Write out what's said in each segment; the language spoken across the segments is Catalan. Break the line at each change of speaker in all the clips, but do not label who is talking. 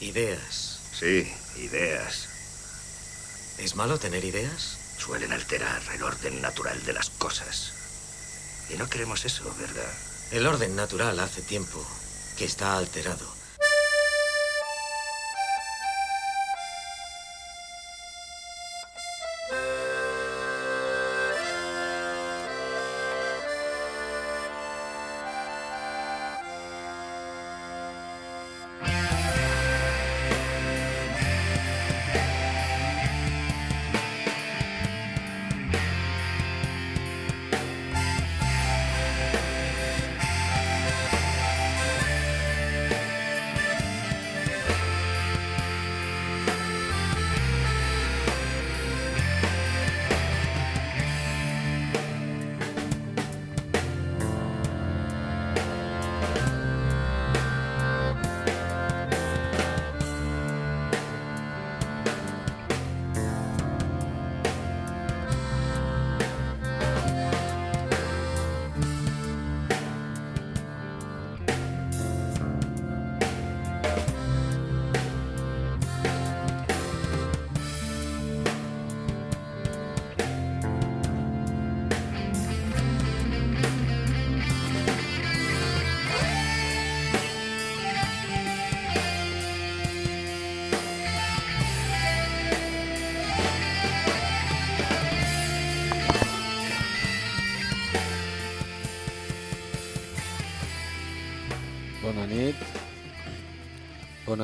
Ideas.
Sí, ideas.
¿Es malo tener ideas?
Suelen alterar el orden natural de las cosas. Y no queremos eso, ¿verdad?
El orden natural hace tiempo que está alterado.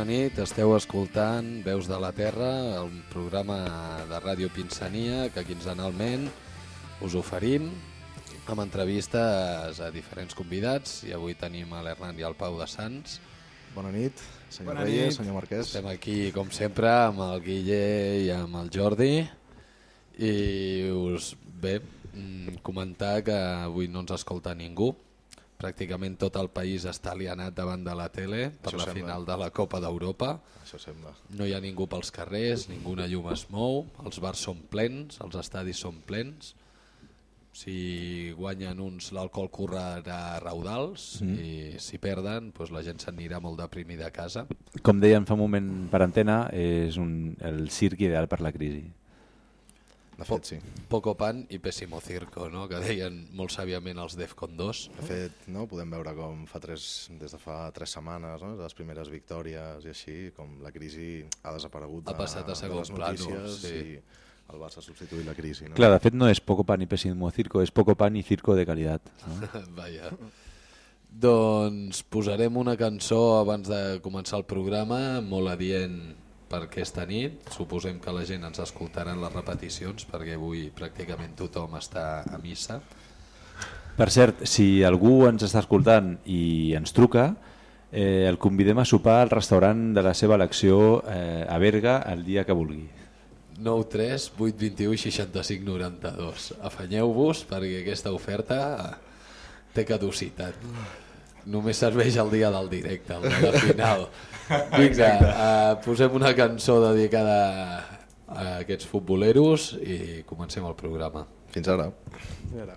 Bona nit, esteu escoltant Veus de la Terra, un programa de Ràdio Pinsania que quinzenalment us oferim amb entrevistes a diferents convidats i avui tenim a l'Hernán i el Pau de Sants.
Bona nit, senyor
Bona
Reyes,
nit.
senyor Marquès.
Estem aquí, com sempre, amb el Guille i amb el Jordi i us ve mm, comentar que avui no ens escolta ningú. Pràcticament tot el país està alienat davant de la tele per
Això
la
sembla.
final de la Copa d'Europa.
Això sembla.
No hi ha ningú pels carrers, ninguna llum es mou, els bars són plens, els estadis són plens. Si guanyen uns, l'alcohol correrà a raudals
Mhm.
i si perden, doncs la gent s'anirà molt deprimida a casa.
Com deien fa un moment per antena, és un, el circ ideal per la crisi.
De fet, sí.
Poco pan i pésimo circo, no? que deien molt sàviament els Defcon 2.
De fet, no, podem veure com fa tres, des de fa tres setmanes, no, les primeres victòries i així, com la crisi ha desaparegut
Ha
de-
passat a
de
segon
les
plànol,
notícies
sí.
i el Barça ha substituït la crisi. No?
Clar, de fet no és poco pan i pésimo circo, és poco pan i circo de qualitat. No?
Vaja. Doncs posarem una cançó abans de començar el programa, molt adient per aquesta nit. Suposem que la gent ens escoltarà en les repeticions, perquè avui pràcticament tothom està a missa.
Per cert, si algú ens està escoltant i ens truca, eh, el convidem a sopar al restaurant de la seva elecció eh, a Berga el dia que vulgui.
9 3 8 21 65 92. Afanyeu-vos perquè aquesta oferta té caducitat. Només serveix el dia del directe, el de la final. Vinga, uh, posem una cançó dedicada a aquests futboleros i comencem el programa.
Fins ara.
Gol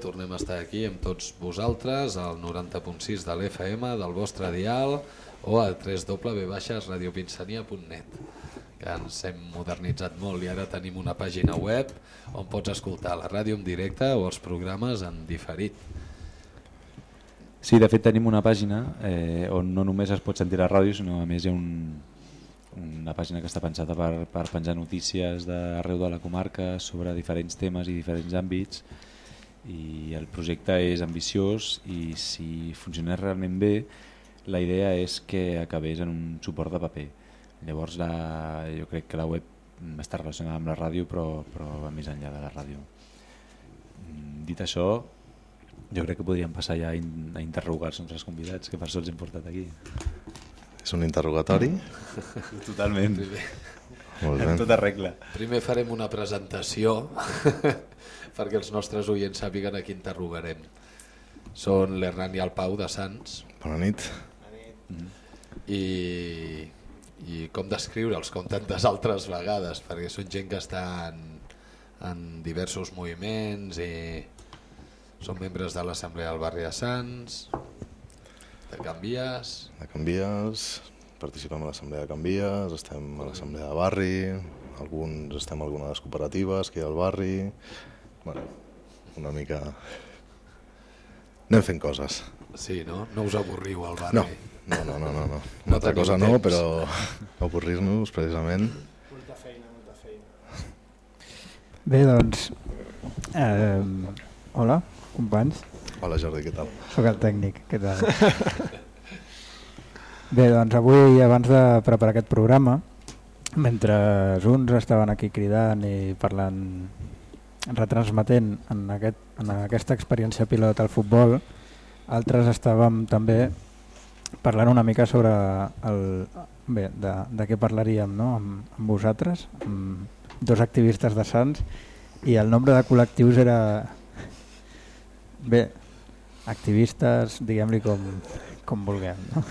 tornem a estar aquí amb tots vosaltres, al 90.6 de l'FM, del vostre dial, o a www.radiopinsania.net que ens hem modernitzat molt i ara tenim una pàgina web on pots escoltar la ràdio en directe o els programes en diferit.
Sí, de fet tenim una pàgina eh, on no només es pot sentir la ràdio, sinó a més hi ha un, una pàgina que està pensada per, per penjar notícies d'arreu de la comarca sobre diferents temes i diferents àmbits projecte és ambiciós i si funcionés realment bé la idea és que acabés en un suport de paper. Llavors la, jo crec que la web està relacionada amb la ràdio però, però va més enllà de la ràdio. Mm, Dit això, jo crec que podríem passar ja a, in, a interrogar-se amb els convidats, que per això els hem portat aquí.
És un interrogatori?
Totalment.
Molt bé.
En tota regla.
Primer farem una presentació perquè els nostres oients sàpiguen a qui interrogarem. Són l'Hernán i el Pau de Sants
Bona nit.
i, i com descriure'ls com tantes altres vegades perquè són gent que està en, en diversos moviments i són membres de l'Assemblea del Barri de Sants de Canvies
De Canvies, participem a l'Assemblea de Canvies, estem a l'Assemblea de Barri, alguns estem a alguna de les cooperatives que hi ha al barri... Bueno, una mica... Anem fent coses.
sí, no? no us avorriu al barri
No, no, no, no, no. no.
No
Una altra cosa no, però avorrir-nos precisament.
Molta feina, molta feina.
Bé, doncs... Eh, hola, companys.
Hola Jordi, què tal?
Soc el tècnic, què tal? Bé, doncs avui, abans de preparar aquest programa, mentre uns estaven aquí cridant i parlant, retransmetent en, aquest, en aquesta experiència pilot al futbol, altres estàvem també parlant una mica sobre el, bé, de, de què parlaríem no? amb, amb vosaltres, amb dos activistes de Sants, i el nombre de col·lectius era... Bé, activistes, diguem-li com, com vulguem. No?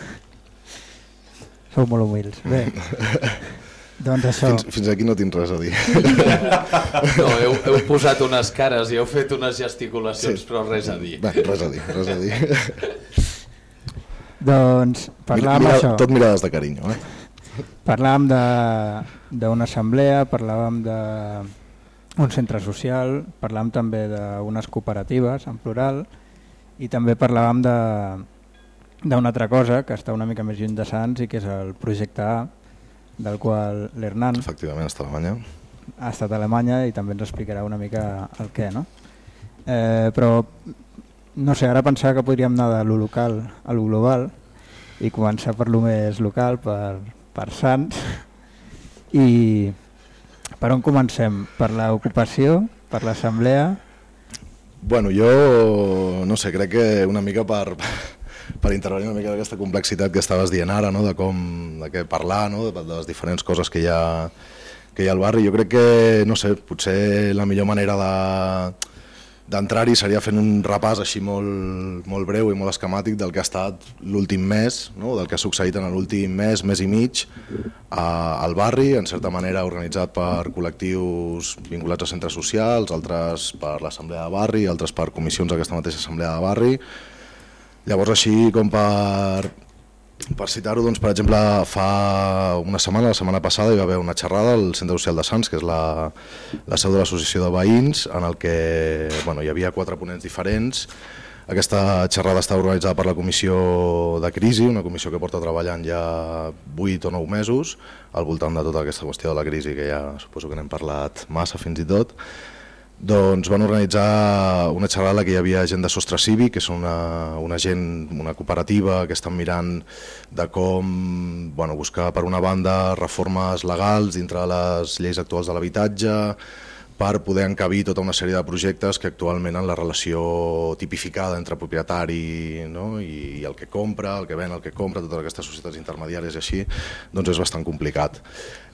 Sou molt humils. Bé, doncs això,
Fins, fins aquí no tinc res a dir.
no, heu, heu posat unes cares i heu fet unes gesticulacions
Sí.
però res a dir
Bé, res a dir, res a dir.
doncs parlàvem
Mira-
això.
Tot mirades de carinyo, eh?
Parlàvem de- d'una assemblea, parlàvem d'un centre social, parlàvem també d'unes cooperatives en plural i també parlàvem de d'una altra cosa que està una mica més lluny de Sants i que és el projecte A del qual l'Hernan
Efectivament, està a Alemanya.
ha estat a Alemanya i també ens explicarà una mica el què, no? Eh, però, no sé, ara pensava que podríem anar de lo local a lo global i començar per lo més local, per, per Sants. I per on comencem? Per l'ocupació? Per l'assemblea?
Bueno, jo no sé, crec que una mica per, per intervenir una mica d'aquesta complexitat que estaves dient ara, no? de com de què parlar, no? de, de les diferents coses que hi, ha, que hi ha al barri, jo crec que, no sé, potser la millor manera de d'entrar-hi seria fent un repàs així molt, molt breu i molt esquemàtic del que ha estat l'últim mes, no? del que ha succeït en l'últim mes, mes i mig, a, al barri, en certa manera organitzat per col·lectius vinculats a centres socials, altres per l'assemblea de barri, altres per comissions d'aquesta mateixa assemblea de barri. Llavors, així com per, per citar-ho, doncs, per exemple, fa una setmana, la setmana passada, hi va haver una xerrada al Centre Social de Sants, que és la, la seu de l'associació de veïns, en el que bueno, hi havia quatre ponents diferents. Aquesta xerrada està organitzada per la Comissió de Crisi, una comissió que porta treballant ja 8 o 9 mesos al voltant de tota aquesta qüestió de la crisi, que ja suposo que n'hem parlat massa fins i tot doncs van organitzar una xerrada que hi havia gent de Sostre Cívic, que és una, una gent, una cooperativa que estan mirant de com bueno, buscar per una banda reformes legals dintre de les lleis actuals de l'habitatge, per poder encabir tota una sèrie de projectes que actualment en la relació tipificada entre propietari no? I, i el que compra, el que ven, el que compra, totes aquestes societats intermediàries i així, doncs és bastant complicat.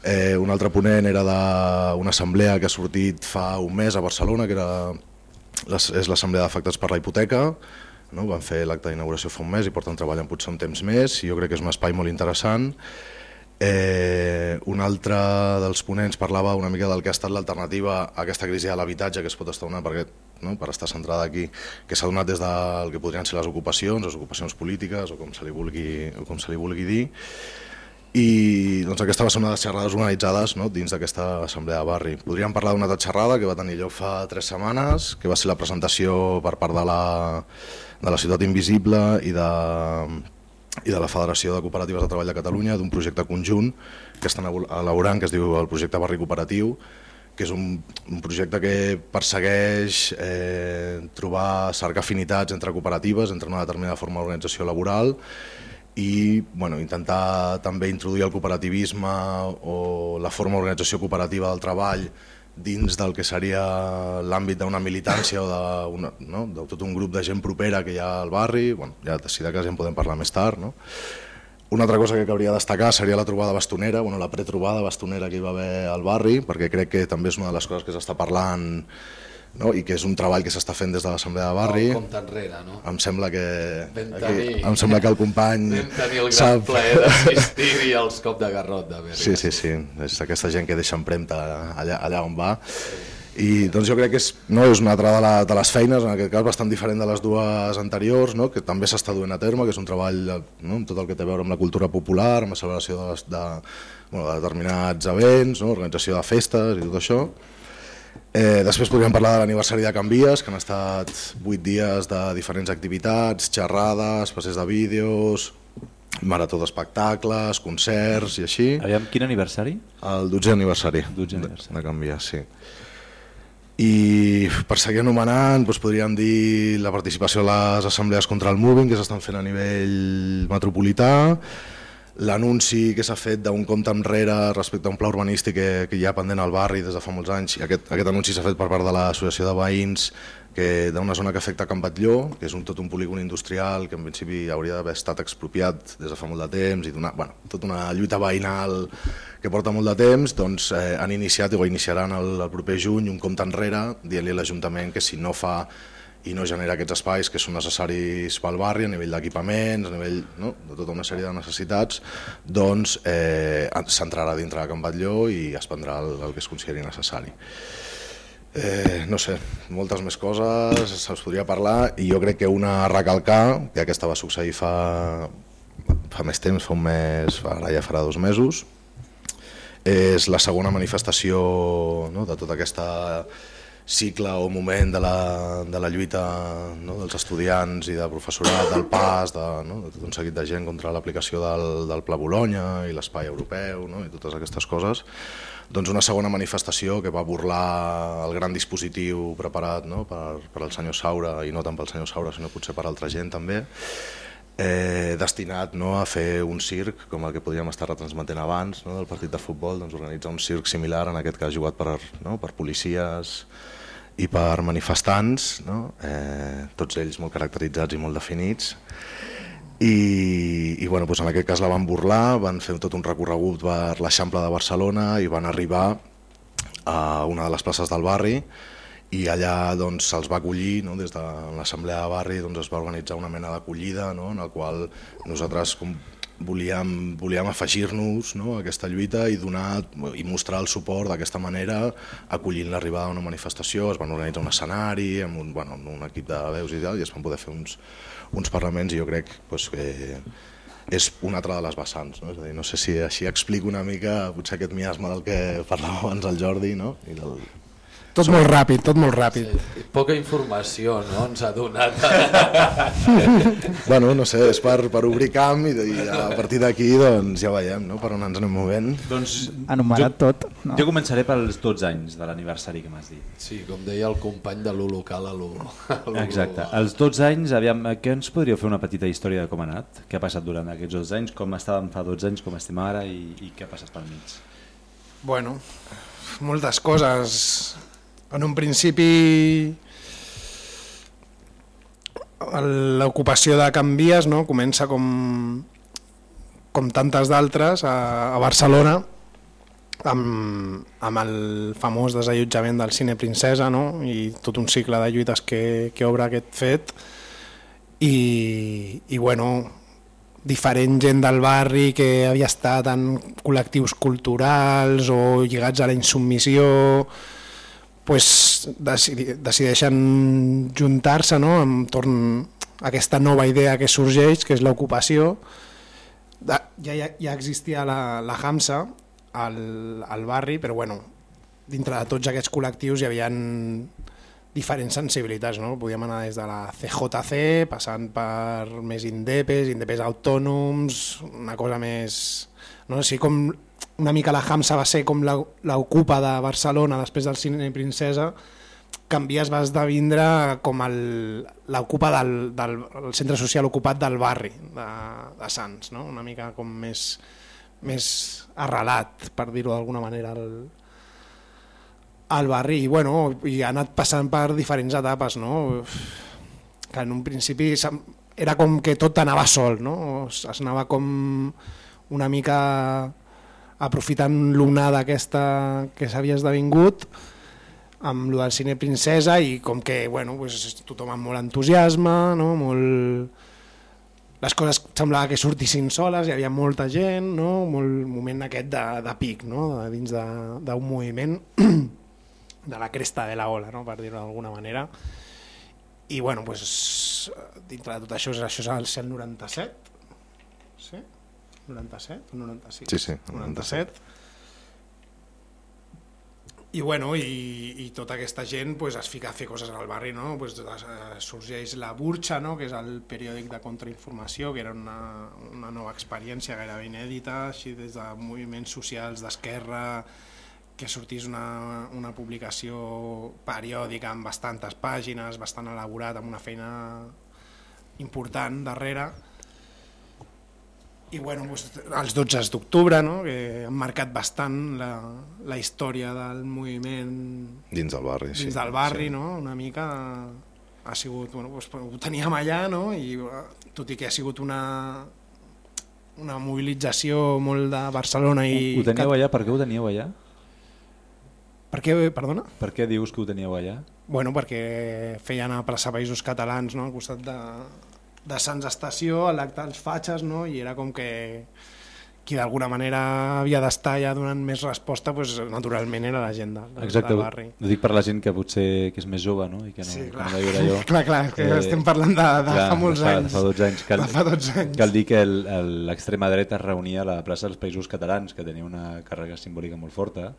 Eh, un altre ponent era d'una assemblea que ha sortit fa un mes a Barcelona, que era és l'assemblea d'afectats per la hipoteca, no? van fer l'acte d'inauguració fa un mes i porten treballant potser un temps més i jo crec que és un espai molt interessant. Eh, un altre dels ponents parlava una mica del que ha estat l'alternativa a aquesta crisi de l'habitatge que es pot estar donant, perquè no? per estar centrada aquí, que s'ha donat des del que podrien ser les ocupacions, les ocupacions polítiques o com se li vulgui, o com se li vulgui dir, i doncs, aquesta va ser una de les xerrades organitzades no? dins d'aquesta assemblea de barri. Podríem parlar d'una altra xerrada que va tenir lloc fa tres setmanes, que va ser la presentació per part de la, de la Ciutat Invisible i de, i de la Federació de Cooperatives de Treball de Catalunya d'un projecte conjunt que estan elaborant, que es diu el projecte Barri Cooperatiu, que és un, un projecte que persegueix eh, trobar, cercar afinitats entre cooperatives, entre una determinada forma d'organització laboral i bueno, intentar també introduir el cooperativisme o la forma d'organització cooperativa del treball dins del que seria l'àmbit d'una militància o de, no? de tot un grup de gent propera que hi ha al barri, bueno, ja si de cas ja en podem parlar més tard. No? Una altra cosa que cauria destacar seria la trobada bastonera, bueno, la pretrobada bastonera que hi va haver al barri, perquè crec que també és una de les coses que s'està parlant no? i que és un treball que s'està fent des de l'Assemblea de Barri.
El compte enrere, no?
Em sembla que, aquí, em sembla que el company
Vam tenir el gran
sap...
plaer d'assistir-hi als cop de garrot de Berri.
Sí, sí, sí, és aquesta gent que deixa empremta allà, allà on va. I doncs jo crec que és, no, és una altra de, la, de les feines, en aquest cas bastant diferent de les dues anteriors, no? que també s'està duent a terme, que és un treball no? amb tot el que té a veure amb la cultura popular, amb la celebració de, les, de, bueno, de determinats events, no? organització de festes i tot això. Eh, després podríem parlar de l'aniversari de Canvies, que han estat vuit dies de diferents activitats, xerrades, passes de vídeos, marató d'espectacles, concerts i així.
Aviam, quin aniversari?
El 12è aniversari,
12è
de,
aniversari.
de Canvies, sí. I per seguir anomenant, doncs podríem dir la participació a les assemblees contra el moving que s'estan fent a nivell metropolità, l'anunci que s'ha fet d'un compte enrere respecte a un pla urbanístic que, que hi ha pendent al barri des de fa molts anys, i aquest, aquest anunci s'ha fet per part de l'Associació de Veïns d'una zona que afecta Can Batlló, que és un, tot un polígon industrial que en principi hauria d'haver estat expropiat des de fa molt de temps i donar, bueno, tota una lluita veïnal que porta molt de temps, doncs eh, han iniciat o iniciaran el, el proper juny un compte enrere dient-li a l'Ajuntament que si no fa i no genera aquests espais que són necessaris pel barri a nivell d'equipaments, a nivell no, de tota una sèrie de necessitats, doncs eh, s'entrarà dintre de Can Batlló i es prendrà el, el que es consideri necessari. Eh, no sé, moltes més coses se'ls podria parlar i jo crec que una a recalcar, que aquesta va succeir fa, fa més temps, fa un mes, ara ja farà dos mesos, és la segona manifestació no, de tota aquesta cicle o moment de la, de la lluita no, dels estudiants i de professorat, del PAS, de, no, de tot un seguit de gent contra l'aplicació del, del Pla Bologna i l'espai europeu no, i totes aquestes coses, doncs una segona manifestació que va burlar el gran dispositiu preparat no, per, per al senyor Saura, i no tant pel senyor Saura, sinó potser per altra gent també, eh, destinat no, a fer un circ com el que podríem estar retransmetent abans no, del partit de futbol, doncs organitzar un circ similar, en aquest cas jugat per, no, per policies i per manifestants, no? eh, tots ells molt caracteritzats i molt definits, i, i bueno, doncs en aquest cas la van burlar, van fer tot un recorregut per l'Eixample de Barcelona i van arribar a una de les places del barri i allà doncs, se'ls va acollir, no? des de l'assemblea de barri doncs, es va organitzar una mena d'acollida no? en el qual nosaltres com volíem, volíem afegir-nos no? a aquesta lluita i donar i mostrar el suport d'aquesta manera acollint l'arribada d'una manifestació, es van organitzar un escenari amb un, bueno, amb un equip de veus i tal i es van poder fer uns, uns parlaments i jo crec pues, que és una altra de les vessants. No? És a dir, no sé si així explico una mica potser aquest miasme del que parlava abans el Jordi no? i del,
Tot molt ràpid, tot molt ràpid.
Sí, poca informació, no?, ens ha donat.
bueno, no sé, és per, per obrir camp i, i a partir d'aquí doncs, ja veiem no? per on ens anem movent.
Doncs
Anomenat
jo,
tot, no?
Jo començaré pels 12 anys de l'aniversari que m'has dit.
Sí, com deia el company de lo local a lo
Exacte. Els 12 anys, aviam, què ens podríeu fer una petita història de com ha anat? Què ha passat durant aquests 12 anys? Com estàvem fa 12 anys, com estem ara i, i què ha passat pel mig?
Bueno, moltes coses. En un principi l'ocupació de Can Vies no? comença com, com tantes d'altres a, a Barcelona amb, amb el famós desallotjament del cine Princesa no? i tot un cicle de lluites que, que obre aquest fet i, i bueno, diferent gent del barri que havia estat en col·lectius culturals o lligats a la insubmissió pues, decideixen juntar-se no? entorn a aquesta nova idea que sorgeix, que és l'ocupació. Ja, ja, ja existia la, la Hamsa al, al barri, però bueno, dintre de tots aquests col·lectius hi havia diferents sensibilitats, no? Podíem anar des de la CJC, passant per més indepes, indepes autònoms, una cosa més... No? Així com una mica la Hamsa va ser com l'ocupa de Barcelona després del cine Princesa, canvies va esdevindre com el- l'ocupa del, del el centre social ocupat del barri de, de Sants, no? una mica com més, més arrelat, per dir-ho d'alguna manera, al, al barri. I, bueno, i ha anat passant per diferents etapes, no? que en un principi era com que tot anava sol, no? es anava com una mica aprofitant l'onada aquesta que s'havia esdevingut amb lo del cine princesa i com que bueno, pues, tothom amb molt entusiasme, no? molt... les coses semblava que sortissin soles, hi havia molta gent, no? molt moment aquest de, de pic, no? de, dins d'un moviment de la cresta de la ola, no? per dir-ho d'alguna manera. I bueno, pues, dintre de tot això, això és el 197, sí? 97 o 96?
Sí, sí,
97. I bueno, i, i tota aquesta gent pues, es fica a fer coses al barri, no? Pues, eh, sorgeix la Burxa, no? que és el periòdic de contrainformació, que era una, una nova experiència gairebé inèdita, així des de moviments socials d'esquerra, que sortís una, una publicació periòdica amb bastantes pàgines, bastant elaborat, amb una feina important darrere, i bueno, doncs, els 12 d'octubre, no? que han marcat bastant la, la història del moviment
Dins del barri, sí.
dins del barri,
sí.
no? una mica ha sigut, bueno, doncs, ho teníem allà, no? i eh, tot i que ha sigut una, una mobilització molt de Barcelona i...
Ho teníeu allà? Per què ho teníeu allà?
Per què, perdona?
Per què dius que ho teníeu allà?
Bueno, perquè feien a plaça Països Catalans, no? al costat de, de Sants Estació, a l'acte dels fatxes, no? i era com que qui d'alguna manera havia d'estar ja donant més resposta, pues, naturalment era la gent del,
Exacte,
del barri.
ho dic per la gent que potser que és més jove no? i que no,
Sí,
que
clar.
no va viure allò.
Clar, clar, que estem parlant de- de fa molts
de
anys.
De fa 12 anys. Cal,
De fa 12 anys.
Cal dir que l'extrema dreta es reunia a la plaça dels Països Catalans, que tenia una càrrega simbòlica molt forta,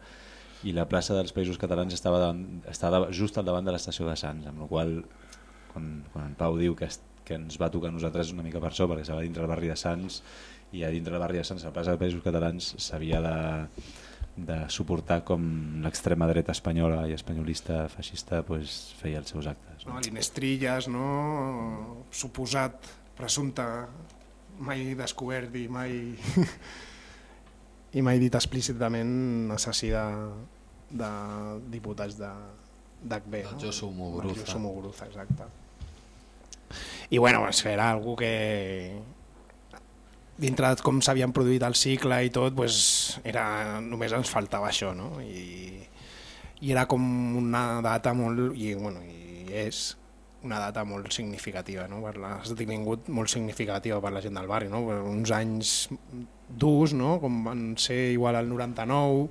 i la plaça dels Països Catalans estava, davant, estava just al davant de l'estació de Sants, amb la qual quan, quan en Pau diu que, que ens va tocar a nosaltres una mica per això, perquè estava dintre del barri de Sants, i a dintre del barri de Sants, a la plaça dels Països Catalans, s'havia de, de suportar com l'extrema dreta espanyola i espanyolista feixista pues, feia els seus actes.
No? L'Inés Trilles, no? suposat, presumpte, mai descobert i mai, i mai dit explícitament assassí de, de diputats de d'HB.
Del Josu Muguruza.
Del Josu Muguruza, exacte. I bueno, pues, era algú que dintre de com s'havien produït el cicle i tot, pues, era, només ens faltava això, no? I, i era com una data molt, i, bueno, i és una data molt significativa, no? per la, ha esdevingut molt significativa per la gent del barri, no? per uns anys durs, no? com van ser igual al 99,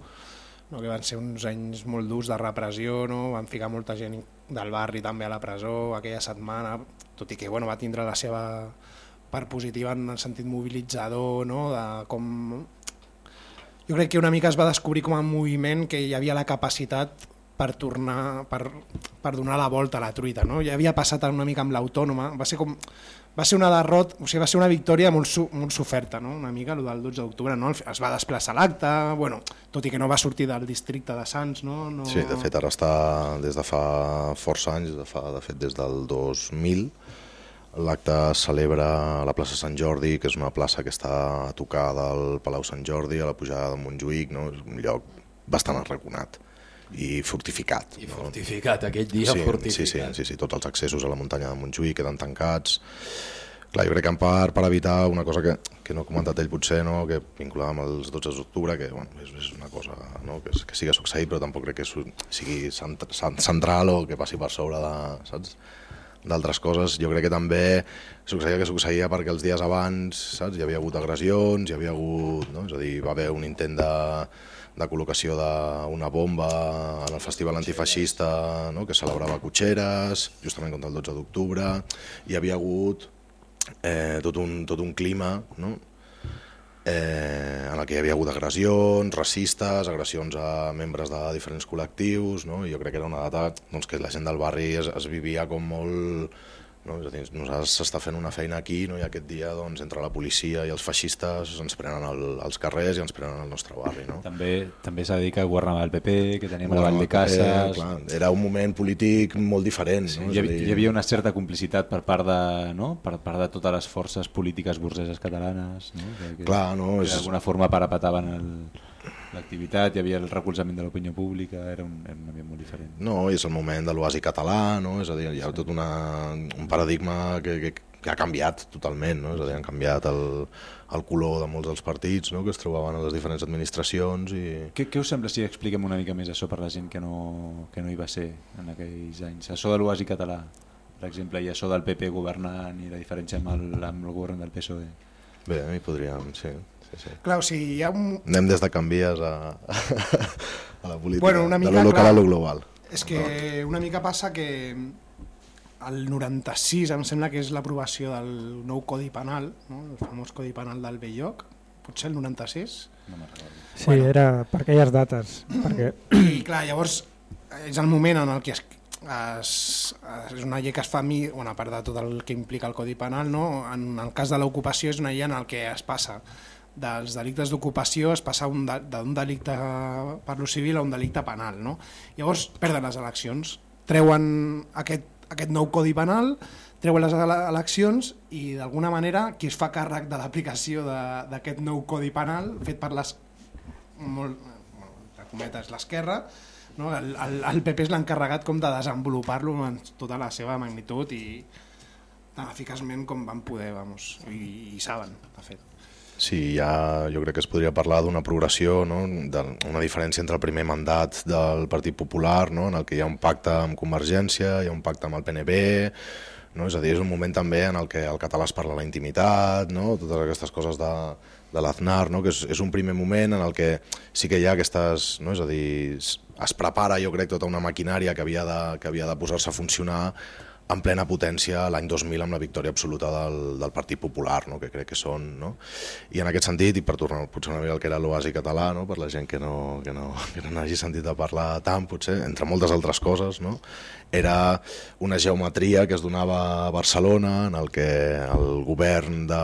no? que van ser uns anys molt durs de repressió, no? van ficar molta gent del barri també a la presó aquella setmana, tot i que bueno, va tindre la seva part positiva en el sentit mobilitzador, no? de com jo crec que una mica es va descobrir com a moviment que hi havia la capacitat per tornar, per, per donar la volta a la truita. No? Ja havia passat una mica amb l'autònoma, va ser com va ser una derrota, o sigui, va ser una victòria molt, su, molt soferta, no? una mica, el del 12 d'octubre, no? es va desplaçar l'acte, bueno, tot i que no va sortir del districte de Sants, no? no...
Sí, de fet ara està des de fa força anys, de, fa, de fet des del 2000, l'acte celebra a la plaça Sant Jordi, que és una plaça que està a tocar del Palau Sant Jordi, a la pujada de Montjuïc, no? és un lloc bastant arraconat i fortificat.
I fortificat, aquell dia
sí,
fortificat.
Sí, sí, sí, sí, tots els accessos a la muntanya de Montjuïc queden tancats. Clar, jo crec que en part per evitar una cosa que, que no ha comentat ell potser, no? que vinculava amb els 12 d'octubre, que bueno, és, és una cosa no? que, que sigui succeït, però tampoc crec que sigui cent- cent- central o que passi per sobre de, saps? d'altres coses. Jo crec que també succeïa que succeïa perquè els dies abans saps, hi havia hagut agressions, hi havia hagut... No? És a dir, va haver un intent de, de col·locació d'una bomba en el festival antifeixista no? que celebrava Cotxeres, justament contra el 12 d'octubre. Hi havia hagut eh, tot, un, tot un clima no? eh, en el que hi havia hagut agressions racistes, agressions a membres de diferents col·lectius, no? Jo crec que era una data doncs, que la gent del barri es, es vivia com molt... No? És a dir, nosaltres s'està fent una feina aquí no? i aquest dia doncs, entre la policia i els feixistes ens prenen el, els carrers i ens prenen el nostre barri. No?
També també s'ha de dir que governava el PP, que teníem
Bueno,
Vall de Casas...
clar, era un moment polític molt diferent. No?
Hi havia,
dir,
hi havia una certa complicitat per part de, no? per part de totes les forces polítiques burgeses catalanes no? que, que,
Clar, no,
que
és-
d'alguna forma parapetaven el- l'activitat, hi havia el recolzament de l'opinió pública, era un, era un ambient molt diferent.
No, és el moment de l'oasi català, no? és a dir, hi ha tot una, un paradigma que, que, que ha canviat totalment, no? és a dir, han canviat el, el color de molts dels partits no? que es trobaven a les diferents administracions i...
Què, què us sembla si expliquem una mica més això per la gent que no, que no hi va ser en aquells anys? Això de l'oasi català, per exemple, i això del PP governant i la diferència amb el, amb el govern del PSOE.
Bé, hi podríem, sí. Sí, sí.
Clar, o sigui, hi ha un...
Anem des de canvies a, a la política,
Bueno, una mica,
de lo local
clar.
a lo global.
És que una mica passa que el 96 em sembla que és l'aprovació del nou Codi Penal, no? el famós Codi Penal del Belloc, potser el 96.
No.
Sí,
Bueno.
era per aquelles dates. Perquè
I clar, llavors és el moment en el que es, es, es, és una llei que es fa a mi, bueno, a part de tot el que implica el Codi Penal, no? en el cas de l'ocupació és una llei en el que es passa dels delictes d'ocupació es passa un de- d'un delicte per lo civil a un delicte penal. No? Llavors perden les eleccions, treuen aquest, aquest nou Codi Penal, treuen les ele- eleccions i d'alguna manera qui es fa càrrec de l'aplicació de- d'aquest nou Codi Penal fet per les molt, entre cometes, l'esquerra, no? el, el, el PP és l'encarregat com de desenvolupar-lo en tota la seva magnitud i tan eficaçment com van poder, vamos, i, i saben, de fet.
Sí, ja jo crec que es podria parlar d'una progressió, no? d'una diferència entre el primer mandat del Partit Popular, no? en el que hi ha un pacte amb Convergència, hi ha un pacte amb el PNB, no? és a dir, és un moment també en el que el català es parla la intimitat, no? totes aquestes coses de, de l'Aznar, no? que és, és un primer moment en el que sí que hi ha aquestes, no? és a dir, es prepara jo crec tota una maquinària que havia de, que havia de posar-se a funcionar en plena potència l'any 2000 amb la victòria absoluta del, del Partit Popular, no? que crec que són. No? I en aquest sentit, i per tornar potser una mica al que era l'oasi català, no? per la gent que no, que, no, que no n'hagi sentit a parlar tant, potser, entre moltes altres coses, no? era una geometria que es donava a Barcelona en el que el govern de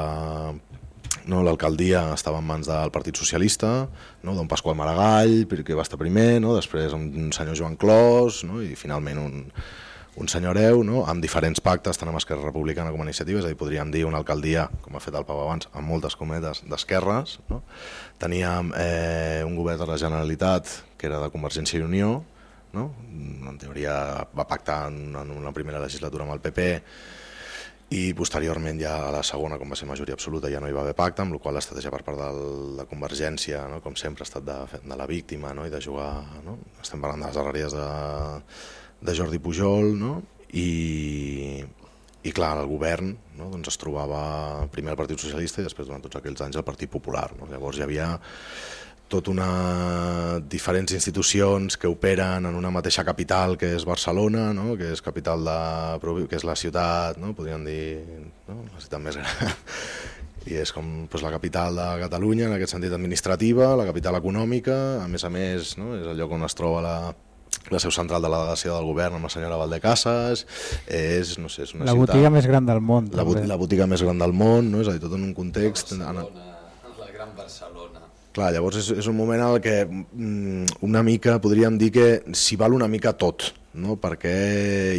no, l'alcaldia estava en mans del Partit Socialista, no, don Pasqual Maragall, que va estar primer, no, després un senyor Joan Clos, no, i finalment un, un senyor hereu, no, amb diferents pactes, tant amb Esquerra Republicana com a Iniciativa, és a dir, podríem dir una alcaldia, com ha fet el Pau abans, amb moltes cometes d'esquerres. No? Teníem eh, un govern de la Generalitat, que era de Convergència i Unió, no? en teoria va pactar en, en una primera legislatura amb el PP, i posteriorment ja a la segona, com va ser majoria absoluta, ja no hi va haver pacte, amb la qual l'estratègia per part del, de Convergència, no? com sempre, ha estat de, de la víctima no? i de jugar... No? Estem parlant de les darreries de, de Jordi Pujol, no? I, i clar, el govern no? doncs es trobava primer el Partit Socialista i després durant tots aquells anys el Partit Popular. No? Llavors hi havia tot una diferents institucions que operen en una mateixa capital que és Barcelona, no? que és capital de que és la ciutat, no? podríem dir, no? la ciutat més gran. I és com doncs, la capital de Catalunya en aquest sentit administrativa, la capital econòmica, a més a més no? és el lloc on es troba la, la seu central de la delegació del govern amb la senyora Valdecasas, és, no sé, és una
la
ciutat...
botiga més gran del món.
la, bot
també.
la botiga més gran del món, no? és a dir, tot en un context... En,
Barcelona, la gran Barcelona.
Clar, llavors és, és un moment en que mm, una mica podríem dir que s'hi val una mica tot, no? perquè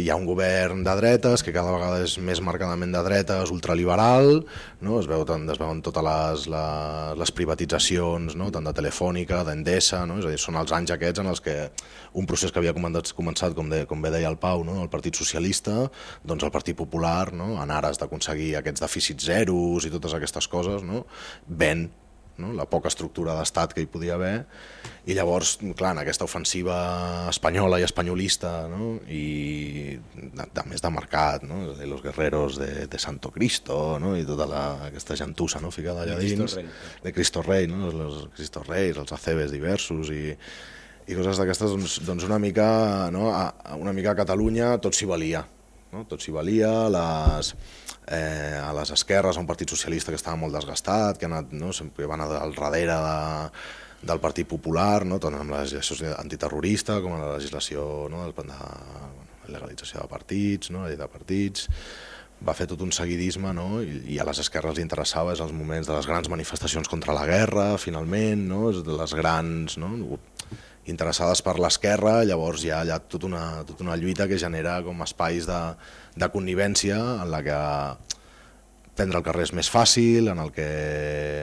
hi ha un govern de dretes que cada vegada és més marcadament de dretes, ultraliberal, no? es, veu, es veuen totes les, les, les privatitzacions, no? tant de Telefònica, d'Endesa, no? és a dir, són els anys aquests en els que un procés que havia començat, començat com, de, com bé deia el Pau, no? el Partit Socialista, doncs el Partit Popular, no? en ares d'aconseguir aquests dèficits zeros i totes aquestes coses, no? ven no? la poca estructura d'estat que hi podia haver, i llavors, clar, en aquesta ofensiva espanyola i espanyolista, no? i de, de més de mercat, no? Dir, los guerreros de, de Santo Cristo, no? i tota la, aquesta gentussa no? ficada allà
De Cristo
dins,
Rei.
de Cristo Rei, no? los Cristo Reis, els acebes diversos, i, i coses d'aquestes, doncs, doncs una mica, no? a una mica a Catalunya tot s'hi valia, no? tot s'hi valia, les, eh, a les esquerres, un partit socialista que estava molt desgastat, que ha anat, no? sempre va anar al darrere de, del Partit Popular, no? tant amb la legislació antiterrorista com amb la legislació no? de bueno, legalització de partits, no? la llei de partits, va fer tot un seguidisme no? I, i a les esquerres li interessava els moments de les grans manifestacions contra la guerra, finalment, no? Les grans... No? Interessades per l'esquerra, llavors hi ha allà tota una, tota una lluita que genera com espais de, de connivència en la que prendre el carrer és més fàcil, en el que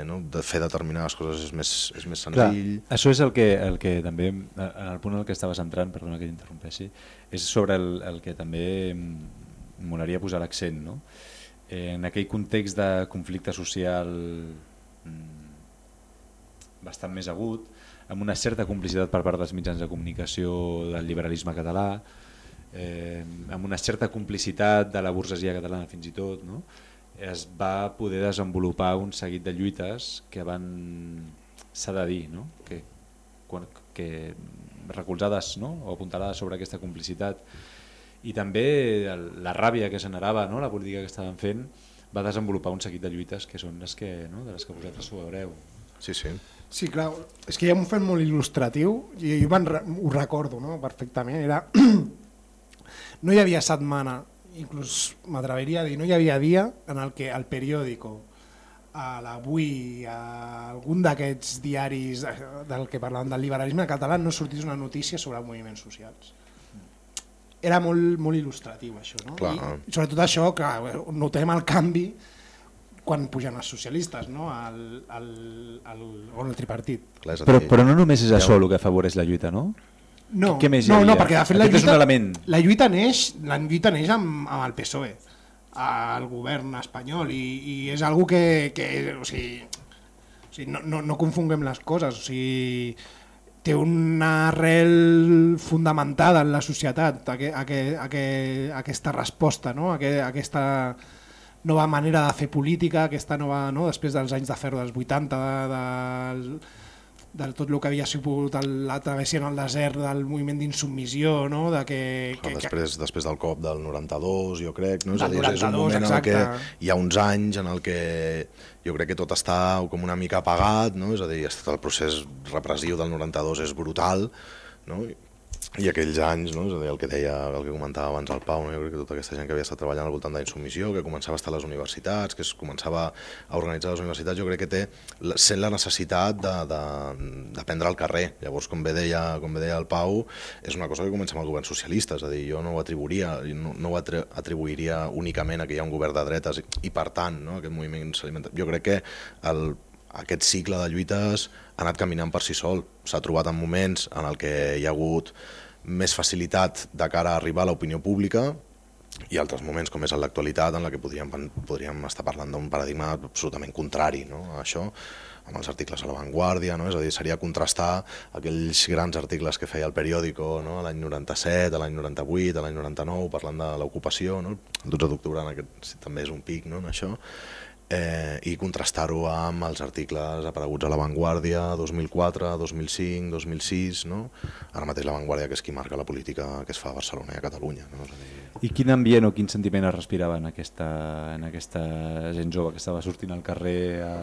no, de fer determinades coses és més, és més
Clar,
senzill.
això és el que, el que també, en el punt en el que estaves entrant, perdona que t'interrompessi, és sobre el, el que també molaria posar l'accent, no? Eh, en aquell context de conflicte social mm, bastant més agut, amb una certa complicitat per part dels mitjans de comunicació del liberalisme català, eh, amb una certa complicitat de la burgesia catalana fins i tot, no? es va poder desenvolupar un seguit de lluites que van, s'ha de dir, no? que, quan, que recolzades no? o apuntalades sobre aquesta complicitat i també la ràbia que generava no? la política que estaven fent va desenvolupar un seguit de lluites que són les que, no? de les que vosaltres ho veureu.
Sí, sí.
Sí, clar, és que hi ha un fet molt il·lustratiu i jo re- ho recordo no? perfectament, era no hi havia setmana, inclús m'atreviria a dir, no hi havia dia en el que el periòdico, a l'avui, a algun d'aquests diaris eh, del que parlaven del liberalisme català no sortís una notícia sobre moviments socials. Era molt, molt il·lustratiu això, no?
Clar.
I sobretot això, que notem el canvi quan pugen els socialistes, no? El, el, el, o el tripartit.
Però, però no només és això el que afavoreix la lluita, no?
No,
Què més
no, no, perquè de fet la lluita,
un element.
la lluita neix, la lluita neix amb, amb el PSOE, al govern espanyol, i, i és algo que, que o sigui, o sigui, no, no, no confonguem les coses, o sigui, té una arrel fundamentada en la societat, aqu aqu aqu aquesta resposta, no? aqu aquesta nova manera de fer política, aquesta nova, no? després dels anys de ferro dels 80, de, del, de tot el que havia sigut el- la travessia en el desert del moviment d'insubmissió, no? de que,
Clar,
que, que,
després, després del cop del 92, jo crec, no? és, a dir, és un
92,
moment en el que
exacte.
hi ha uns anys en el que jo crec que tot està com una mica apagat, no? és a dir, tot el procés repressiu del 92 és brutal, no? I aquells anys, no? és a dir, el que deia, el que comentava abans el Pau, no? jo crec que tota aquesta gent que havia estat treballant al voltant de la insubmissió, que començava a estar a les universitats, que es començava a organitzar les universitats, jo crec que té, sent la necessitat de, de, de prendre al carrer. Llavors, com bé, deia, com bé deia el Pau, és una cosa que comença amb el govern socialista, és a dir, jo no ho atribuiria, no, no ho atri- atribuiria únicament a que hi ha un govern de dretes i, i per tant, no? aquest moviment s'alimenta. Jo crec que el, aquest cicle de lluites ha anat caminant per si sol. S'ha trobat en moments en el que hi ha hagut més facilitat de cara a arribar a l'opinió pública i altres moments, com és en l'actualitat, en la que podríem, podríem estar parlant d'un paradigma absolutament contrari no? a això, amb els articles a l'avantguàrdia, no? és a dir, seria contrastar aquells grans articles que feia el periòdico no? l'any 97, a l'any 98, a l'any 99, parlant de l'ocupació, no? el 12 d'octubre també és un pic no? en això, eh, i contrastar-ho amb els articles apareguts a l'avantguàrdia 2004, 2005, 2006, no? ara mateix l'avantguàrdia que és qui marca la política que es fa a Barcelona i a Catalunya. No? És a dir,
I quin ambient o quin sentiment es respirava en aquesta, en aquesta gent jove que estava sortint al carrer? A...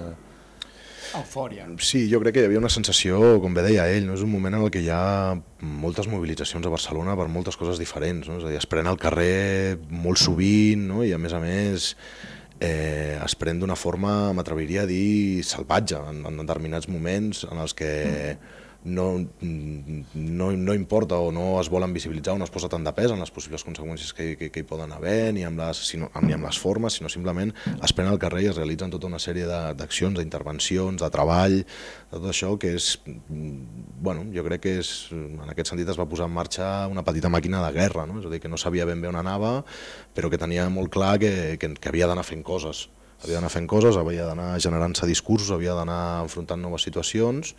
eufòria.
Sí, jo crec que hi havia una sensació, com bé deia ell, no? és un moment en el que hi ha moltes mobilitzacions a Barcelona per moltes coses diferents, no? és a dir, es pren al carrer molt sovint no? i a més a més eh, es pren d'una forma, m'atreviria a dir, salvatge en, en determinats moments en els que no, no, no importa o no es volen visibilitzar o no es posa tant de pes en les possibles conseqüències que, que, que hi poden haver ni amb, les, sinó, ni amb les formes, sinó simplement es pren al carrer i es realitzen tota una sèrie d'accions, d'intervencions, de treball, de tot això que és, bueno, jo crec que és, en aquest sentit es va posar en marxa una petita màquina de guerra, no? és a dir, que no sabia ben bé on anava, però que tenia molt clar que, que, que havia d'anar fent coses havia d'anar fent coses, havia d'anar generant-se discursos, havia d'anar enfrontant noves situacions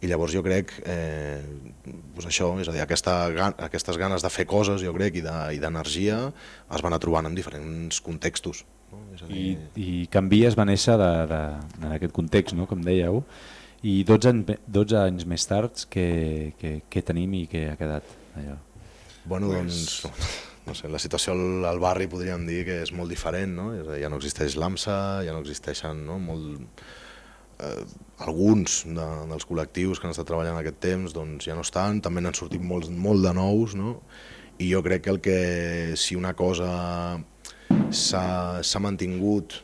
i llavors jo crec eh, doncs això, és a dir, aquesta, aquestes ganes de fer coses jo crec i de- i d'energia es van a trobant en diferents contextos. No? És a
I,
dir,
i Canvies va néixer de, de, en aquest context, no? com dèieu, i 12, anys, 12 anys més tard què, què, què tenim i què ha quedat allò?
Bueno, doncs, no sé, la situació al, al barri podríem dir que és molt diferent, no? És a dir, ja no existeix l'AMSA, ja no existeixen no? molt, eh, alguns de, dels col·lectius que han estat treballant aquest temps doncs ja no estan, també n'han sortit molts, molt de nous, no? i jo crec que el que si una cosa s'ha mantingut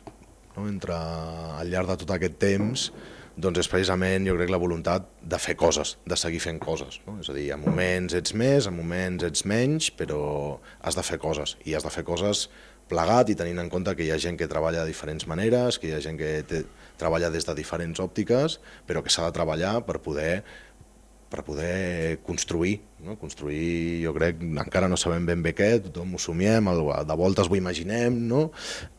no? entre, al llarg de tot aquest temps doncs és precisament, jo crec, la voluntat de fer coses, de seguir fent coses. No? És a dir, a moments ets més, a moments ets menys, però has de fer coses, i has de fer coses plegat i tenint en compte que hi ha gent que treballa de diferents maneres, que hi ha gent que té, treballa des de diferents òptiques, però que s'ha de treballar per poder per poder construir, no? construir jo crec, encara no sabem ben bé què, tothom ho somiem, de voltes ho imaginem, no?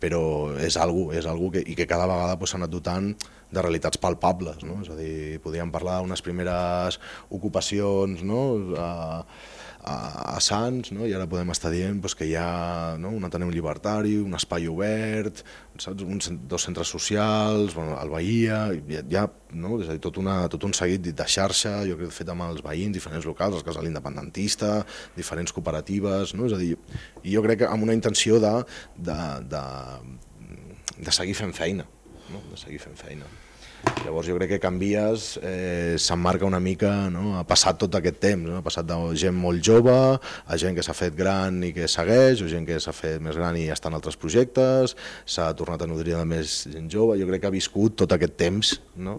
però és algo, és algo que, i que cada vegada pues, s'ha anat dotant de realitats palpables, no? és a dir, podíem parlar d'unes primeres ocupacions no? a, a, a Sants, no? i ara podem estar dient pues, que hi ha no? un Ateneu Llibertari, un espai obert, saps? Un, dos centres socials, bueno, el Bahia, hi ha, hi ha no? és a dir, tot, una, tot un seguit de xarxa, jo crec fet amb els veïns, diferents locals, el casal independentista, diferents cooperatives, no? és a dir, i jo crec que amb una intenció de, de, de, de seguir fent feina, no? de seguir fent feina. Llavors jo crec que Canvies eh, s'emmarca una mica, no? ha passat tot aquest temps, no? ha passat de gent molt jove a gent que s'ha fet gran i que segueix, o gent que s'ha fet més gran i està en altres projectes, s'ha tornat a nodrir de més gent jove, jo crec que ha viscut tot aquest temps no,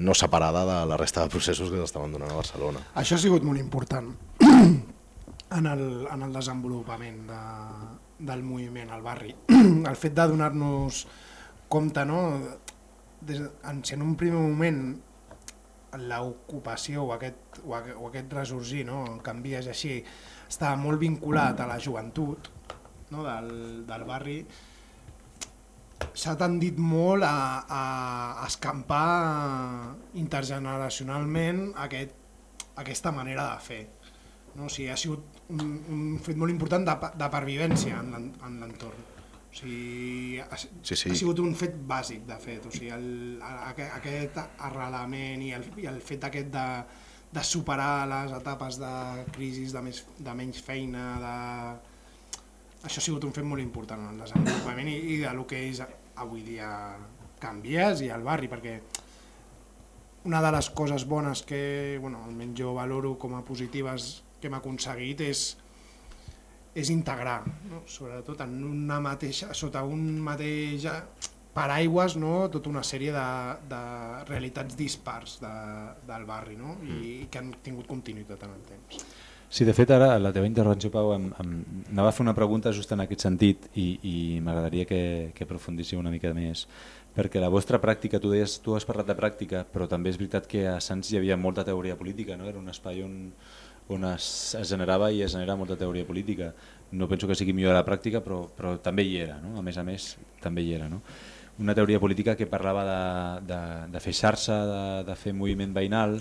no separada de la resta de processos que s'estaven donant a Barcelona.
Això ha sigut molt important en el, en el desenvolupament de, del moviment al barri. El fet de donar-nos compte, no? Des, en, si en un primer moment l'ocupació o, aquest, o, o aquest ressorgir, no? el canvies així, estava molt vinculat a la joventut no? del, del barri, s'ha tendit molt a, a escampar intergeneracionalment aquest, aquesta manera de fer. No? O sigui, ha sigut un, un fet molt important de, de pervivència en en l'entorn. O sigui, ha,
Sí, sí.
ha sigut un fet bàsic, de fet. O sigui, el, aquest, aquest arrelament i el, i el fet aquest de, de superar les etapes de crisis, de, més, de menys feina, de... Això ha sigut un fet molt important en el desenvolupament i, i de lo que és avui dia Canvies i el barri, perquè una de les coses bones que, bueno, almenys jo valoro com a positives que hem aconseguit és, és integrar, no? sobretot en una mateixa, sota un mateix paraigües no? tota una sèrie de, de realitats dispars de, del barri no? I, que han tingut continuïtat en el temps.
Sí, de fet, ara, la teva intervenció, Pau, em, em, anava a fer una pregunta just en aquest sentit i, i m'agradaria que, que aprofundíssiu una mica més, perquè la vostra pràctica, tu deies, tu has parlat de pràctica, però també és veritat que a Sants hi havia molta teoria política, no? era un espai on, on es, es generava i es genera molta teoria política. No penso que sigui millor la pràctica, però, però també hi era, no? a més a més, també hi era. No? Una teoria política que parlava de, de, de fer xarxa, de, de fer moviment veïnal,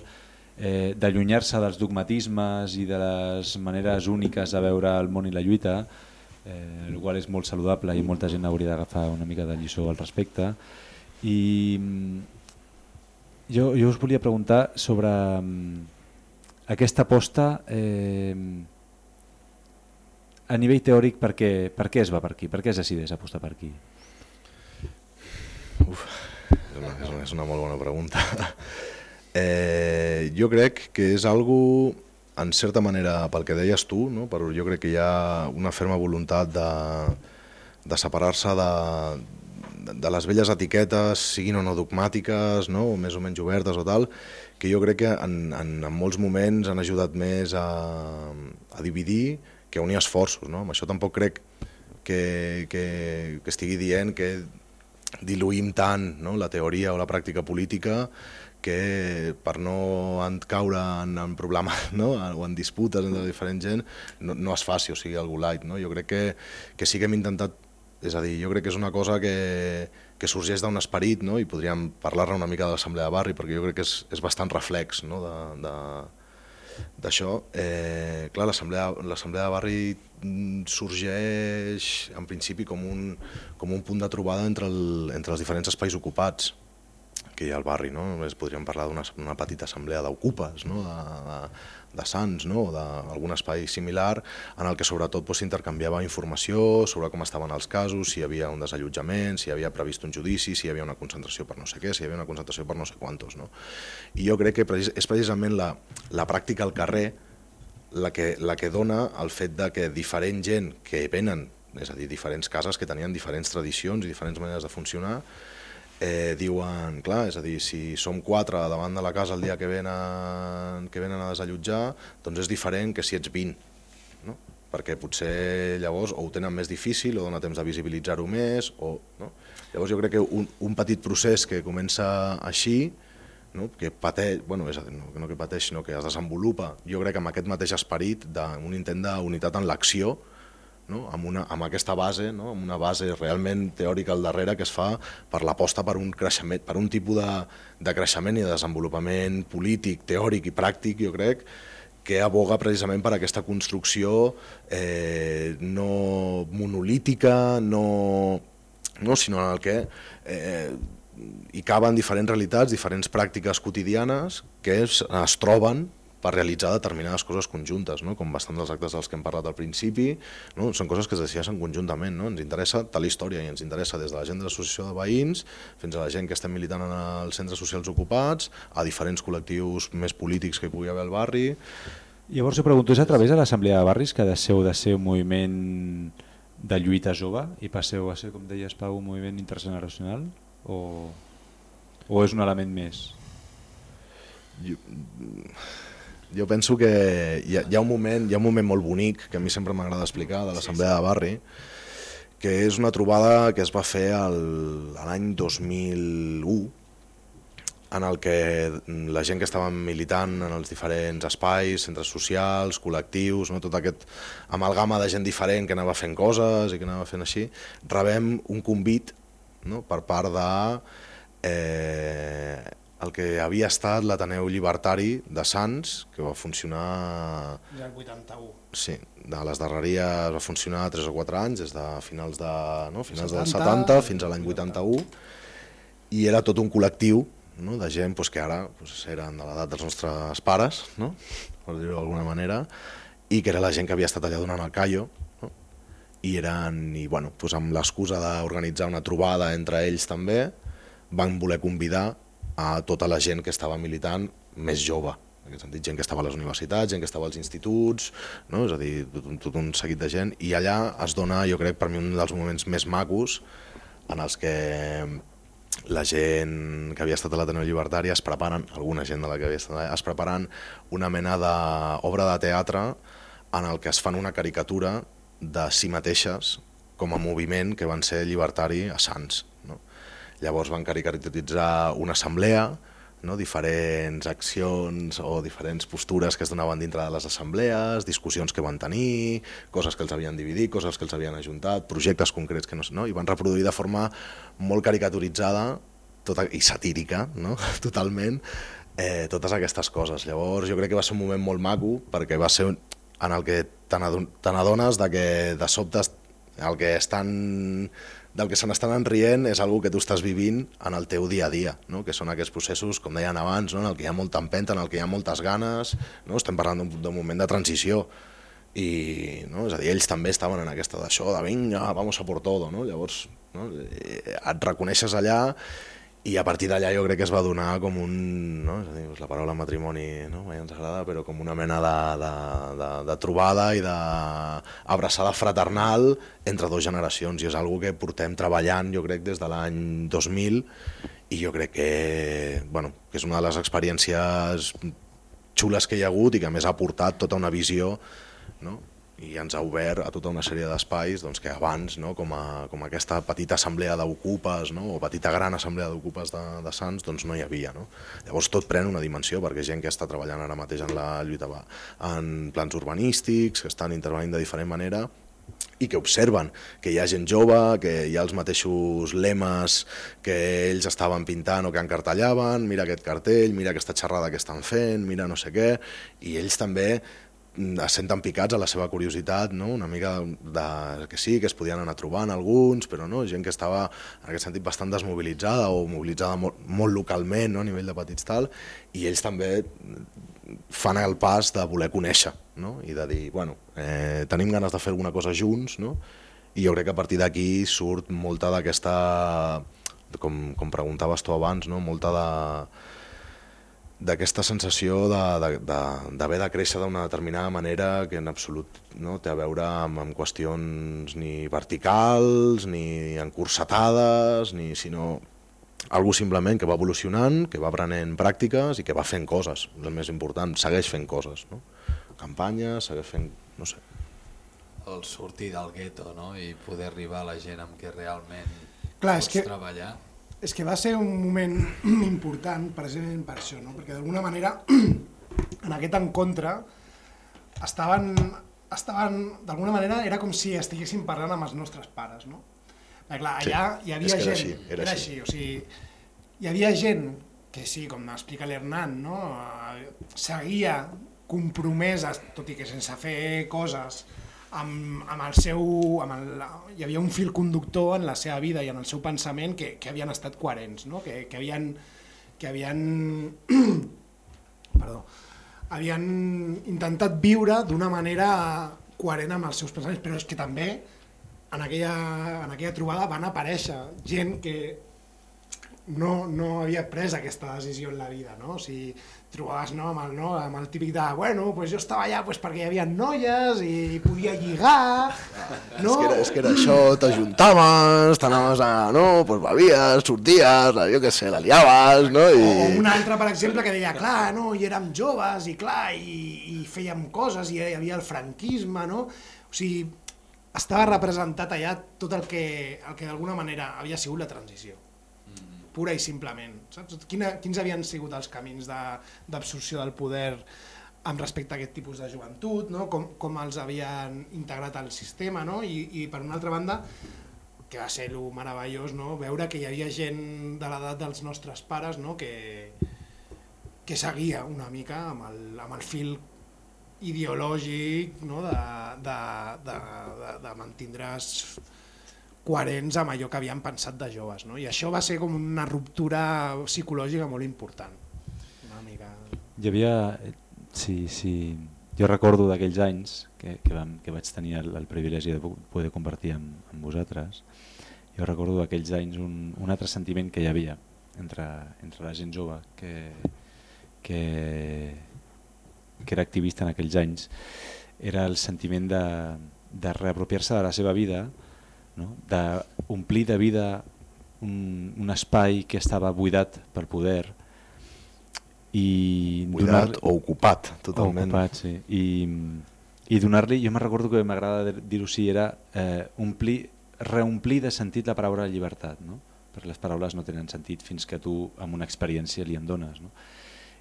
eh, d'allunyar-se dels dogmatismes i de les maneres úniques de veure el món i la lluita, eh, el qual és molt saludable i molta gent hauria d'agafar una mica de lliçó al respecte. I mm, jo, jo us volia preguntar sobre mm, aquesta aposta eh, a nivell teòric per què, per què es va per aquí, per què es decideix apostar per aquí?
Uf, és una, és una, molt bona pregunta. Eh, jo crec que és algo, en certa manera, pel que deies tu, no? però jo crec que hi ha una ferma voluntat de, de separar-se de, de les velles etiquetes, siguin o no dogmàtiques, no? o més o menys obertes o tal, que jo crec que en, en, en molts moments han ajudat més a, a dividir que a unir esforços. No? Amb això tampoc crec que, que, que estigui dient que diluïm tant no? la teoria o la pràctica política que per no caure en, en problemes no? o en disputes entre diferent gent no, no es faci, o sigui, algú light. No? Jo crec que, que sí que hem intentat És a dir, jo crec que és una cosa que, que sorgeix d'un esperit, no? i podríem parlar-ne una mica de l'assemblea de barri, perquè jo crec que és, és bastant reflex no? d'això. Eh, clar, l'assemblea de barri mm, sorgeix en principi com un, com un punt de trobada entre, el, entre els diferents espais ocupats que hi ha al barri. No? Podríem parlar d'una petita assemblea d'ocupes, no? de, de, de Sants, no? d'algun espai similar, en el que sobretot pues, s'intercanviava informació sobre com estaven els casos, si hi havia un desallotjament, si hi havia previst un judici, si hi havia una concentració per no sé què, si hi havia una concentració per no sé quantos. No? I jo crec que és precisament la, la pràctica al carrer la que, la que dona el fet de que diferent gent que venen, és a dir, diferents cases que tenien diferents tradicions i diferents maneres de funcionar, eh, diuen, clar, és a dir, si som quatre davant de la casa el dia que venen, que venen a desallotjar, doncs és diferent que si ets 20, no? perquè potser llavors o ho tenen més difícil o dona temps de visibilitzar-ho més, o, no? llavors jo crec que un, un petit procés que comença així, no? que pateix, bueno, és a dir, no, no que pateix, sinó que es desenvolupa, jo crec que amb aquest mateix esperit d'un intent d'unitat en l'acció, no? amb, una, amb aquesta base, no? amb una base realment teòrica al darrere que es fa per l'aposta per un creixement, per un tipus de, de creixement i de desenvolupament polític, teòric i pràctic, jo crec, que aboga precisament per aquesta construcció eh, no monolítica, no, no, sinó en el que eh, hi caben diferents realitats, diferents pràctiques quotidianes que es, es troben per realitzar determinades coses conjuntes, no? com bastant dels actes dels que hem parlat al principi, no? són coses que es decideixen conjuntament, no? ens interessa tal història i ens interessa des de la gent de l'associació de veïns fins a la gent que estem militant en els centres socials ocupats, a diferents col·lectius més polítics que hi pugui haver al barri.
Llavors jo pregunto, és a través de l'Assemblea de Barris que deixeu de ser un moviment de lluita jove i passeu a ser, com deies Pau, un moviment intergeneracional o, o és un element més?
Jo jo penso que hi ha, hi ha, un moment, hi ha un moment molt bonic que a mi sempre m'agrada explicar de l'Assemblea de Barri, que és una trobada que es va fer l'any 2001 en el que la gent que estava militant en els diferents espais, centres socials, col·lectius, no? tot aquest amalgama de gent diferent que anava fent coses i que anava fent així, rebem un convit no? per part de eh, el que havia estat l'Ateneu Llibertari de Sants, que va funcionar...
Ja el 81.
Sí, de les darreries va funcionar 3 o 4 anys, des de finals, de, no? finals 70, dels 70 fins a l'any 81, i era tot un col·lectiu no? de gent pues, que ara pues, eren de l'edat dels nostres pares, no? per dir-ho d'alguna manera, i que era la gent que havia estat allà donant el callo, no? i eren, i bueno, pues, amb l'excusa d'organitzar una trobada entre ells també, van voler convidar a tota la gent que estava militant més jove, en aquest sentit, gent que estava a les universitats, gent que estava als instituts, no? és a dir, tot, tot un seguit de gent, i allà es dona, jo crec, per mi un dels moments més macos en els que la gent que havia estat a l'Ateneu Llibertari es preparen, alguna gent de la que havia estat es preparen una mena d'obra de teatre en el que es fan una caricatura de si mateixes com a moviment que van ser llibertari a Sants. Llavors van caricaturitzar una assemblea, no? diferents accions o diferents postures que es donaven dintre de les assemblees, discussions que van tenir, coses que els havien dividit, coses que els havien ajuntat, projectes concrets que no no? i van reproduir de forma molt caricaturitzada tota, i satírica, no? totalment, eh, totes aquestes coses. Llavors jo crec que va ser un moment molt maco perquè va ser en el que te n'adones de que de sobte el que estan del que se n'estan enrient és algo que tu estàs vivint en el teu dia a dia, no? que són aquests processos, com deien abans, no? en el que hi ha molta empenta, en el que hi ha moltes ganes, no? estem parlant d'un moment de transició, i no? és a dir, ells també estaven en aquesta d'això, de vinga, vamos a por todo, no? llavors no? Eh, et reconeixes allà i a partir d'allà jo crec que es va donar com un, no? és a dir, la paraula matrimoni no? mai ens agrada, però com una mena de, de, de, de trobada i d'abraçada fraternal entre dues generacions, i és algo que portem treballant jo crec des de l'any 2000 i jo crec que, bueno, que és una de les experiències xules que hi ha hagut i que a més ha portat tota una visió no? I ens ha obert a tota una sèrie d'espais doncs, que abans, no, com, a, com aquesta petita assemblea d'ocupes no, o petita gran assemblea d'ocupes de, de Sants doncs no hi havia. No? Llavors tot pren una dimensió perquè gent que està treballant ara mateix en la lluita en plans urbanístics, que estan intervenint de diferent manera i que observen que hi ha gent jove, que hi ha els mateixos lemes que ells estaven pintant o que encartellaven, mira aquest cartell, mira aquesta xerrada que estan fent, mira no sé què, i ells també es senten picats a la seva curiositat, no? una mica de, que sí, que es podien anar trobant alguns, però no, gent que estava en aquest sentit bastant desmobilitzada o mobilitzada molt, molt localment no? a nivell de petits tal, i ells també fan el pas de voler conèixer no? i de dir, bueno, eh, tenim ganes de fer alguna cosa junts no? i jo crec que a partir d'aquí surt molta d'aquesta, com, com preguntaves tu abans, no? molta de d'aquesta sensació d'haver de, de, de, de créixer d'una determinada manera que en absolut no té a veure amb, amb qüestions ni verticals, ni encursetades, ni, sinó algú simplement que va evolucionant, que va aprenent pràctiques i que va fent coses, és el més important, segueix fent coses, no? campanyes, segueix fent, no sé.
El sortir del gueto no? i poder arribar a la gent amb què realment
Clar, és
pots
que-
treballar.
És que va ser un moment important precisament per això, no? perquè d'alguna manera en aquest encontre estaven, estaven d'alguna manera era com si estiguéssim parlant amb els nostres pares. No? Perquè, clar,
Sí,
allà hi havia
era
gent,
així, era
era
així.
així, o sigui, hi havia gent que sí, com explica l'Hernan, no? eh, seguia compromesa, tot i que sense fer coses, amb, amb el seu... Amb el, hi havia un fil conductor en la seva vida i en el seu pensament que, que havien estat coherents, no? que, que havien... Que havien perdó, havien intentat viure d'una manera coherent amb els seus pensaments, però és que també en aquella, en aquella trobada van aparèixer gent que no, no havia pres aquesta decisió en la vida, no? O sigui, trobaves no, amb, el, no, amb el típic de, bueno, pues jo estava allà pues, perquè hi havia noies i podia lligar, no?
És, que era, és que era això, t'ajuntaves, t'anaves a... no, pues bevies, sorties, jo què sé, la liaves, no? I...
O un altre, per exemple, que deia, clar, no, i érem joves, i clar, i, i fèiem coses, i hi havia el franquisme, no? O sigui, estava representat allà tot el que, el que d'alguna manera havia sigut la transició pura i simplement. Saps? Quina, quins havien sigut els camins de- d'absorció del poder amb respecte a aquest tipus de joventut, no? com, com els havien integrat al sistema, no? I, i per una altra banda, que va ser lo meravellós, no? veure que hi havia gent de l'edat dels nostres pares no? que, que seguia una mica amb el, amb el fil ideològic no? de, de, de, de, de mantindre's coherents amb allò que havien pensat de joves. No? I això va ser com una ruptura psicològica molt important. Una mica...
Hi havia... Sí, sí. Jo recordo d'aquells anys que, que, vam, que vaig tenir el, el privilegi de poder compartir amb, amb vosaltres. Jo recordo d'aquells anys un, un altre sentiment que hi havia entre, entre la gent jove que, que, que era activista en aquells anys. Era el sentiment de, de reapropiar-se de la seva vida, no? d'omplir de vida un, un espai que estava buidat pel poder i
Buidat
donar-
o ocupat, totalment.
o ocupat, sí. i, i donar-li, jo me recordo que m'agrada dir-ho així, era eh, omplir, reomplir de sentit la paraula llibertat, no? perquè les paraules no tenen sentit fins que tu amb una experiència li en dones. No?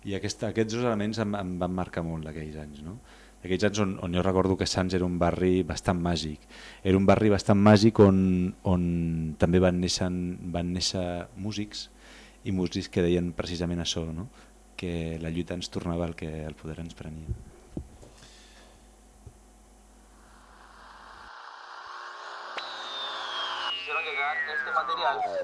I aquesta, aquests dos elements em, em van marcar molt aquells anys. No? Aquells anys on, on jo recordo que Sants era un barri bastant màgic. Era un barri bastant màgic on, on també van néixer, van néixer músics i músics que deien precisament això, no? que la lluita ens tornava al que el poder ens prenia.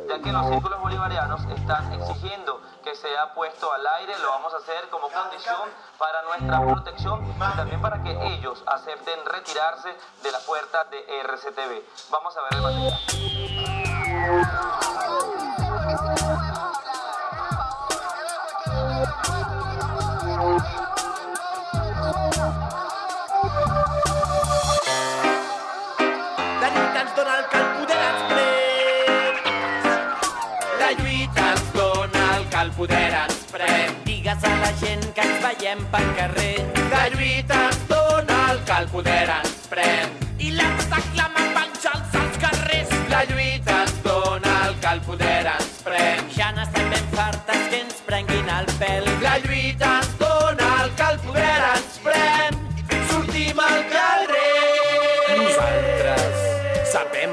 Ya que los círculos bolivarianos están exigiendo que sea puesto al aire, lo vamos a hacer como condición para nuestra protección y también para que ellos acepten retirarse de la puerta de RCTV. Vamos a ver el material.
A la gent que ens veiem pel carrer. La lluita ens dona el que el poder ens pren. I l'ens aclamen penjals als carrers. La lluita ens dona el que el poder ens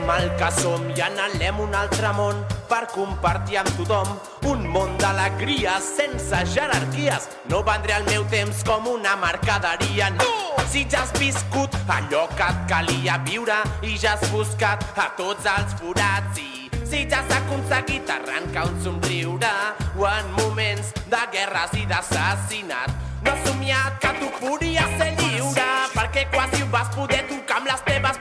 el que
som i anhelem un altre món per compartir amb tothom un món d'alegria sense jerarquies. No vendré el meu temps com una mercaderia, no! Si ja has viscut allò que et calia viure i ja has buscat a tots els forats i si ja has aconseguit arrencar un somriure o en moments de guerres i d'assassinat no has somiat que tu podies ser lliure perquè quasi ho vas poder tocar amb les teves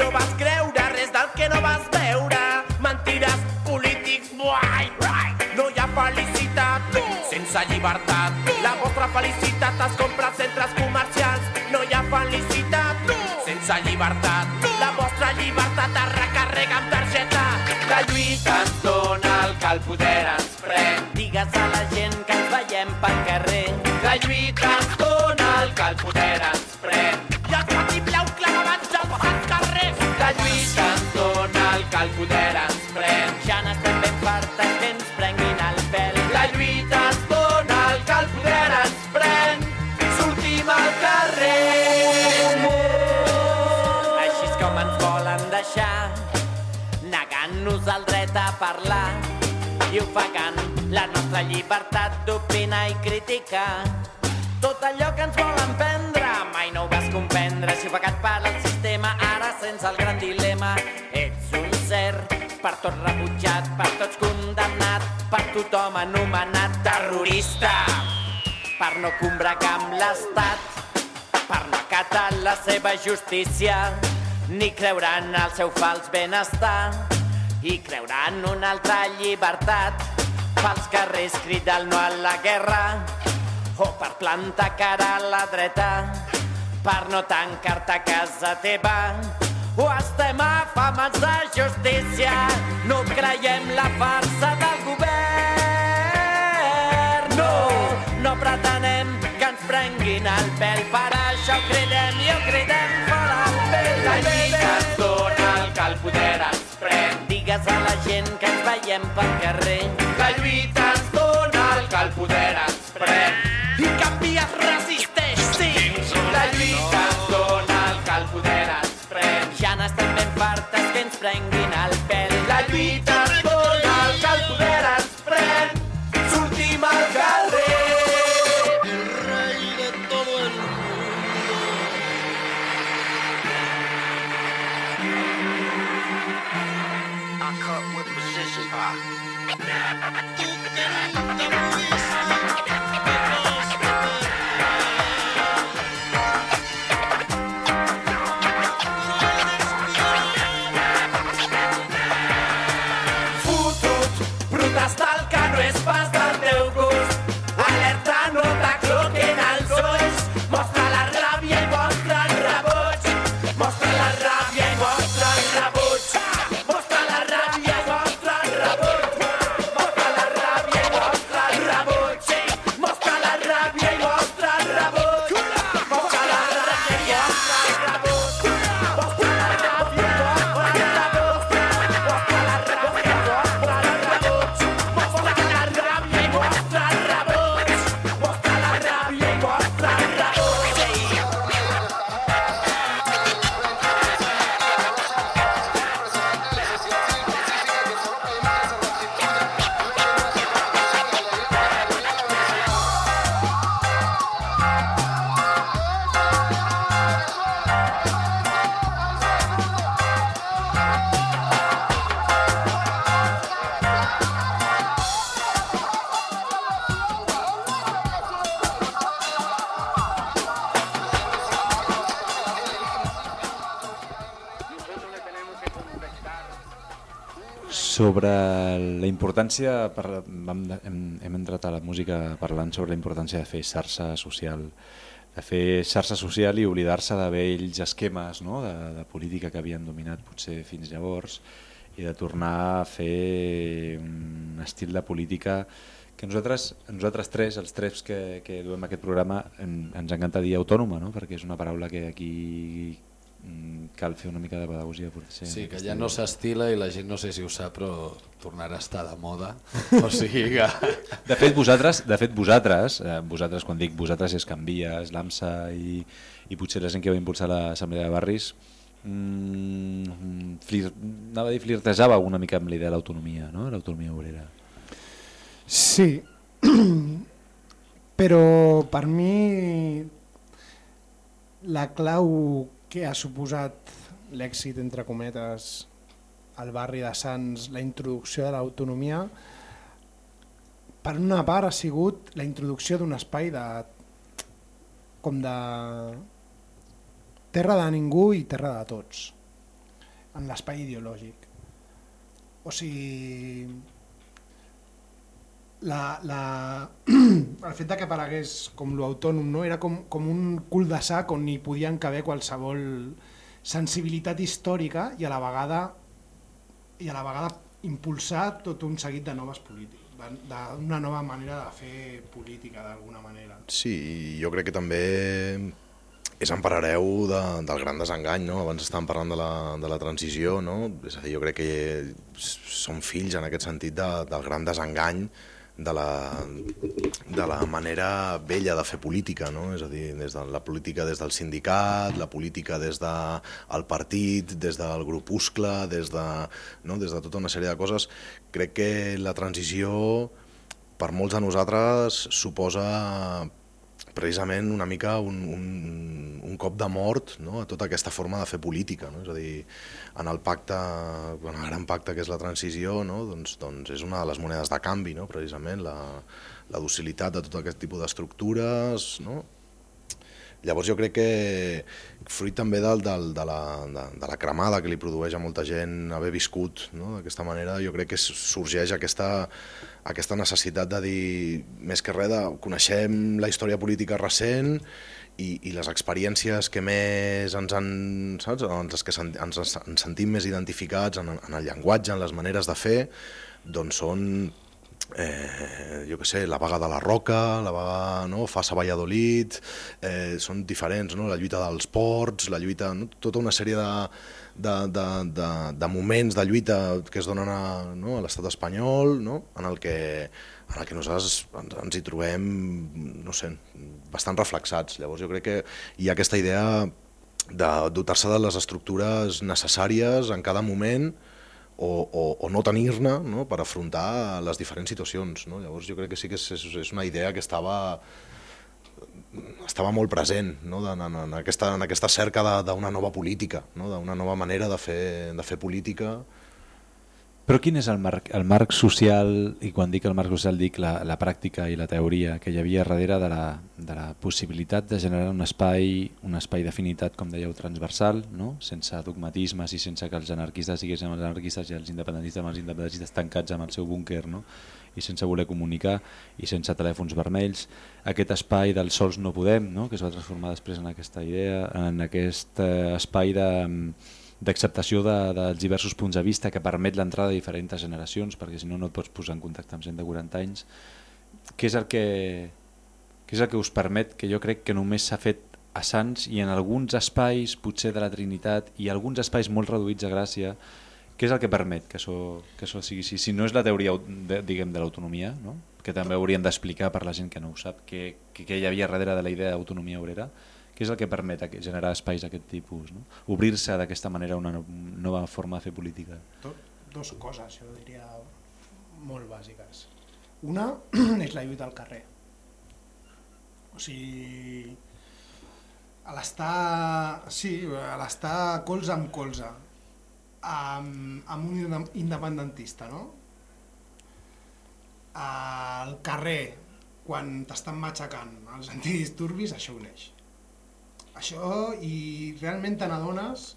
no vas creure res del que no vas veure. Mentides polítics buai, buai. no hi ha felicitat sense llibertat. La vostra felicitat es compra als centres comercials. No hi ha felicitat sense llibertat. La vostra llibertat es recarrega amb targeta. La lluita ens dona el que el poder ens pren.
Digues a la gent que ens veiem pel carrer.
la lluita la
llibertat d'opinar i criticar. Tot allò que ens volen prendre mai no ho vas comprendre. Si ofegat per al sistema ara sense el gran dilema. Ets un ser per tots rebutjat per tots condemnat per tothom anomenat terrorista. Per no combregar amb l'estat per no acatar la seva justícia ni creure en el seu fals benestar i creure en una altra llibertat. Pels carrers cridant no a la guerra o per plantar cara a la dreta. Per no tancar-te a casa teva o estem afamats de justícia. No creiem la farsa del govern. No, no pretenem que ens prenguin el pèl per digues a la gent que ens veiem pel carrer.
La lluita ens dona el que el poder ens
importància, per, vam, hem, hem entrat a la música parlant sobre la importància de fer xarxa social, de fer xarxa social i oblidar-se de vells esquemes no? de, de política que havien dominat potser fins llavors i de tornar a fer un estil de política que nosaltres, nosaltres tres, els tres que, que duem aquest programa, en, ens encanta dir autònoma, no? perquè és una paraula que aquí cal fer una mica de pedagogia. Potser,
Sí, que ja no s'estila i la gent no sé si ho sap, però tornarà a estar de moda. O sigui que...
De fet, vosaltres, de fet, vosaltres, eh, vosaltres quan dic vosaltres és Canvies, l'AMSA i, i potser la gent que va impulsar l'Assemblea de Barris, mm, flir, anava a dir flirtejava una mica amb l'idea de l'autonomia, no? l'autonomia obrera.
Sí, però per mi la clau que ha suposat l'èxit, entre cometes, al barri de Sants, la introducció de l'autonomia, per una part ha sigut la introducció d'un espai de com de terra de ningú i terra de tots en l'espai ideològic. O sigui la, la, el fet de que aparegués com l'autònom no? era com, com un cul de sac on hi podien caber qualsevol sensibilitat històrica i a la vegada i a la vegada impulsar tot un seguit de noves polítiques d'una nova manera de fer política d'alguna manera.
Sí, jo crec que també és en paral·lel de, del gran desengany, no? abans estàvem parlant de la, de la transició, no? és a dir, jo crec que som fills en aquest sentit de, del gran desengany de la, de la manera vella de fer política, no? és a dir, des de la política des del sindicat, la política des del de partit, des del grupuscle, des de, no? des de tota una sèrie de coses. Crec que la transició per molts de nosaltres suposa precisament una mica un, un, un cop de mort no? a tota aquesta forma de fer política. No? És a dir, en el pacte, en el gran pacte que és la transició, no? doncs, doncs és una de les monedes de canvi, no? precisament, la, la docilitat de tot aquest tipus d'estructures, no? Llavors jo crec que fruit també del, del, de, la, de, de la cremada que li produeix a molta gent haver viscut no? d'aquesta manera, jo crec que sorgeix aquesta, aquesta necessitat de dir, més que res, de, coneixem la història política recent i, i les experiències que més ens han, saps? En les que ens, ens sentim més identificats en, en el llenguatge, en les maneres de fer, doncs són eh, jo que sé, la vaga de la Roca, la vaga no, Fassa Valladolid, eh, són diferents, no? la lluita dels ports, la lluita, no? tota una sèrie de, de, de, de, de moments de lluita que es donen a, no? a l'estat espanyol, no? en, el que, en el que nosaltres ens, ens hi trobem no sé, bastant reflexats. Llavors jo crec que hi ha aquesta idea de dotar-se de les estructures necessàries en cada moment, o, o, o no tenir-ne no? per afrontar les diferents situacions. No? Llavors jo crec que sí que és, és una idea que estava estava molt present no? en, en, en, aquesta, en aquesta cerca d'una nova política, no? d'una nova manera de fer, de fer política
però quin és el marc, el marc social, i quan dic el marc social dic la, la pràctica i la teoria que hi havia darrere de la, de la possibilitat de generar un espai, un espai d'afinitat, com dèieu, transversal, no? sense dogmatismes i sense que els anarquistes siguessin els anarquistes i els independentistes amb els independentistes tancats amb el seu búnquer, no? i sense voler comunicar i sense telèfons vermells. Aquest espai del sols no podem, no? que es va transformar després en aquesta idea, en aquest eh, espai de d'acceptació de, dels diversos punts de vista que permet l'entrada de diferents generacions, perquè si no no et pots posar en contacte amb gent de 40 anys. Què és el que, què és el que us permet, que jo crec que només s'ha fet a Sants i en alguns espais, potser de la Trinitat, i alguns espais molt reduïts a Gràcia, què és el que permet que això, que això sigui així? Si no és la teoria de, diguem, de l'autonomia, no? que també hauríem d'explicar per la gent que no ho sap, què, què hi havia darrere de la idea d'autonomia obrera, què és el que permet generar espais d'aquest tipus? No? Obrir-se d'aquesta manera una nova forma de fer política?
Dos coses, jo diria, molt bàsiques. Una és la lluita al carrer. O sigui, l'estar sí, colze amb colze amb, amb un independentista, no? Al carrer, quan t'estan matxacant els antidisturbis, això uneix. Això, i realment te n'adones,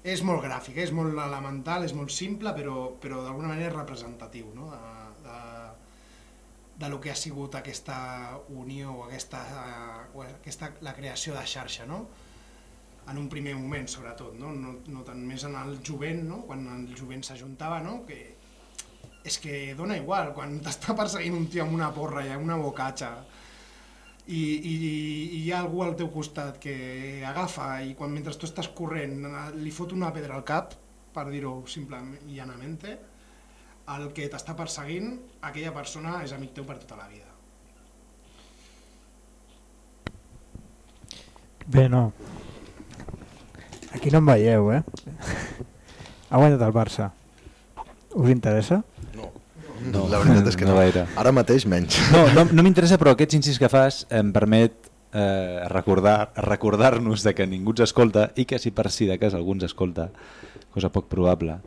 és molt gràfic, és molt elemental, és molt simple, però, però d'alguna manera és representatiu no? de, de, de lo que ha sigut aquesta unió o aquesta, o aquesta la creació de xarxa, no? en un primer moment sobretot, no, no, no tant més en el jovent, no? quan el jovent s'ajuntava, no? que és que dona igual, quan t'està perseguint un tio amb una porra i amb una bocatxa, i, i, i hi ha algú al teu costat que agafa i quan mentre tu estàs corrent li fot una pedra al cap, per dir-ho simplement i llanament, el que t'està perseguint, aquella persona és amic teu per tota la vida.
Bé, no. Aquí no em veieu, eh? Ha guanyat el Barça. Us interessa?
No, la veritat és que no.
no gaire.
Ara mateix menys.
No, no, no m'interessa, però aquests incís que fas em permet eh, recordar recordar-nos de que ningú ens escolta i que si per si de cas algú ens escolta, cosa poc probable,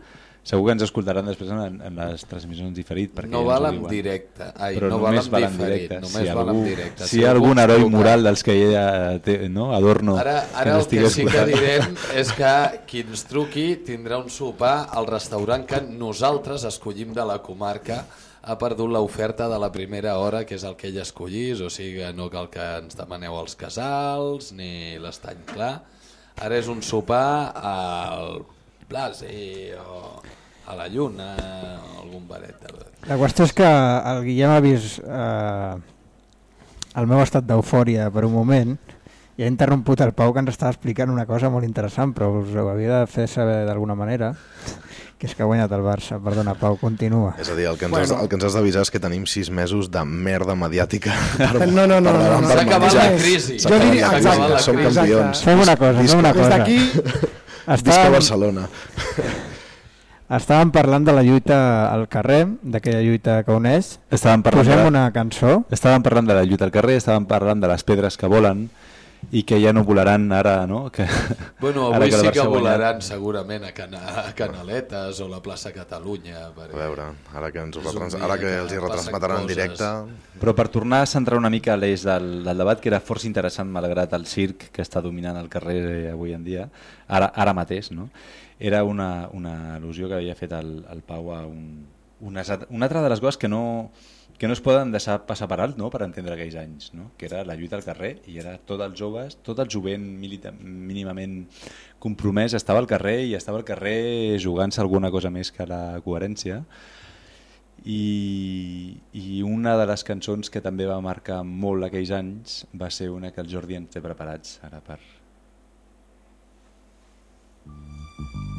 segur que ens escoltaran després en, en les transmissions diferit. Perquè
No val en directe. Ai,
Però
no
només
en
val en
diferit,
directe.
només
si
val en
algú,
directe.
Si
Si
hi ha algun heroi moral dels que ella té, no? Adorno,
Ara,
que
ara
ens
el que sí que direm és que qui ens truqui tindrà un sopar al restaurant que nosaltres escollim de la comarca ha perdut l'oferta de la primera hora, que és el que ell escollís, o sigui que no cal que ens demaneu els casals ni l'estany clar. Ara és un sopar al Blasi o a la Lluna o algun baret. de-
La qüestió és que el Guillem ha vist eh, el meu estat d'eufòria per un moment i ha interromput el Pau que ens estava explicant una cosa molt interessant, però us ho havia de fer saber d'alguna manera, que és que ha guanyat el Barça. Perdona, Pau, continua.
És a dir, el que ens,
Bueno.
has, el que ens has d'avisar és que tenim sis mesos de merda mediàtica. Per,
No, no, no,
per
no, no.
per
S'ha acabat la crisi.
S'ha
Jo
acabat
diria-
la crisi,
exacte,
som
exacte.
campions.
Fem una cosa, fem una cosa.
Des d'aquí,
Visca
Estàvem,
Barcelona.
estàvem parlant de la lluita al carrer, d'aquella lluita que uneix.
Estàvem parlant
Posem
de-
una cançó.
Estàvem parlant de la lluita al carrer, estàvem parlant de les pedres que volen i que ja no volaran ara, no? Que,
Bueno,
ara
avui
el
sí que
ha guanyat.
volaran segurament a, Cana a Canaletes o la plaça Catalunya. Per...
A veure, ara que, ens ho retrans...
dia
ara que
que
els hi
passen
retransmetran en directe...
Però per tornar a centrar una mica l'eix del, del debat, que era força interessant malgrat el circ que està dominant el carrer avui en dia, ara, ara mateix, no? era una, una al·lusió que havia fet el, el Pau a un, una, una altra de les coses que no, que no es poden deixar passar per alt no? per entendre aquells anys, no? que era la lluita al carrer i era tot els joves, tot el jovent mínimament compromès estava al carrer i estava al carrer jugant-se alguna cosa més que la coherència i, i una de les cançons que també va marcar molt aquells anys va ser una que el Jordi ens té preparats ara per...
Esta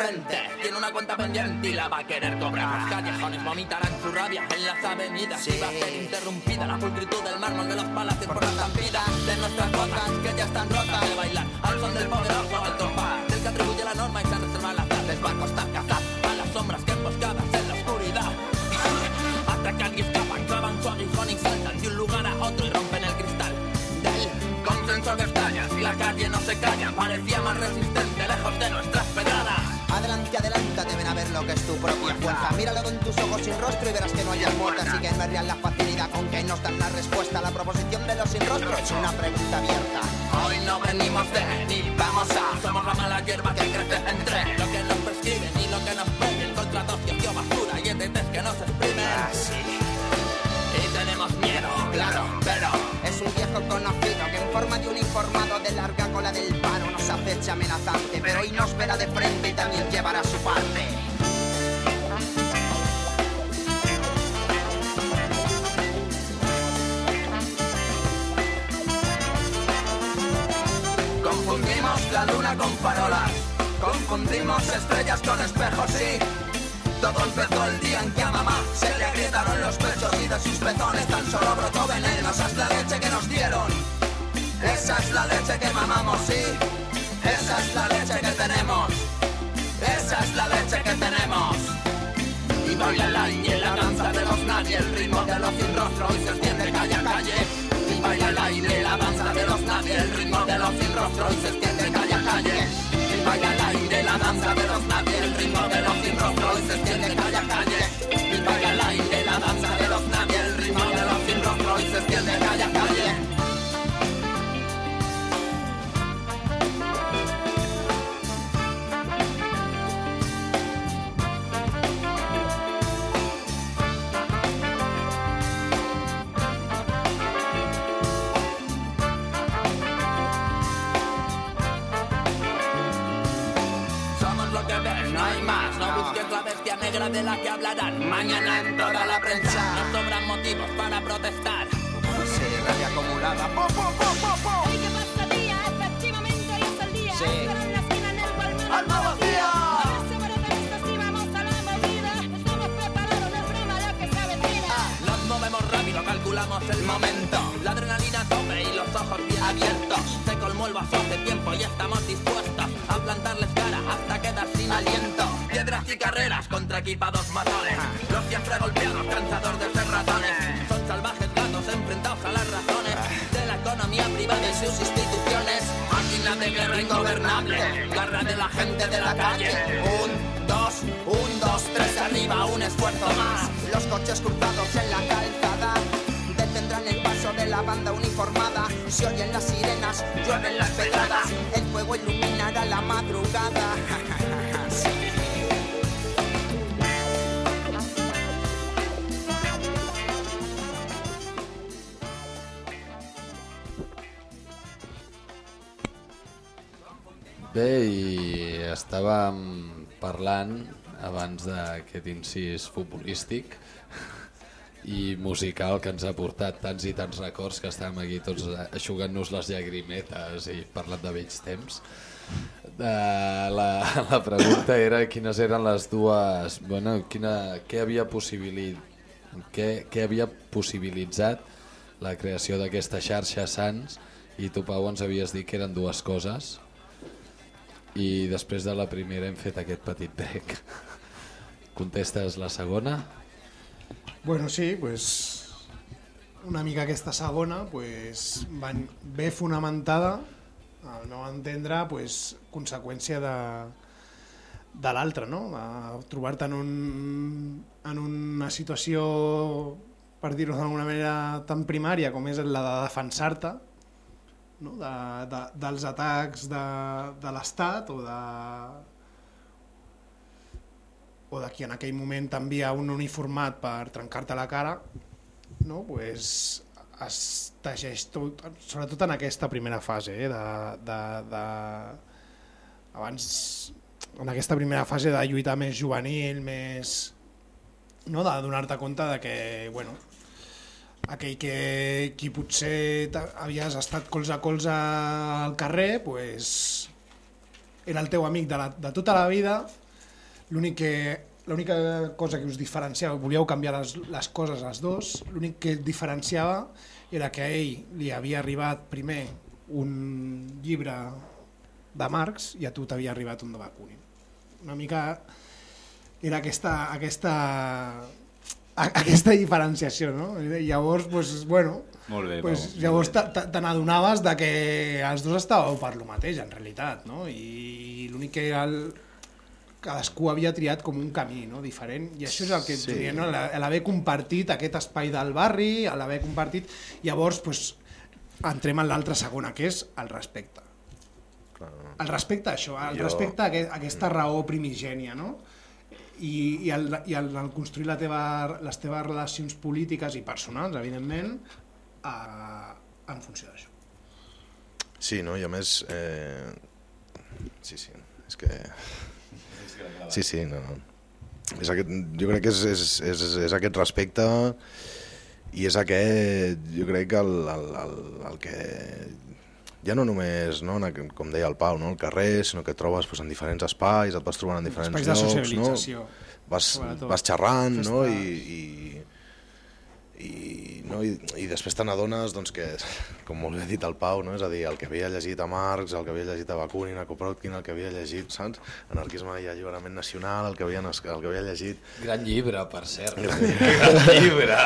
frente tiene una cuenta pendiente y la va a querer cobrar. Los callejones vomitarán su rabia en las avenidas. Y va a ser interrumpida la pulcritud del mármol de los palacios por la estampida de nuestras botas que ya están rotas. De bailar al son del poderoso al trompar. Del que atribuye la norma y se reserva las tardes va a costar cazar a las sombras que emboscadas en la oscuridad. Atacan y escapan clavan su aguijón y saltan de un lugar a otro y rompen el cristal del consenso que estalla si la calle no se calla parecía más resistente lejos de pedradas
Adelante, adelántate, ven a ver lo que es tu propia fuerza. Míralo con tus ojos sin rostro y verás que no hay muertas y que no es real la facilidad con que nos dan la respuesta. La proposición de los sin rostro es una pregunta abierta.
Hoy no venimos de ni vamos a Somos la mala hierba que crece entre Lo que nos prescriben y lo que nos piden Contratos y ocio basura y ETTs que nos exprimen Y tenemos miedo, claro, pero
Es un viejo conocido en forma de un informado de larga cola del paro nos acecha amenazante, pero hoy nos verá de frente y también llevará su parte.
Confundimos la luna con farolas Confundimos estrellas con espejos, sí todo empezó el día en que a mamá se le agrietaron los pechos y de sus pezones tan solo brotó veneno. Es la leche que nos dieron. Esa es la leche que mamamos, sí. Esa es la leche que tenemos. Esa es la leche que tenemos. Y baila el aire, la danza de los nadie, el ritmo de los sin rostro y se extiende calle a calle. Y baila el aire, la danza de los nadie, el ritmo de los sin rostro y se extiende calle a calle. Y baila el aire, la danza de los nadie, el ritmo de los sin rostro y se extiende calle a calle. De
la que hablarán mañana en toda la prensa. Nos sobran motivos para protestar.
Sí, rabia acumulada. ¡Po, po, po, po, po!
¿Y qué pasaría? Efectivamente hoy es el día.
Sí.
Estará en la esquina en el Walmart.
¡Alma vacía!
Ahora se protagonistas y vamos a la movida. Estamos preparados, no es broma lo que se avecina.
Nos movemos rápido, calculamos el momento. La adrenalina tope y los ojos bien abiertos. Se colmó el vaso hace tiempo y estamos dispuestos a plantarles cara hasta quedar sin aliento. Piedras y carreras contra equipados matones. Los siempre golpeados, cansador de ser ratones. Son salvajes gatos enfrentados a las razones de la economía privada y sus instituciones. Máquina de guerra ingobernable, garra de la gente de la calle. Un, dos, un, dos, tres, arriba, un esfuerzo más.
Los coches cruzados en la calzada detendrán el paso de la banda uniformada. Se oyen las sirenas, llueven las pedradas. El fuego iluminará la madrugada.
Bé, i estàvem parlant abans d'aquest incís futbolístic i musical que ens ha portat tants i tants records que estàvem aquí tots aixugant-nos les llagrimetes i parlant de vells temps. De la, la pregunta era quines eren les dues... Bueno, quina, què, havia possibilit, què, què havia possibilitzat la creació d'aquesta xarxa Sants i tu, Pau, ens havies dit que eren dues coses i després de la primera hem fet aquest petit break. Contestes la segona?
Bueno, sí, pues una mica aquesta segona pues, van, ve fonamentada al meu entendre pues, conseqüència de, de l'altre, no? De trobar-te en, un, en una situació, per dir-ho d'alguna manera, tan primària com és la de defensar-te, no? de, de, dels atacs de, de l'Estat o de o de qui en aquell moment t'envia un uniformat per trencar-te la cara, no? pues es teixeix tot, sobretot en aquesta primera fase, eh? de, de, de, abans, en aquesta primera fase de lluitar més juvenil, més, no? de donar-te compte de que, bueno, aquell que qui potser havies estat colze a colze al carrer, pues, era el teu amic de, la, de tota la vida, l'únic que l'única cosa que us diferenciava, volíeu canviar les, les coses els dos, l'únic que diferenciava era que a ell li havia arribat primer un llibre de Marx i a tu t'havia arribat un de Bakunin. Una mica era aquesta, aquesta, aquesta diferenciació, no? I llavors, pues, bueno,
Molt bé,
pues,
Pau,
llavors te n'adonaves que els dos estàveu per lo mateix, en realitat, no? I l'únic que el, cadascú havia triat com un camí no? diferent i això és el que
Sí.
sí. no? L'haver compartit aquest espai del barri, l'haver compartit, llavors pues, entrem en l'altra segona, que és el respecte. El respecte a això, el
Jo-
respecte a, aquest, a aquesta raó primigènia, no? I, i, el, i el, el construir la teva, les teves relacions polítiques i personals, evidentment, a, en funció d'això.
Sí, no? I a més... Eh... Sí, sí, és que... Sí, sí, no, no. És aquest, jo crec que és, és, és, és aquest respecte i és aquest, jo crec que el, el, el, el que ja no només, no, com deia el Pau, no, al carrer, sinó que et trobes pues, en diferents espais, et vas trobant en diferents
Espais de
llocs,
socialització,
no? vas, vas xerrant no? I, i, i, no? I, i després te n'adones doncs, que, com molt bé ha dit el Pau, no? és a dir, el que havia llegit a Marx, el que havia llegit a Bakunin, a Kropotkin, el que havia llegit, saps? Anarquisme i alliberament nacional, el que havia, el que havia llegit...
Gran llibre, per cert.
Gran
Gran llibre.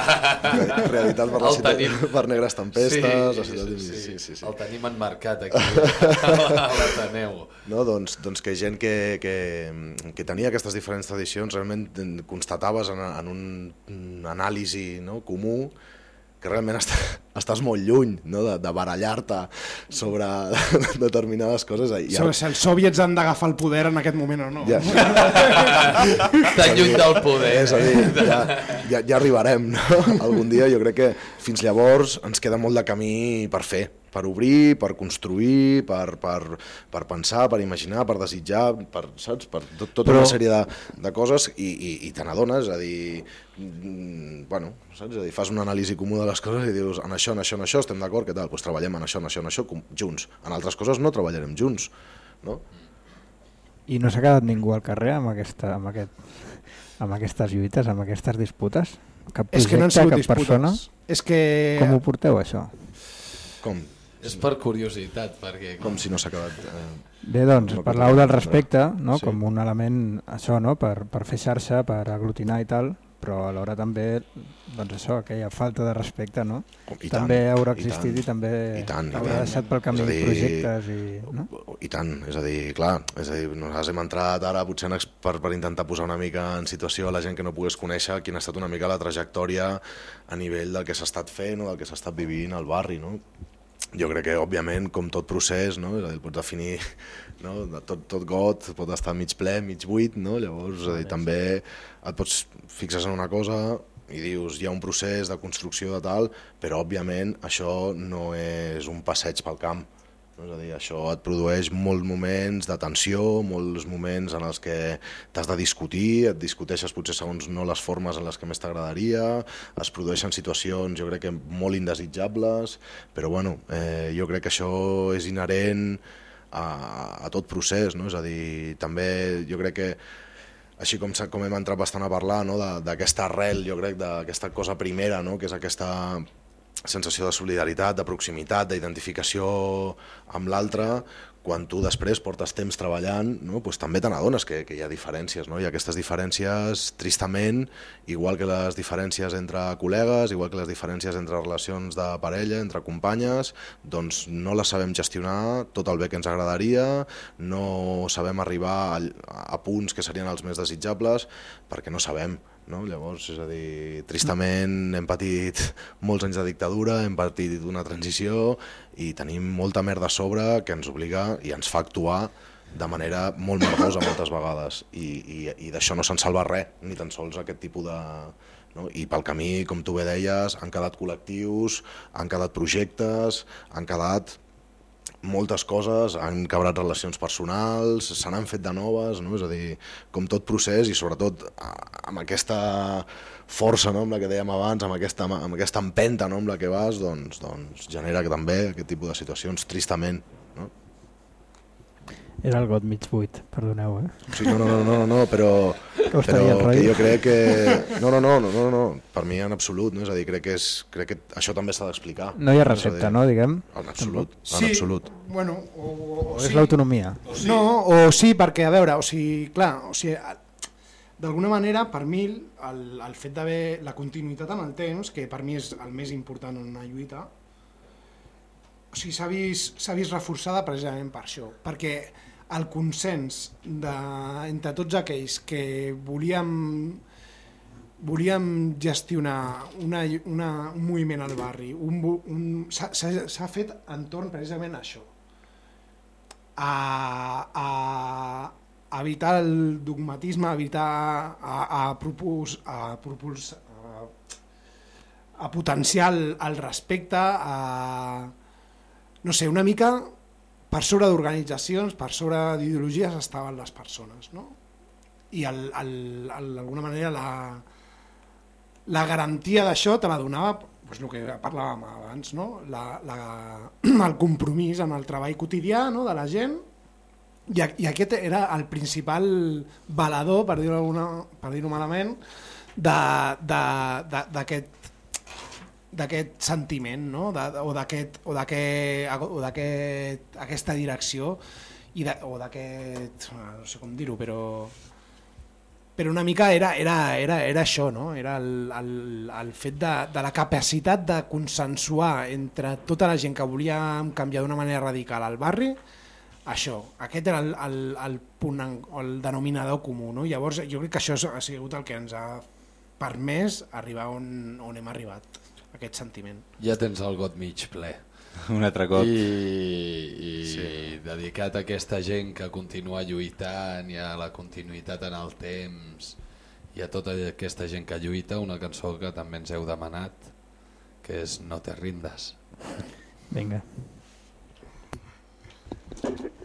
Realitat per, la ciutat,
tenim.
per negres tempestes,
Sí,
ciutat...
sí, sí,
sí, sí, sí.
El tenim enmarcat aquí a l'Ateneu.
No, doncs, doncs que gent que, que, que tenia aquestes diferents tradicions realment constataves en, en un anàlisi no, comú que realment est estàs molt lluny no, de, de barallar-te sobre determinades coses. I
Sobre si els sòviets han d'agafar el poder en aquest moment o no.
Ja.
Tan lluny del poder.
És a dir, ja, ja, ja arribarem, no? Algun dia jo crec que fins llavors ens queda molt de camí per fer, per obrir, per construir, per, per, per pensar, per imaginar, per desitjar, per, saps? per tot, tota
Però-
una sèrie de, de coses i, i, i te n'adones, és a dir, mm, bueno, saps? És a dir, fas una anàlisi comú de les coses i dius, en això, en això, en això estem d'acord, què tal? Pues treballem en això, en això, en això, com- junts. En altres coses no treballarem junts, no?
I no s'ha quedat ningú al carrer amb, aquesta, amb, aquest, amb aquestes lluites, amb aquestes disputes? Cap projecte,
És que no han sigut
cap
disputes.
persona?
És que...
Com ho porteu, això?
Com?
És per curiositat, perquè...
Com si no s'ha quedat... Eh,
Bé, doncs,
no
parlau del respecte, no?
Sí.
com un element, això, no? per, per fer xarxa, per aglutinar i tal, però alhora també, doncs això, aquella falta de respecte, no?
I
també
tant,
haurà
i
existit i,
tant,
també
i tant, i
haurà
tant.
deixat pel camí
dir,
projectes i... No?
I tant, és a dir, clar, és a dir, nosaltres hem entrat ara potser en per, per intentar posar una mica en situació a la gent que no pogués conèixer quina ha estat una mica la trajectòria a nivell del que s'ha estat fent o del que s'ha estat vivint al barri, no? Jo crec que, òbviament, com tot procés, no? és a dir, pots definir, no? de tot, tot got pot estar mig ple, mig buit, no? llavors és a dir, també et pots fixar en una cosa i dius hi ha un procés de construcció de tal, però òbviament això no és un passeig pel camp? És a dir, això et produeix molts moments de tensió, molts moments en els que t'has de discutir, et discuteixes potser segons no les formes en les que més t'agradaria, es produeixen situacions jo crec que molt indesitjables, però bueno, eh, jo crec que això és inherent a, a tot procés, no? és a dir, també jo crec que així com, com hem entrat bastant a parlar no? d'aquesta arrel, jo crec, d'aquesta cosa primera, no? que és aquesta sensació de solidaritat, de proximitat, d'identificació amb l'altre, quan tu després portes temps treballant, no? pues també te n'adones que, que hi ha diferències, no? i aquestes diferències, tristament, igual que les diferències entre col·legues, igual que les diferències entre relacions de parella, entre companyes, doncs no les sabem gestionar tot el bé que ens agradaria, no sabem arribar a, a punts que serien els més desitjables, perquè no sabem, no? Llavors, és a dir, tristament hem patit molts anys de dictadura, hem patit una transició i tenim molta merda a sobre que ens obliga i ens fa actuar de manera molt merdosa moltes vegades i, i, i d'això no se'n salva res, ni tan sols aquest tipus de... No? I pel camí, com tu bé deies, han quedat col·lectius, han quedat projectes, han quedat moltes coses, han quebrat relacions personals, se n'han fet de noves, no? és a dir, com tot procés i sobretot amb aquesta força no? amb la que dèiem abans, amb aquesta, amb aquesta empenta no? amb la que vas, doncs, doncs genera que també aquest tipus de situacions, tristament.
Era el got mig buit, perdoneu, eh?
Sí, no, no, no, no, no, però, però que jo crec que... No, no, no, no, no, no, per mi en absolut, no? és a dir, crec que, és, crec que això també s'ha d'explicar.
No hi ha recepta,
dir,
no, diguem?
En absolut,
Sí,
en absolut.
Bueno, o, o,
O
sí.
és l'autonomia?
No, o sí, perquè, a veure, o sigui, clar, o sigui, d'alguna manera, per mi, el, el fet d'haver la continuïtat en el temps, que per mi és el més important en una lluita, o sigui, s'ha vist, s'ha vist reforçada precisament per això, perquè el consens de, entre tots aquells que volíem volíem gestionar una, una, un moviment al barri, un, un, s'ha fet entorn precisament a això, a, a, a evitar el dogmatisme, a evitar a, a, propus, a, propus, a, a potenciar el, el respecte, a, no sé, una mica per sobre d'organitzacions, per sobre d'ideologies estaven les persones, no? I d'alguna manera la, la garantia d'això te la donava doncs el que parlàvem abans, no? la, la, el compromís en el treball quotidià no? de la gent i, i aquest era el principal valedor, per dir-ho per dir-ho malament, d'aquest d'aquest sentiment no? de, o d'aquest o d'aquest o d'aquest aquesta direcció i de, o d'aquest no sé com dir-ho però però una mica era, era, era, era això, no? era el, el, el fet de, de la capacitat de consensuar entre tota la gent que volia canviar d'una manera radical al barri, això, aquest era el, el, el punt, el denominador comú. No? Llavors jo crec que això ha sigut el que ens ha permès arribar on, on hem arribat, aquest sentiment.
Ja tens el got mig ple.
Un altre cop.
I, i sí. dedicat a aquesta gent que continua lluitant i a la continuïtat en el temps i a tota aquesta gent que lluita, una cançó que també ens heu demanat, que és No te rindes.
Vinga.
Thank you.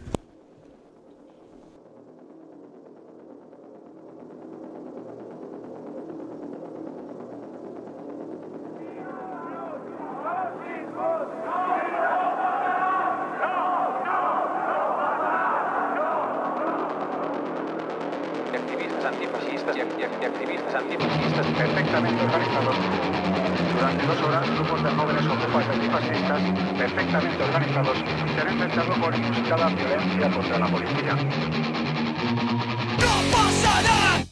Perfectamente organizados se han enfrentado con inusitada violencia contra la policía.
¡No pasará!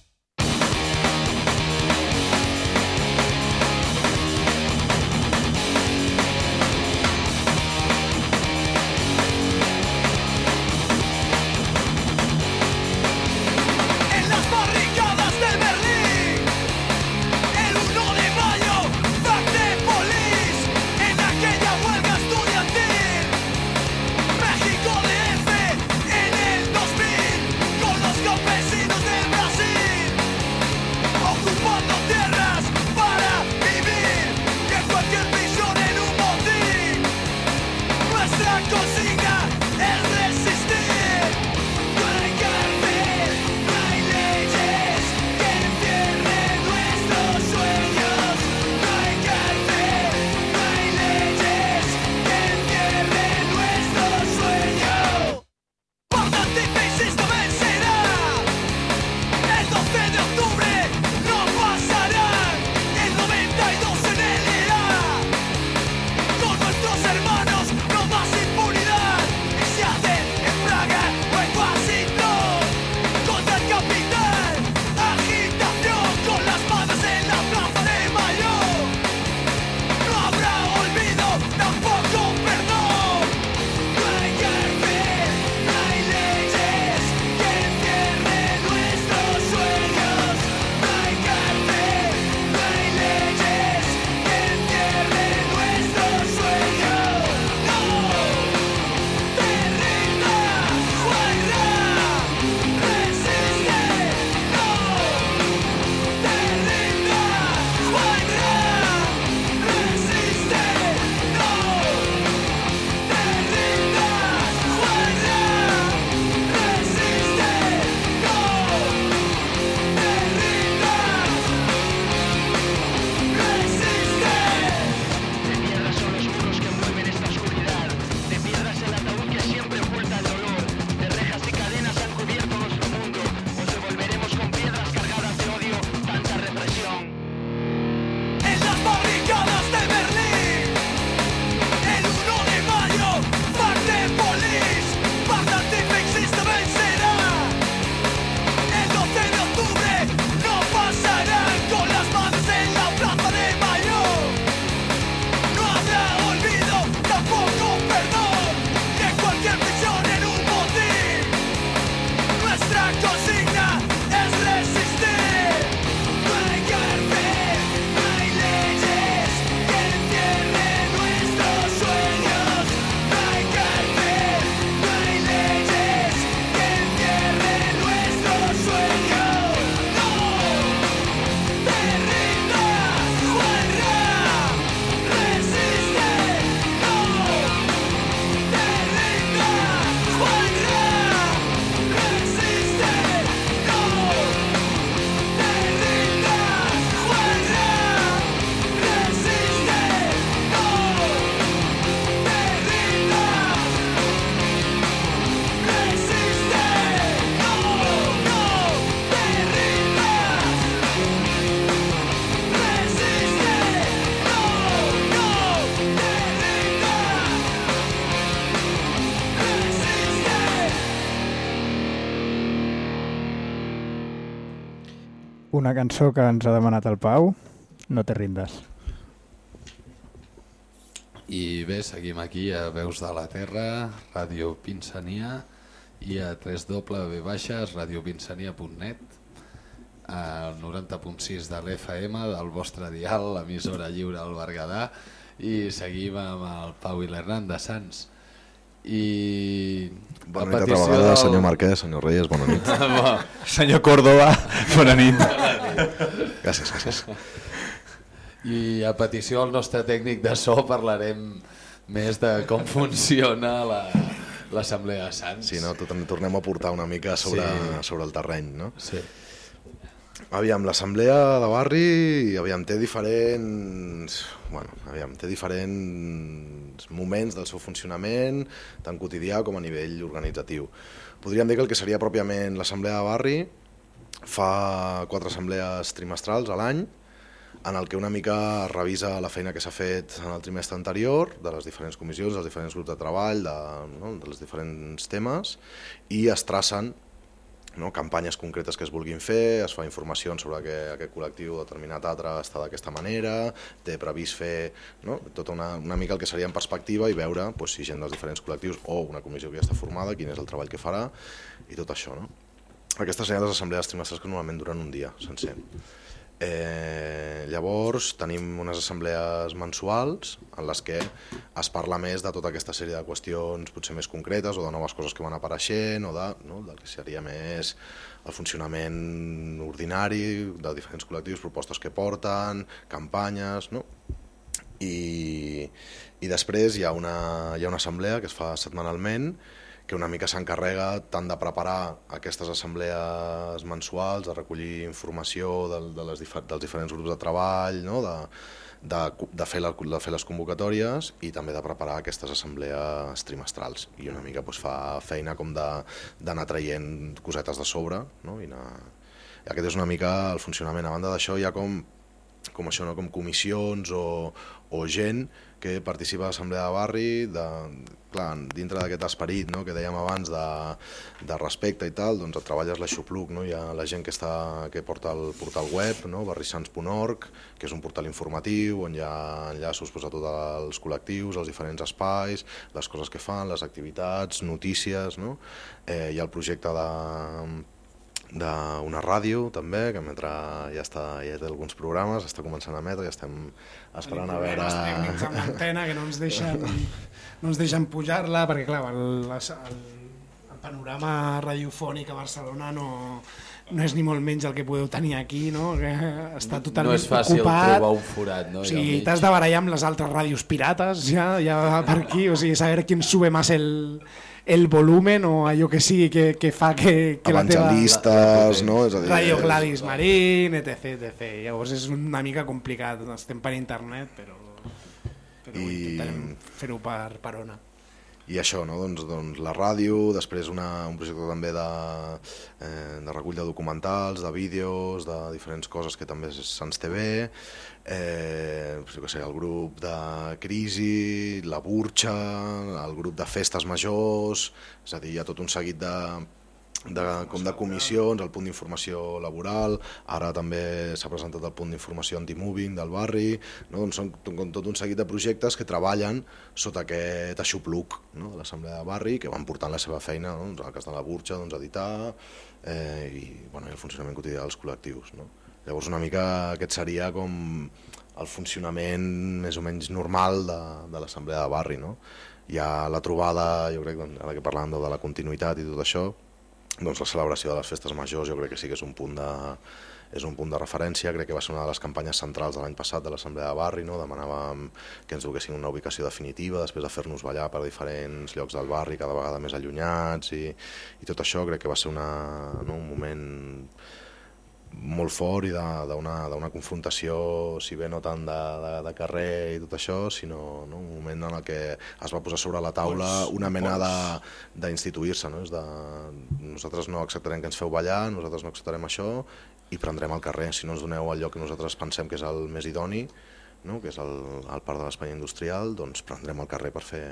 Una cançó que ens ha demanat el Pau, No te rindes.
I bé, seguim aquí a Veus de la Terra, Ràdio Pinsania i a 3W baixes, radiopinsania.net al 90.6 de l'FM del vostre dial, l'emissora lliure al Berguedà i seguim amb el Pau i l'Hernán de Sants i
Bona nit altra vegada, senyor Marquès, senyor Reyes, bona nit.
Senyor Córdoba, bona nit.
Gràcies, gràcies.
I a petició del nostre tècnic de so parlarem més de com funciona la l'Assemblea de Sants.
Sí, no? Tornem a portar una mica sobre,
Sí.
sobre el terreny, no?
Sí.
Aviam, l'assemblea de barri, aviam, té diferents... Bueno, aviam, té diferents moments del seu funcionament, tant quotidià com a nivell organitzatiu. Podríem dir que el que seria pròpiament l'assemblea de barri fa quatre assemblees trimestrals a l'any en el que una mica es revisa la feina que s'ha fet en el trimestre anterior, de les diferents comissions, dels diferents grups de treball, de, no, dels diferents temes, i es tracen no, campanyes concretes que es vulguin fer, es fa informació sobre que aquest col·lectiu determinat altre està d'aquesta manera, té previst fer no, tota una, una mica el que seria en perspectiva i veure pues, si gent dels diferents col·lectius o una comissió que ja està formada, quin és el treball que farà i tot això. No? Aquestes serien les assemblees trimestrals que normalment duren un dia sencer. Eh, llavors tenim unes assemblees mensuals en les que es parla més de tota aquesta sèrie de qüestions potser més concretes o de noves coses que van apareixent o de, no, del que seria més el funcionament ordinari de diferents col·lectius, propostes que porten, campanyes, no? I, i després hi ha, una, hi ha una assemblea que es fa setmanalment que una mica s'encarrega tant de preparar aquestes assemblees mensuals, de recollir informació del, de les, difer dels diferents grups de treball, no? de, de, de, fer la, de fer les convocatòries i també de preparar aquestes assemblees trimestrals. I una mica doncs, fa feina com d'anar traient cosetes de sobre no? i anar... I aquest és una mica el funcionament. A banda d'això hi ha com com això, no? com comissions o, o gent que participa a l'assemblea de barri, de, clar, dintre d'aquest esperit no? que dèiem abans de, de respecte i tal, doncs et treballes l'aixopluc, no? hi ha la gent que, està, que porta el portal web, no? barrissans.org, que és un portal informatiu on hi ha enllaços pues, a tots els col·lectius, els diferents espais, les coses que fan, les activitats, notícies, no? eh, hi ha el projecte de d'una ràdio també, que mentre ja, està, ja té alguns programes, està començant a emetre i estem esperant a veure...
tècnics amb l'antena que no ens deixen, no ens deixen pujar-la, perquè clar, el, el, el panorama radiofònic a Barcelona no, no és ni molt menys el que podeu tenir aquí, no? que està totalment
no és fàcil
ocupat.
trobar un forat. No?
O sigui, t'has de barallar amb les altres ràdios pirates ja, ja per aquí, o sigui, saber quién sube más el, el volumen o allò que sigui que, que fa que, que la teva...
Evangelistes, no? És a dir,
Radio Gladys Marín, etc, etc. Llavors és una mica complicat, estem per internet, però, però
I-
intentarem fer-ho per, per ona.
I això, no? doncs, doncs la ràdio, després una, un projecte també de, eh, de recull de documentals, de vídeos, de diferents coses que també se'ns té bé, eh, què sé, el grup de crisi, la burxa, el grup de festes majors, és a dir, hi ha tot un seguit de, de, com de comissions, el punt d'informació laboral, ara també s'ha presentat el punt d'informació anti-moving del barri, no? doncs són com tot un seguit de projectes que treballen sota aquest aixopluc no? de l'Assemblea de Barri, que van portant la seva feina, no? doncs, en el cas de la Burxa, doncs, editar, eh, i, bueno, i el funcionament quotidià dels col·lectius. No? Llavors una mica aquest seria com el funcionament més o menys normal de, de l'Assemblea de Barri. No? Hi ha la trobada, jo crec, doncs, ara que parlàvem de la continuïtat i tot això, doncs la celebració de les festes majors jo crec que sí que és un punt de, és un punt de referència, crec que va ser una de les campanyes centrals de l'any passat de l'Assemblea de Barri, no? demanàvem que ens donessin una ubicació definitiva després de fer-nos ballar per diferents llocs del barri cada vegada més allunyats i, i tot això crec que va ser una, no? un moment molt fort i d'una confrontació, si bé no tant de, de, de carrer i tot això, sinó no? un moment en el que es va posar sobre la taula
Pols,
una mena d'instituir-se, no? És de, nosaltres no acceptarem que ens feu ballar, nosaltres no acceptarem això i prendrem el carrer, si no ens doneu lloc que nosaltres pensem que és el més idoni, no? que és el, el parc de l'Espanya Industrial, doncs prendrem el carrer per fer,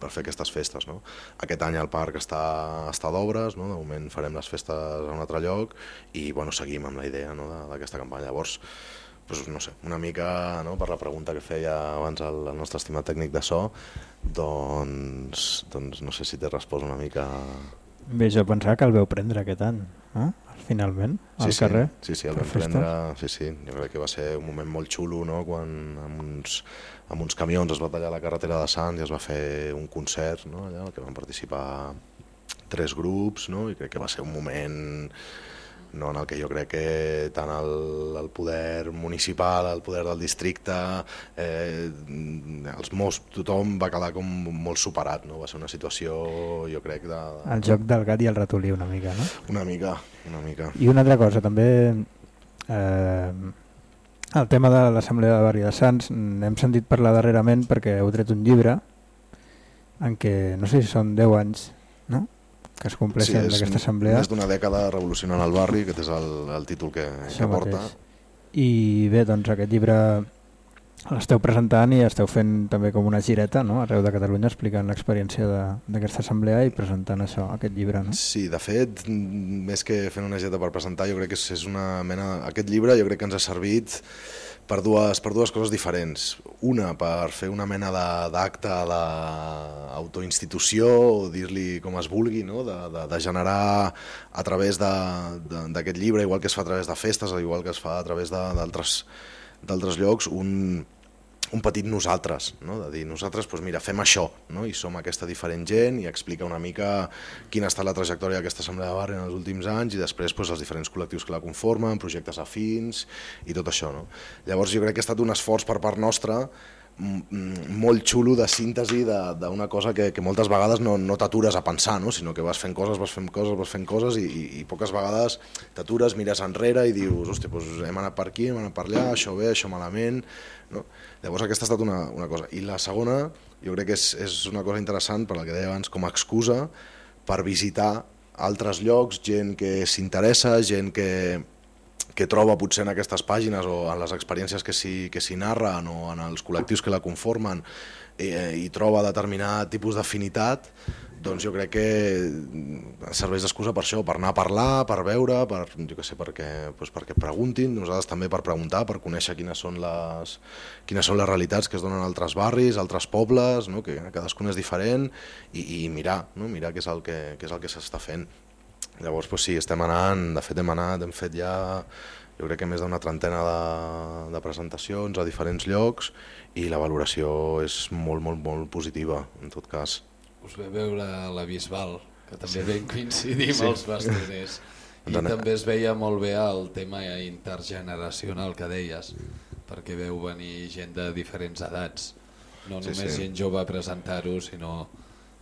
per fer aquestes festes. No? Aquest any el parc està, està d'obres, no? de moment farem les festes a un altre lloc i bueno, seguim amb la idea no? d'aquesta campanya. Llavors, doncs, no sé, una mica no? per la pregunta que feia abans el, el nostre estimat tècnic de so, doncs, doncs no sé si t'he respost una mica...
Bé, jo pensava que el veu prendre aquest any, eh? finalment, al
sí,
carrer.
Sí, sí, el
per
vam prendre, sí, sí, jo crec que va ser un moment molt xulo, no?, quan amb uns, amb uns camions es va tallar la carretera de Sants i es va fer un concert, no?, allà, que van participar tres grups, no?, i crec que va ser un moment no, en el que jo crec que tant el, el poder municipal, el poder del districte, eh, els mos, tothom va quedar com molt superat, no? va ser una situació, jo crec, de
El joc del gat i el ratolí una mica, no?
Una mica, una mica.
I una altra cosa, també eh, el tema de l'Assemblea de Barri de Sants n'hem sentit parlar darrerament perquè heu tret un llibre en què, no sé si són 10 anys, no? que es compleixen d'aquesta assemblea.
Més d'una dècada revolucionant el barri, aquest és el, el títol que,
Això
que porta.
mateix. I bé, doncs aquest llibre l'esteu presentant i esteu fent també com una gireta no? arreu de Catalunya explicant l'experiència d'aquesta assemblea i presentant això, aquest llibre. No?
Sí, de fet, més que fent una agenda per presentar, jo crec que és, una mena... Aquest llibre jo crec que ens ha servit per dues, per dues coses diferents. Una, per fer una mena d'acte d'autoinstitució, o dir-li com es vulgui, no? de, de, de generar a través d'aquest llibre, igual que es fa a través de festes, igual que es fa a través d'altres d'altres llocs, un, un petit nosaltres, no? de dir nosaltres doncs mira, fem això no? i som aquesta diferent gent i explica una mica quina ha estat la trajectòria d'aquesta assemblea de barri en els últims anys i després doncs, els diferents col·lectius que la conformen, projectes afins i tot això. No? Llavors jo crec que ha estat un esforç per part nostra molt xulo de síntesi d'una cosa que, que moltes vegades no, no t'atures a pensar, no? sinó que vas fent coses, vas fent coses, vas fent coses i, i, i poques vegades t'atures, mires enrere i dius, hòstia, doncs hem anat per aquí, hem anat per allà, això bé, això malament... No? Llavors aquesta ha estat una, una cosa. I la segona, jo crec que és, és una cosa interessant, per la que deia abans, com a excusa per visitar altres llocs, gent que s'interessa, gent que, que troba potser en aquestes pàgines o en les experiències que s'hi que narren o en els col·lectius que la conformen eh, i troba determinat tipus d'afinitat, doncs jo crec que serveix d'excusa per això, per anar a parlar, per veure, per, jo què sé, perquè, doncs perquè preguntin, nosaltres també per preguntar, per conèixer quines són les, quines són les realitats que es donen a altres barris, altres pobles, no? que cadascun és diferent, i, i mirar, no? mirar què és el que, què és el que s'està fent. Llavors, doncs sí, estem anant, de fet hem anat, hem fet ja jo crec que més d'una trentena de, de presentacions a diferents llocs i la valoració és molt, molt, molt positiva, en tot cas.
Us ve veure la Bisbal, que també sí. vam coincidir amb
Sí.
els bastoners. I
Dona-
també es veia molt bé el tema intergeneracional que deies, perquè veu venir gent de diferents edats. No
Sí,
només
sí.
gent jove a presentar-ho, sinó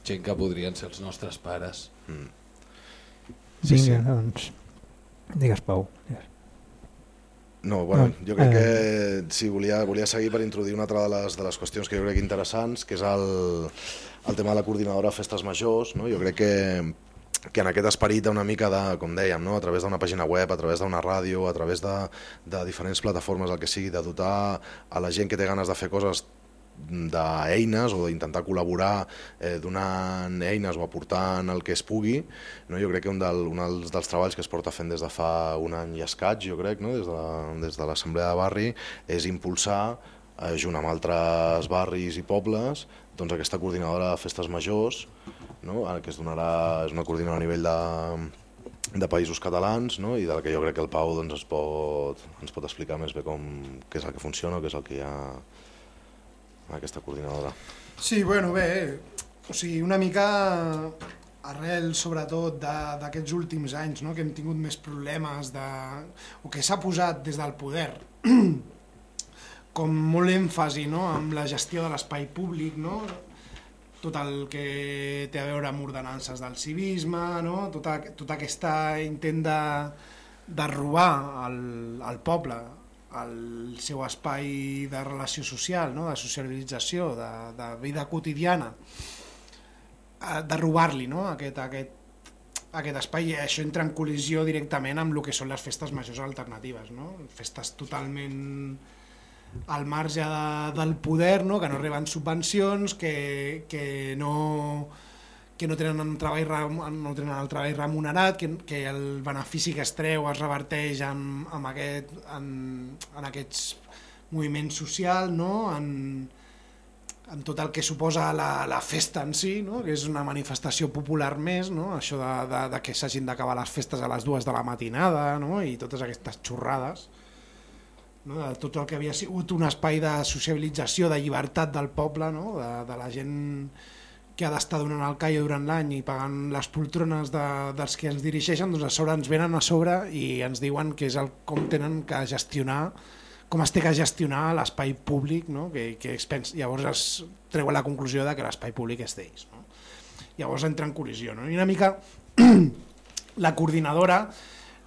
gent que podrien ser els nostres pares.
Mm.
Sí, Vinga, sí. doncs, digues Pau. Digues.
No, bueno,
No,
jo crec
eh.
que sí, volia, volia seguir per introduir una altra de les, de les qüestions que jo crec interessants, que és el, el tema de la coordinadora de festes majors. No? Jo crec que, que en aquest esperit una mica de, com dèiem, no? a través d'una pàgina web, a través d'una ràdio, a través de, de diferents plataformes, el que sigui, de dotar a la gent que té ganes de fer coses d'eines o d'intentar col·laborar eh, donant eines o aportant el que es pugui no? jo crec que un, del, un dels, dels treballs que es porta fent des de fa un any i escaig jo crec, no? des de, des de l'Assemblea de Barri és impulsar eh, junt amb altres barris i pobles doncs aquesta coordinadora de festes majors no? que es donarà, és una coordinadora a nivell de, de països catalans no? i del que jo crec que el Pau doncs, es pot, ens pot explicar més bé com, què és el que funciona, què és el que hi ha aquesta coordinadora.
Sí, bueno, bé, o sigui, una mica arrel sobretot d'aquests últims anys, no? que hem tingut més problemes de... o que s'ha posat des del poder com molt èmfasi no? amb la gestió de l'espai públic, no? tot el que té a veure amb ordenances del civisme, no? tota, tot aquest intent de, de robar al, al poble el seu espai de relació social, no? de socialització, de, de vida quotidiana, eh, de robar-li no? aquest, aquest, aquest espai i això entra en col·lisió directament amb el que són les festes majors alternatives, no? festes totalment al marge de, del poder, no? que no reben subvencions, que, que no que no tenen un treball, no tenen el treball remunerat, que, que el benefici que es treu es reverteix en, en, aquest, en, en aquests moviments socials, no? en, en tot el que suposa la, la festa en si, no? que és una manifestació popular més, no? això de, de, de que s'hagin d'acabar les festes a les dues de la matinada no? i totes aquestes xorrades no? de tot el que havia sigut un espai de sociabilització, de llibertat del poble, no? de, de la gent que ha d'estar donant el callo durant l'any i pagant les poltrones de, dels que ens dirigeixen, doncs a sobre ens venen a sobre i ens diuen que és el com tenen que gestionar com es té que gestionar l'espai públic, no? que, que es pensa, llavors es treu la conclusió de que l'espai públic és d'ells. No? Llavors entra en col·lisió. No? I una mica la coordinadora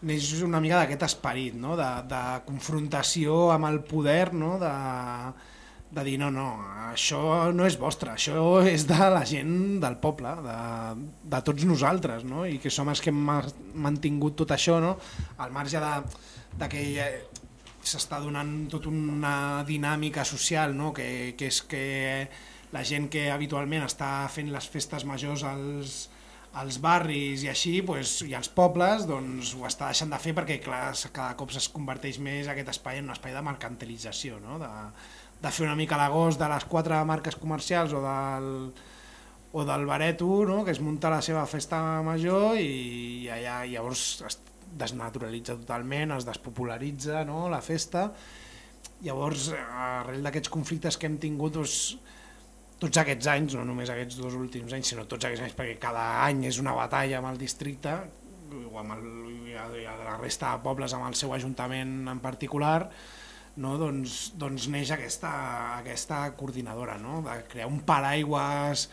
neix una mica d'aquest esperit, no? de, de confrontació amb el poder, no? de, de dir no, no, això no és vostre, això és de la gent del poble, de, de tots nosaltres, no? i que som els que hem ma- mantingut tot això, no? al marge de, de que s'està donant tota una dinàmica social, no? que, que és que la gent que habitualment està fent les festes majors als, als barris i així, pues, i als pobles, doncs ho està deixant de fer perquè clar, cada cop es converteix més aquest espai en un espai de mercantilització, no? de, de fer una mica l'agost de les quatre marques comercials o del, o del Bareto, no? que es munta la seva festa major i, i allà llavors es desnaturalitza totalment, es despopularitza no? la festa. Llavors, arrel d'aquests conflictes que hem tingut, doncs, tots aquests anys, no només aquests dos últims anys, sinó tots aquests anys, perquè cada any és una batalla amb el districte, o amb el, la resta de pobles amb el seu ajuntament en particular, no? doncs, doncs neix aquesta, aquesta coordinadora, no? de crear un paraigües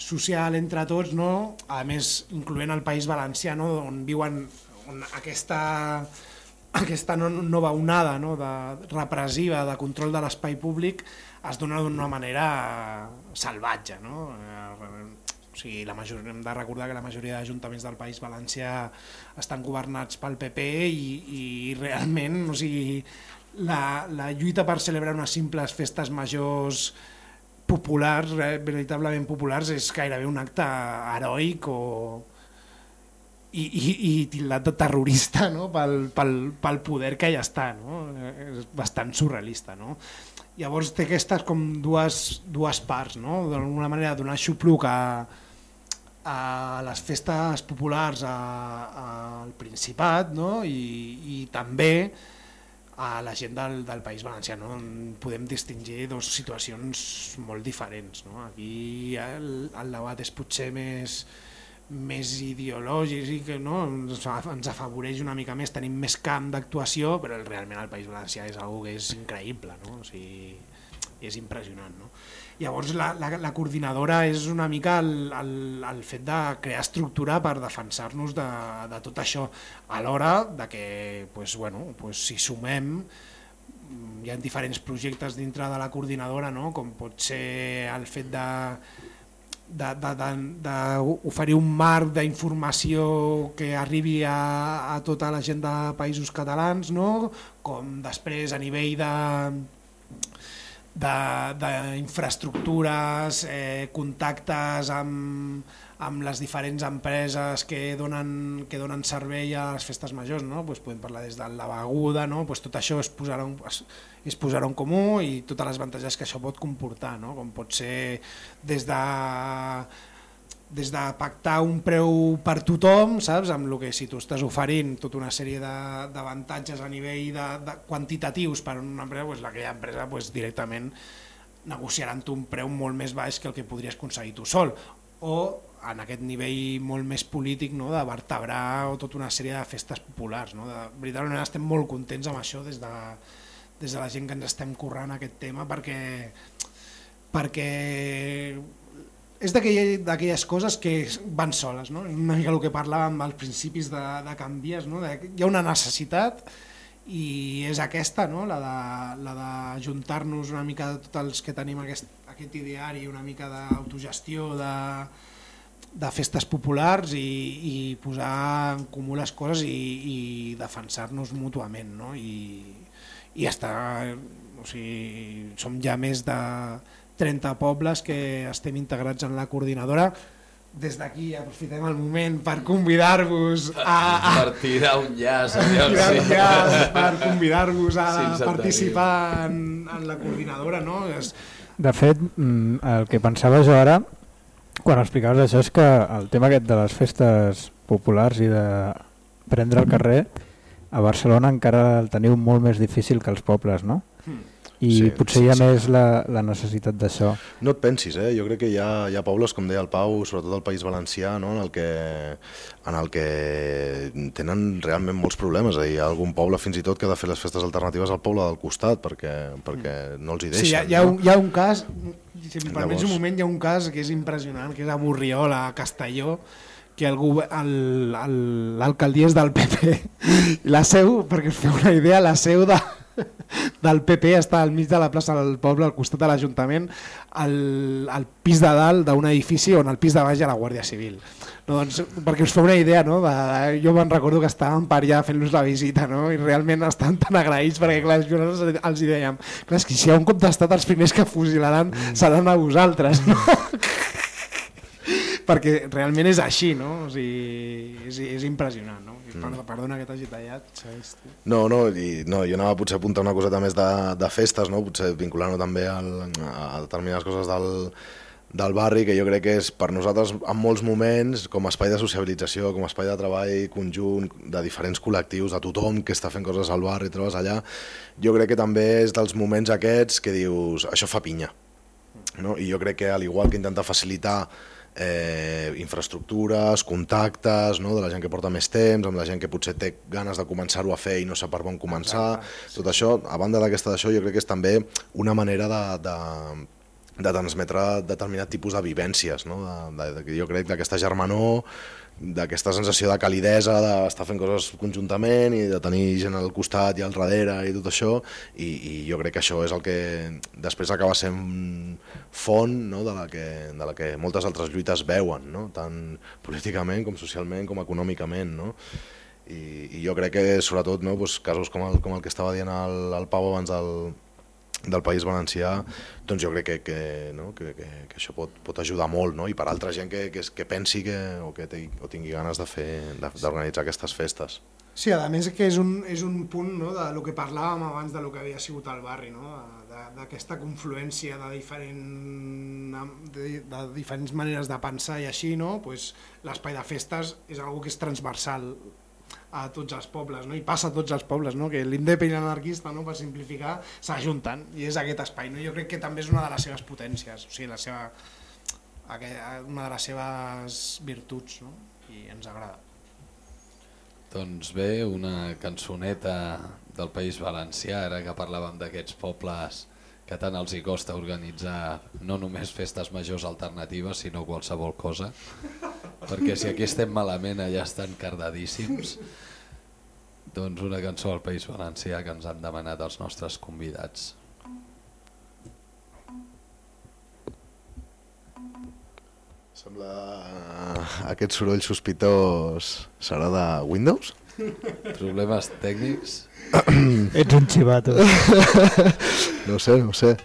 social entre tots, no? a més incloent el País Valencià, no? on viuen on aquesta, aquesta no- nova onada no? de repressiva de control de l'espai públic es dona d'una manera salvatge. No? O sigui, la majoria, hem de recordar que la majoria d'ajuntaments del País Valencià estan governats pel PP i, i realment o sigui, la, la lluita per celebrar unes simples festes majors populars, eh, veritablement populars, és gairebé un acte heroic o, i, i, i tildat de terrorista no? pel, pel, pel poder que hi està. No? És bastant surrealista. No? Llavors té aquestes com dues, dues parts, no? d'alguna manera donar xupluc a, a les festes populars a, al Principat no? I, i també a la gent del, del País Valencià. No? Podem distingir dues situacions molt diferents. No? Aquí el, el debat és potser més, més ideològic i que no? ens, ens afavoreix una mica més, tenim més camp d'actuació, però realment el País Valencià és algo que és increïble, no? o sigui, és impressionant. No? Llavors la, la, la coordinadora és una mica el, el, el fet de crear estructura per defensar-nos de, de tot això, alhora de que pues, bueno, pues, si sumem hi ha diferents projectes dintre de la coordinadora, no? com pot ser el fet de d'oferir un marc d'informació que arribi a, a tota la gent de països catalans, no? com després a nivell de- d'infraestructures, eh, contactes amb, amb les diferents empreses que donen, que donen servei a les festes majors, no? pues podem parlar des de la beguda, no? pues tot això es posarà, en, es, es posarà en comú i totes les avantatges que això pot comportar, no? com pot ser des de des de pactar un preu per tothom, saps? amb el que si tu estàs oferint tota una sèrie d'avantatges a nivell de, de quantitatius per a una empresa, doncs aquella empresa doncs, directament tu un preu molt més baix que el que podries aconseguir tu sol o en aquest nivell molt més polític no? de vertebrar o tota una sèrie de festes populars. No? De, veritablement estem molt contents amb això des de, des de la gent que ens estem currant aquest tema perquè perquè és d'aquelles coses que van soles, no? Una mica el que parlàvem als principis de, de Canvies, no? De, hi ha una necessitat i és aquesta, no? la de, la de juntar-nos una mica de tots els que tenim aquest, aquest ideari, una mica d'autogestió, de, de festes populars i, i posar en comú les coses i, i defensar-nos mútuament. No? I, i està, o sigui, som ja més de 30 pobles que estem integrats en la coordinadora. Des d'aquí aprofitem el moment per convidar-vos a, a,
Per tirar un llaç.
tirar un llaç, per convidar-vos a
Sí,
participar en, en la coordinadora. No? És,
De fet, mm, el que pensava jo ara, quan explicaves això, és que el tema aquest de les festes populars i de prendre el carrer, a Barcelona encara el teniu molt més difícil que els pobles, no? I
Sí,
potser
sí,
hi ha
sí.
més la, la necessitat d'això.
No et pensis, eh? jo crec que hi ha, hi ha pobles, com deia el Pau, sobretot al País Valencià, no? en, el que, en el que tenen realment molts problemes. Hi ha algun poble fins i tot que ha de fer les festes alternatives al poble del costat perquè, perquè no els hi deixen.
sí, hi, ha, hi, ha un, hi ha un cas, si em permets
Llavors-
un moment, hi ha un cas que és impressionant, que és a Borriol, a Castelló, que l'alcaldia és del PP. La seu, perquè us feu una idea, la seu de, del PP està al mig de la plaça del poble, al costat de l'Ajuntament, al, al pis de dalt d'un edifici on al pis de baix hi ha la Guàrdia Civil. No, doncs, perquè us feu una idea, no? de, jo me'n recordo que estàvem per allà fent-los la visita no? i realment estan tan agraïts perquè clar, els jornals els hi dèiem clar, que si hi ha un cop d'estat els primers que fusilaran mm. seran a vosaltres. No? perquè realment és així, no? O sigui, és, és impressionant, no? I per, perdona que t'hagi tallat, saps?
No, no, i, no, jo anava potser a apuntar una coseta més de, de festes, no? potser vinculant-ho també al, a determinades coses del, del barri, que jo crec que és per nosaltres en molts moments com a espai de sociabilització, com a espai de treball conjunt de diferents col·lectius, de tothom que està fent coses al barri, trobes allà, jo crec que també és dels moments aquests que dius, això fa pinya. No? I jo crec que al igual que intentar facilitar eh, infraestructures, contactes, no? de la gent que porta més temps, amb la gent que potser té ganes de començar-ho a fer i no sap per on començar. Exacte. Tot això, a banda d'aquesta d'això, jo crec que és també una manera de, de, de transmetre determinat tipus de vivències. No? De, de, de, jo crec d'aquesta germanor, d'aquesta sensació de calidesa, d'estar fent coses conjuntament i de tenir gent al costat i al darrere i tot això, i, i jo crec que això és el que després acaba sent font no? de, la que, de la que moltes altres lluites veuen, no? tant políticament com socialment com econòmicament. No? I, i jo crec que sobretot no, doncs, casos com el, com el que estava dient el, el Pau abans del, del País Valencià, doncs jo crec que, que, no? que, que, que això pot, pot ajudar molt, no? i per altra gent que, que, que pensi que, o que tingui, o tingui ganes de fer d'organitzar aquestes festes.
Sí, a més que és un, és un punt no, de lo que parlàvem abans de lo que havia sigut el barri, no? d'aquesta confluència de, diferent, de, de diferents maneres de pensar i així, no? pues, l'espai de festes és algo que és transversal a tots els pobles, no? i passa a tots els pobles, no? que l'INDEP i l'anarquista, no? per simplificar, s'ajunten, i és aquest espai. No? Jo crec que també és una de les seves potències, o sigui, la seva, una de les seves virtuts, no? i ens agrada.
Doncs bé, una cançoneta del País Valencià, ara que parlàvem d'aquests pobles que tant els hi costa organitzar no només festes majors alternatives, sinó qualsevol cosa, perquè si aquí estem malament, allà estan cardadíssims. Doncs una cançó al País Valencià que ens han demanat els nostres convidats.
Sembla aquest soroll sospitós serà de Windows?
Problemes tècnics?
Ets un xivato.
no sé, no sé.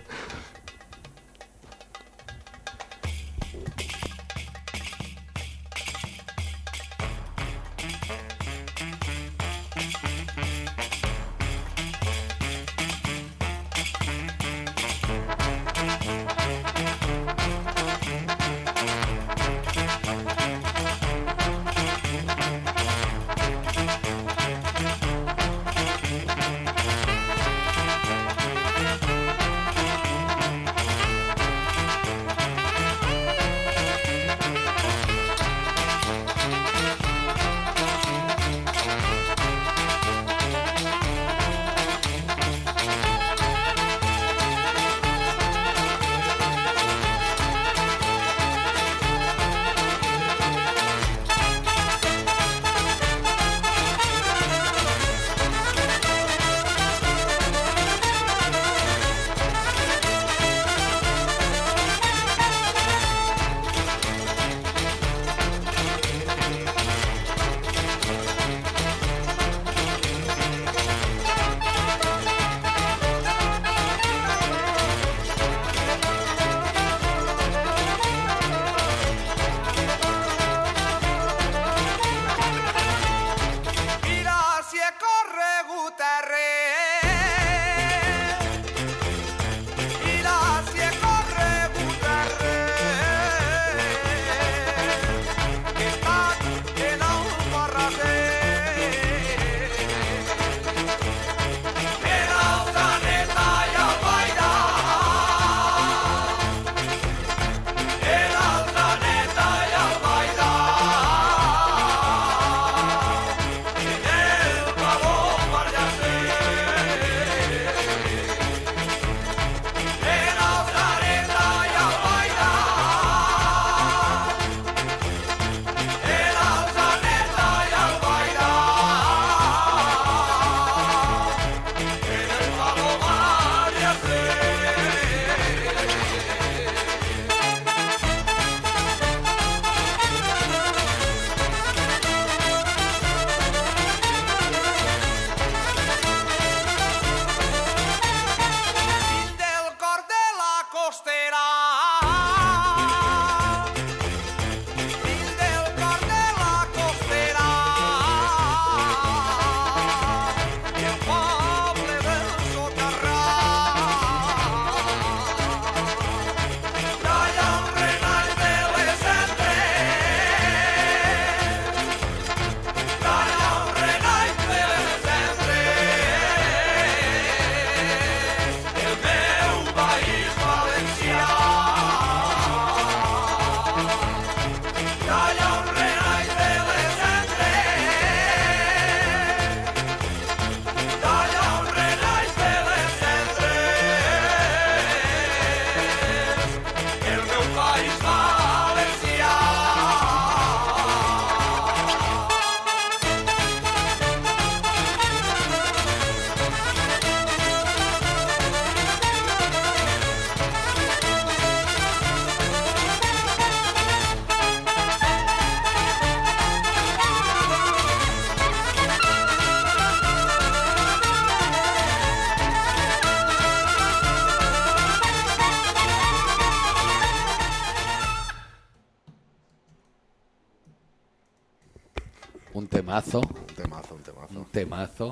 Un temazo.
Un temazo, un temazo.
Un temazo,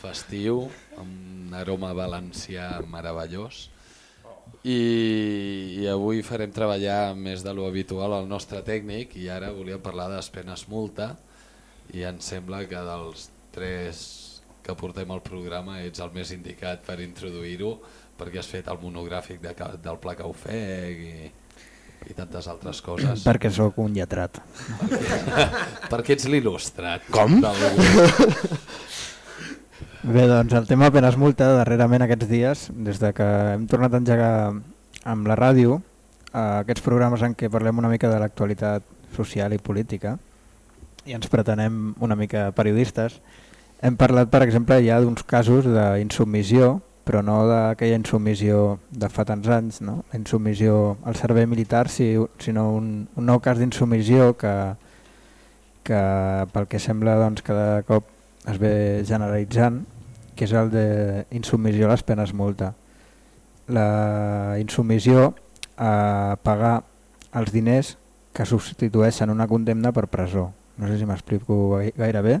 festiu, amb un aroma valencià meravellós. I, I avui farem treballar més de lo habitual el nostre tècnic i ara volíem parlar d'Espenes Multa i em sembla que dels tres que portem al programa ets el més indicat per introduir-ho perquè has fet el monogràfic de, del Pla ofec i, i tantes altres coses.
Perquè sóc un lletrat.
Perquè, perquè ets l'il·lustrat.
Com?
del.
Bé, doncs el tema penes multa darrerament aquests dies, des de que hem tornat a engegar amb la ràdio, eh, aquests programes en què parlem una mica de l'actualitat social i política i ens pretenem una mica periodistes, hem parlat, per exemple, ja d'uns casos d'insubmissió, però no d'aquella insubmissió de fa tants anys, no? la insubmissió al servei militar, si- sinó un, un nou cas d'insubmissió que, que pel que sembla doncs, cada cop es ve generalitzant, que és el d'insubmissió a les penes multa. La insubmissió a pagar els diners que substitueixen una condemna per presó. No sé si m'explico gai- gaire bé,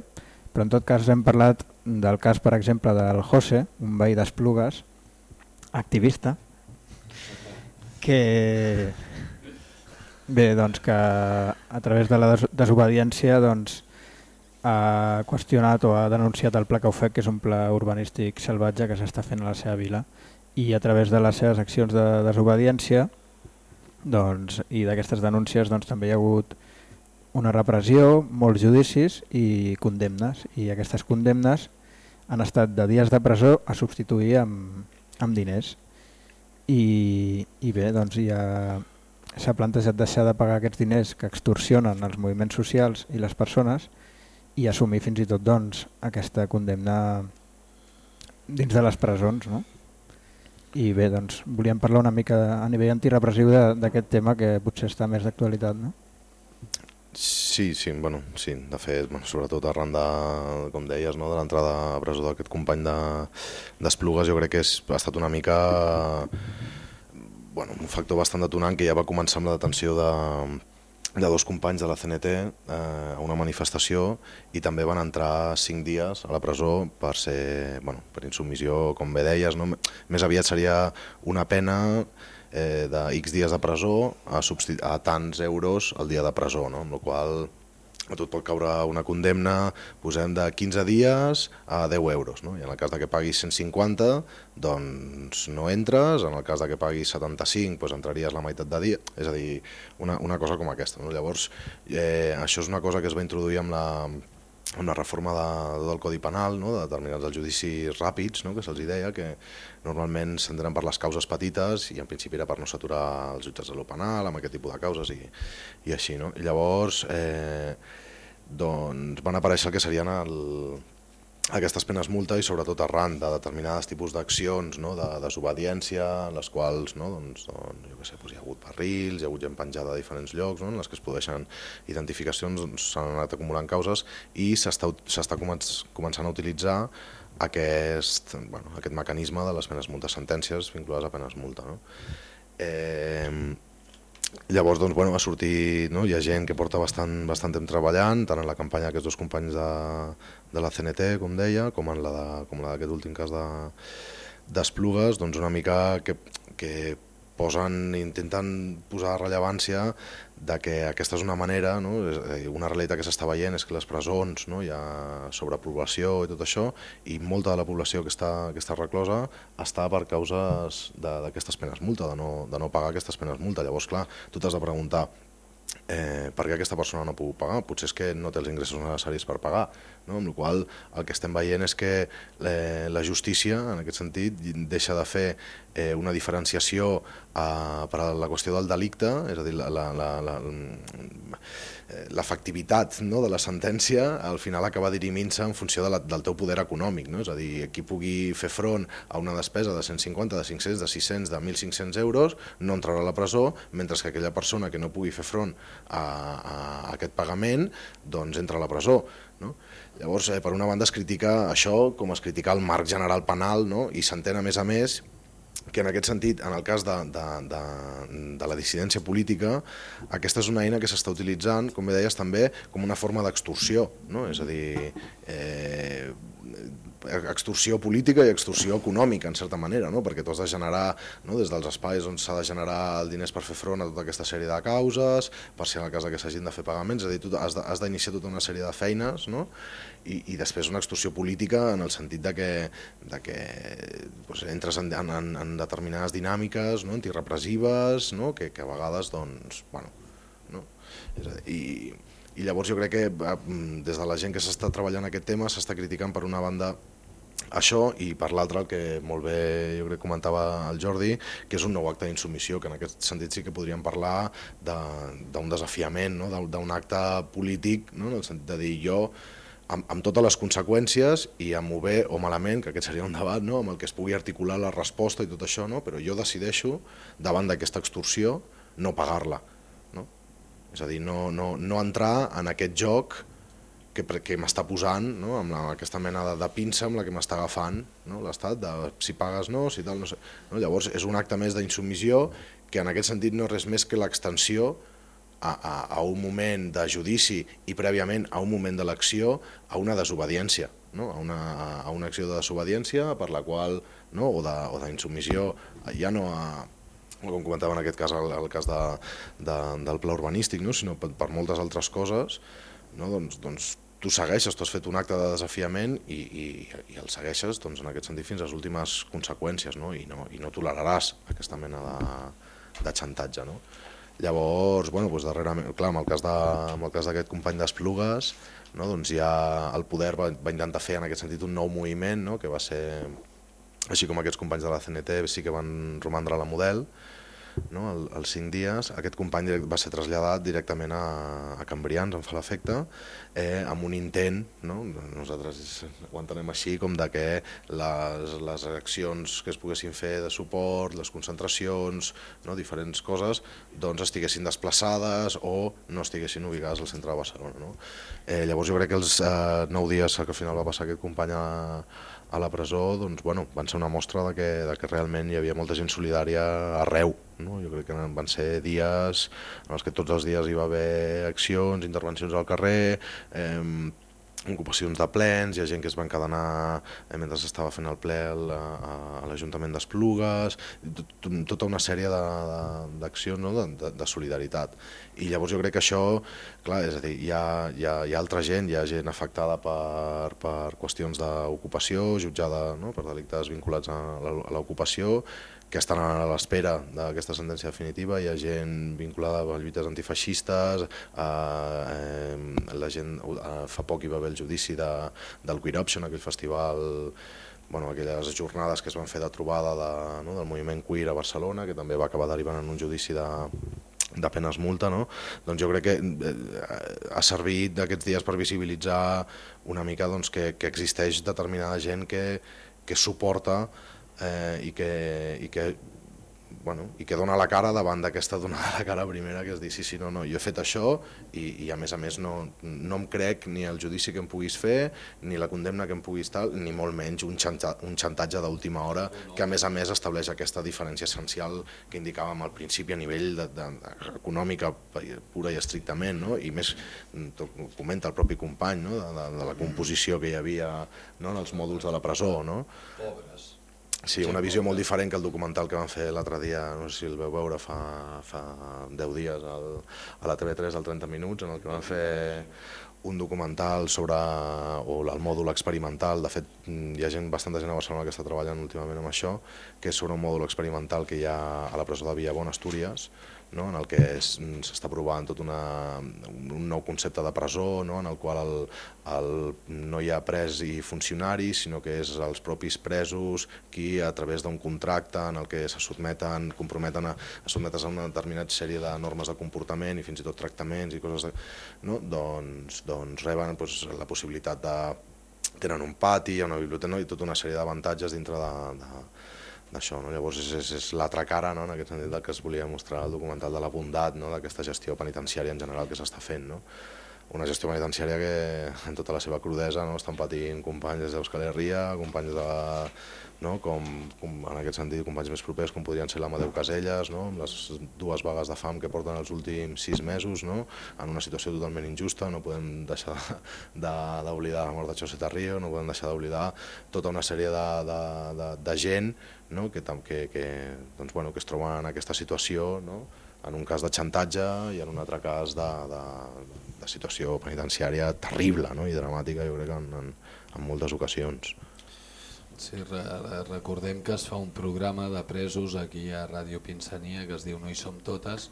però en tot cas hem parlat del cas, per exemple, del José, un veí d'Esplugues, activista, que bé, doncs que a través de la des desobediència doncs, ha qüestionat o ha denunciat el pla que ofec, que és un pla urbanístic salvatge que s'està fent a la seva vila, i a través de les seves accions de desobediència doncs, i d'aquestes denúncies doncs, també hi ha hagut una repressió, molts judicis i condemnes, i aquestes condemnes han estat de dies de presó a substituir amb, amb diners. I, i bé, doncs ja s'ha plantejat deixar de pagar aquests diners que extorsionen els moviments socials i les persones i assumir fins i tot doncs, aquesta condemna dins de les presons. No? I bé, doncs, volíem parlar una mica a nivell antirepressiu d'aquest tema que potser està més d'actualitat. No?
Sí, sí, bueno, sí, de fet, bueno, sobretot arran de, com deies, no, de l'entrada a presó d'aquest company de- d'Esplugues, jo crec que és, ha estat una mica bueno, un factor bastant detonant que ja va començar amb la detenció de, de dos companys de la CNT eh, a una manifestació i també van entrar cinc dies a la presó per ser, bueno, per insubmissió, com bé deies, no? més aviat seria una pena eh, de X dies de presó a, a tants euros al dia de presó, no? amb la qual a tu et pot caure una condemna, posem de 15 dies a 10 euros, no? i en el cas de que paguis 150, doncs no entres, en el cas de que paguis 75, doncs entraries la meitat de dia, és a dir, una, una cosa com aquesta. No? Llavors, eh, això és una cosa que es va introduir amb la, la reforma de, del Codi Penal, no? de determinats els judicis ràpids, no? que se'ls deia, que normalment s'entenen per les causes petites i en principi era per no saturar els jutges de lo penal amb aquest tipus de causes i, i així. No? I llavors eh, doncs van aparèixer el que serien el, aquestes penes multa i sobretot arran de determinats tipus d'accions no? de desobediència en les quals no? doncs, doncs, jo què sé, doncs hi ha hagut barrils, hi ha hagut gent penjada a diferents llocs no? en les que es produeixen identificacions, doncs, s'han anat acumulant causes i s'està s'està començ, començant a utilitzar aquest, bueno, aquest mecanisme de les penes multes sentències vinculades a penes multa. No? Eh, Llavors, doncs, bueno, ha sortit, no? hi ha gent que porta bastant, bastant temps treballant, tant en la campanya d'aquests dos companys de, de la CNT, com deia, com en la de- d'aquest últim cas de d'Esplugues, doncs una mica que, que posen, intenten posar rellevància de que aquesta és una manera, no? Dir, una realitat que s'està veient és que les presons no? hi ha sobrepoblació i tot això, i molta de la població que està, que està reclosa està per causes d'aquestes penes multa, de no, de no pagar aquestes penes multa. Llavors, clar, tu t'has de preguntar eh, per què aquesta persona no ha pogut pagar? Potser és que no té els ingressos necessaris per pagar, no? amb la qual el que estem veient és que eh, la justícia, en aquest sentit, deixa de fer eh, una diferenciació eh, per a la qüestió del delicte, és a dir, la, la, la, la, l'efectivitat no, de la sentència al final acaba dirimint-se en funció de la, del teu poder econòmic, no? és a dir, qui pugui fer front a una despesa de 150, de 500, de 600, de 1.500 euros no entrarà a la presó, mentre que aquella persona que no pugui fer front a, a aquest pagament doncs entra a la presó. No? Llavors, eh, per una banda es critica això com es critica el marc general penal no? i s'entén a més a més que en aquest sentit, en el cas de, de, de, de la dissidència política, aquesta és una eina que s'està utilitzant, com bé deies, també com una forma d'extorsió, no? és a dir, eh, extorsió política i extorsió econòmica, en certa manera, no? perquè tu has de generar, no? des dels espais on s'ha de generar el diners per fer front a tota aquesta sèrie de causes, per si en el cas que s'hagin de fer pagaments, és a dir, tu has d'iniciar tota una sèrie de feines, no? I, i després una extorsió política en el sentit de que, de que doncs, entres en, en, en determinades dinàmiques no? antirepressives no? Que, que a vegades doncs, bueno, no? És a dir, i, i llavors jo crec que des de la gent que s'està treballant aquest tema s'està criticant per una banda això i per l'altre el que molt bé jo crec comentava el Jordi, que és un nou acte d'insubmissió, que en aquest sentit sí que podríem parlar de- d'un desafiament, no? d'un acte polític, no? en el sentit de dir jo amb, amb totes les conseqüències i amb ho bé o malament, que aquest seria un debat, no? amb el que es pugui articular la resposta i tot això, no? però jo decideixo, davant d'aquesta extorsió, no pagar-la. No? És a dir, no, no, no entrar en aquest joc que, que m'està posant, no? amb, la, aquesta mena de, de pinça amb la que m'està agafant no? l'Estat, de si pagues no, si tal, no sé. No? Llavors és un acte més d'insubmissió que en aquest sentit no és res més que l'extensió a, a, a un moment de judici i prèviament a un moment d'elecció a una desobediència, no? a, una, a una acció de desobediència per la qual, no? o d'insubmissió, ja no a, com comentava en aquest cas el, el cas de, de, del pla urbanístic, no? sinó per, per moltes altres coses, no? doncs, doncs tu segueixes, tu has fet un acte de desafiament i, i, i el segueixes doncs, en aquest sentit fins a les últimes conseqüències no? I, no, i no toleraràs aquesta mena de, de xantatge. No? Llavors, bueno, doncs darrerament, clar, en el cas de- en el cas d'aquest company d'Esplugues, no? doncs ja el poder va, va intentar fer en aquest sentit un nou moviment, no? que va ser, així com aquests companys de la CNT sí que van romandre la model, no? el, els cinc dies, aquest company va ser traslladat directament a, a Cambrians, em fa l'efecte, eh, amb un intent, no? nosaltres ho entenem així, com de que les, les accions que es poguessin fer de suport, les concentracions, no? diferents coses, doncs estiguessin desplaçades o no estiguessin ubicades al centre de Barcelona. No? Eh, llavors jo crec que els eh, nou dies que al final va passar aquest company a, a la presó doncs, bueno, van ser una mostra de que, de que realment hi havia molta gent solidària arreu. No? Jo crec que van ser dies en els que tots els dies hi va haver accions, intervencions al carrer, eh, ocupacions de plens, hi ha gent que es va encadenar eh, mentre s'estava fent el ple a, l'Ajuntament d'Esplugues, tot, tota una sèrie d'accions no? de, de, de solidaritat. I llavors jo crec que això, clar, és a dir, hi ha, hi ha, hi ha altra gent, hi ha gent afectada per, per qüestions d'ocupació, jutjada no? per delictes vinculats a la- a l'ocupació, que estan a l'espera d'aquesta sentència definitiva, hi ha gent vinculada a lluites antifeixistes, eh, eh, la gent, eh, fa poc hi va haver el judici de, del Queer Option, aquell festival bueno, aquelles jornades que es van fer de trobada de, no, del moviment queer a Barcelona, que també va acabar derivant en un judici de, de penes multa, no? doncs jo crec que eh, ha servit d'aquests dies per visibilitzar una mica doncs, que, que existeix determinada gent que, que suporta eh, i, que, i que bueno, i que dona la cara davant d'aquesta donada la cara primera que és dir, sí, sí, no, no, jo he fet això i, i a més a més no, no em crec ni el judici que em puguis fer, ni la condemna que em puguis tal, ni molt menys un, xanta, un xantatge d'última hora que a més a més estableix aquesta diferència essencial que indicàvem al principi a nivell de, de, de, econòmica pura i estrictament, no? i més comenta el propi company no? de, de, de la composició que hi havia no? en els mòduls de la presó. No?
Pobres.
Sí, una visió molt diferent que el documental que van fer l'altre dia, no sé si el veu veure fa, fa 10 dies al, a la TV3 al 30 minuts, en el que van fer un documental sobre o el mòdul experimental, de fet hi ha gent, bastanta gent a Barcelona que està treballant últimament amb això, que és sobre un mòdul experimental que hi ha a la presó de Villabona, Astúries, no? en el que es- s'està provant tot una, un nou concepte de presó, no? en el qual el, el, no hi ha pres i funcionaris, sinó que és els propis presos qui a través d'un contracte en el que se sotmeten, comprometen a, a sotmetre's a una determinada sèrie de normes de comportament i fins i tot tractaments i coses, de, no? doncs, doncs reben doncs, la possibilitat de tenen un pati, una biblioteca no? i tota una sèrie d'avantatges dintre de, de, d'això, no? llavors és, és, és l'altra cara no? en aquest sentit del que es volia mostrar el documental de la bondat no? d'aquesta gestió penitenciària en general que s'està fent no? una gestió penitenciària que en tota la seva crudesa no, estan patint companys des d'Euskal Herria, companys de, no, com, com, en aquest sentit companys més propers com podrien ser l'Amadeu Caselles, no, amb les dues vagues de fam que porten els últims sis mesos, no, en una situació totalment injusta, no podem deixar de- d'oblidar la mort de José Tarrio, no podem deixar d'oblidar tota una sèrie de, de, de, de gent no, que, que, que, doncs, bueno, que es troba en aquesta situació, no, en un cas de xantatge i en un altre cas de, de, de situació penitenciària terrible no? i dramàtica, jo crec, en, en, en moltes ocasions.
Sí, re re- recordem que es fa un programa de presos aquí a Ràdio Pinsania que es diu No hi som totes,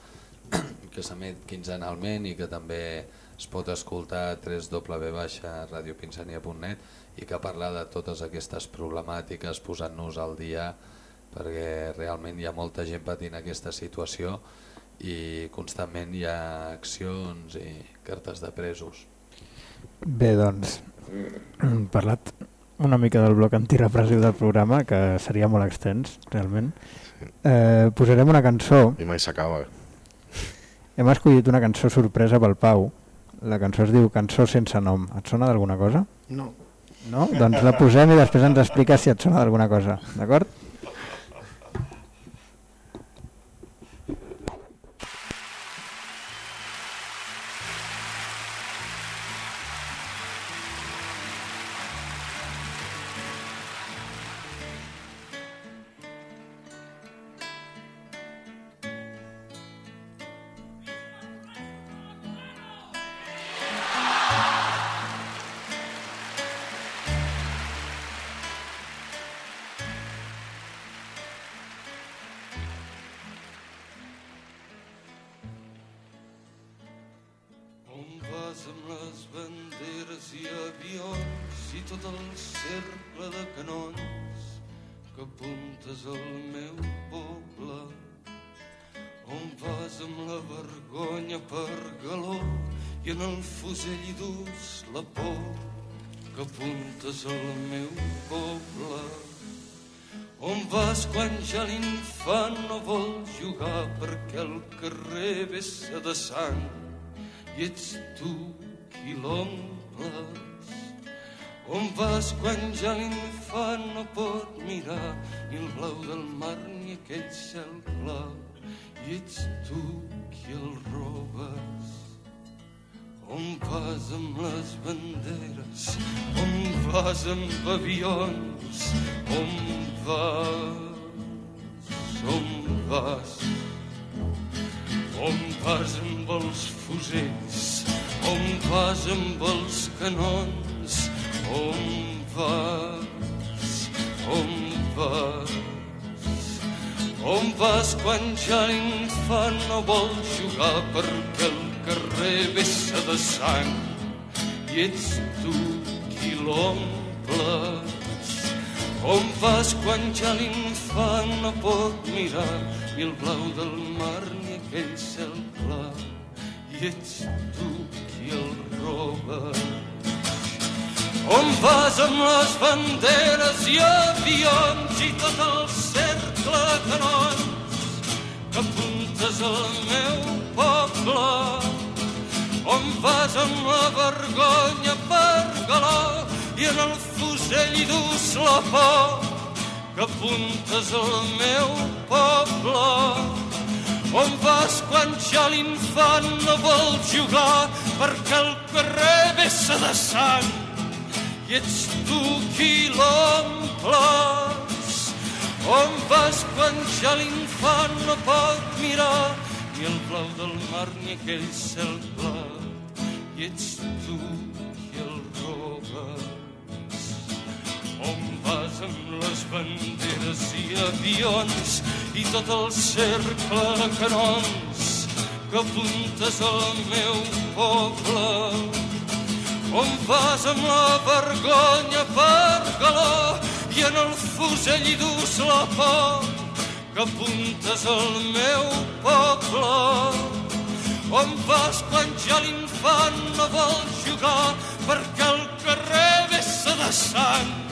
que s'emet quinzenalment i que també es pot escoltar a www.radiopinsania.net i que parla de totes aquestes problemàtiques posant-nos al dia perquè realment hi ha molta gent patint aquesta situació i constantment hi ha accions i cartes de presos.
Bé, doncs, hem parlat una mica del bloc antirepressiu del programa, que seria molt extens, realment. Eh, posarem una cançó.
I mai s'acaba.
Hem escollit una cançó sorpresa pel Pau. La cançó es diu Cançó sense nom. Et sona d'alguna cosa?
No.
No? Doncs la posem i després ens expliques si et sona d'alguna cosa. D'acord?
Les banderes i avions i tot el cercle de canons que apuntes al meu poble? On vas amb la vergonya per galó i en el fusell dus la por que apuntes al meu poble? On vas quan ja l'infant no vol jugar perquè el carrer vessa de sang i ets tu qui l'omples. On vas quan ja l'infant no pot mirar ni el blau del mar ni aquell cel clar i ets tu qui el robes. On vas amb les banderes, on vas amb avions, on vas, on vas, on vas amb els fusells, on vas amb els canons, on vas, on vas, on vas quan ja l'infant no vol jugar perquè el carrer vessa de sang i ets tu qui l'omples. On vas quan ja l'infant no pot mirar ni el blau del mar ni aquell cel clar i ets tu qui el roba. On vas amb les banderes i avions i tot el cercle de canons que apuntes al meu poble. On vas amb la vergonya per galó i en el fusell hi dus la por que apuntes al meu poble. On vas quan ja l'infant no vol jugar perquè el carrer vessa de sang i ets tu qui l'omples. On vas quan ja l'infant no pot mirar ni el blau del mar ni aquell cel clar i ets tu amb les banderes i avions i tot el cercle de canons que apuntes al meu poble. On vas amb la vergonya per galó i en el fusell hi dus la por que apuntes al meu poble. On vas quan ja l'infant no vol jugar perquè el carrer vessa de sang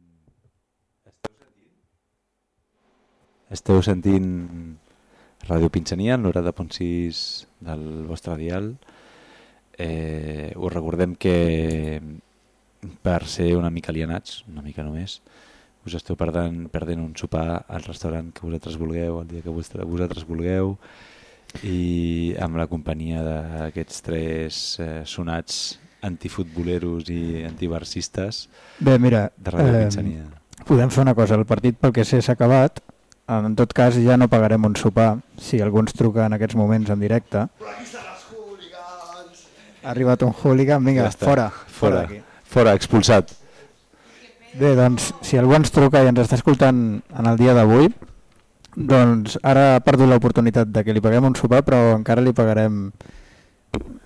Esteu sentint Ràdio Pinxania, el 90.6 del vostre dial. Eh, us recordem que per ser una mica alienats, una mica només, us esteu perdent, perdent un sopar al restaurant que vosaltres vulgueu, el dia que vosaltres, vosaltres vulgueu, i amb la companyia d'aquests tres eh, sonats antifutboleros i antibarcistes
Bé, mira,
de Ràdio
eh,
Pinxania.
podem fer una cosa, el partit pel que sé s'ha acabat, en tot cas ja no pagarem un sopar si algú ens truca en aquests moments en directe. Ha arribat un hooligan, vinga,
Ja està.
fora,
Fora,
d'aquí.
fora, expulsat.
Bé, doncs, si algú ens truca i ens està escoltant en el dia d'avui, doncs ara ha perdut l'oportunitat de que li paguem un sopar, però encara li pagarem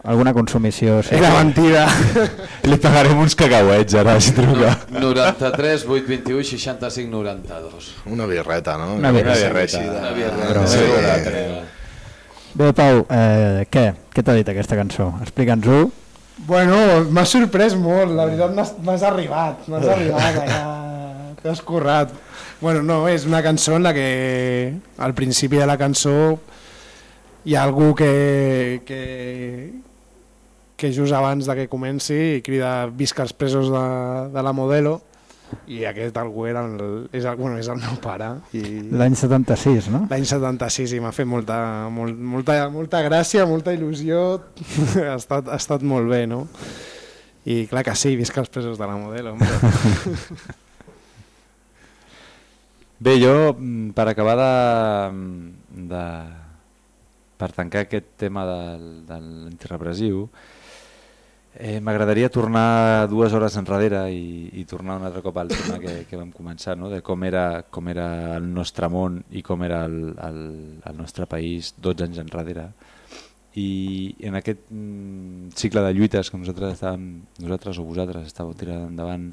alguna consumició.
Era mentida.
li pagarem uns cacauets ara, si truca.
93 821 65 92.
Una birreta, no?
Una birreta.
Així de-
Una birreta.
Però
Sí,
sí,
la
eh,
treva.
Bé, Pau, eh, què? Què t'ha dit aquesta cançó? Explica'ns-ho.
Bueno, m'ha sorprès molt, la veritat m'has- arribat, m'has arribat, t'has currat. Bueno, no, és una cançó en la que al principi de la cançó hi ha algú que, que, que just abans de que comenci crida visca els presos de, de la Modelo i aquest algú era el, és, el, bueno, és el meu pare. I...
L'any 76, no?
L'any 76 i m'ha fet molta, molt, molta, molta gràcia, molta il·lusió, ha, estat, ha estat molt bé, no? I clar que sí, visca els presos de la modelo.
Bé, jo, mm, per acabar de, de... per tancar aquest tema del, de l'antirepressiu, eh, m'agradaria tornar dues hores enrere i, i tornar un altre cop al tema que, que vam començar, no? de com era, com era el nostre món i com era el, el, el nostre país 12 anys enrere. I en aquest mm, cicle de lluites que nosaltres, estàvem, nosaltres o vosaltres estàveu tirant endavant,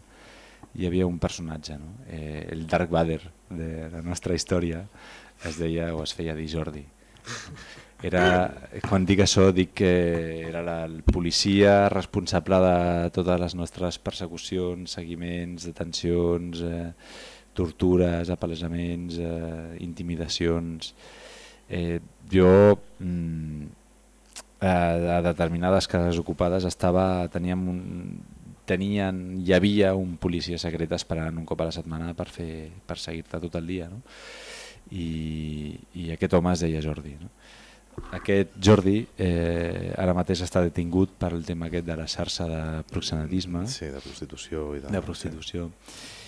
hi havia un personatge, no? eh, el Dark Vader de la nostra història, es deia o es feia dir Jordi. Era, quan dic això dic que era la, policia responsable de totes les nostres persecucions, seguiments, detencions, eh, tortures, apalesaments, eh, intimidacions. Eh, jo mm, a, a determinades cases ocupades estava, teníem un, tenien, hi havia un policia secret esperant un cop a la setmana per, fer, per seguir-te tot el dia. No? I, I aquest home es deia Jordi. No? Aquest Jordi eh, ara mateix està detingut pel tema aquest de la xarxa de proxenetisme.
Sí, de prostitució. I de,
de prostitució.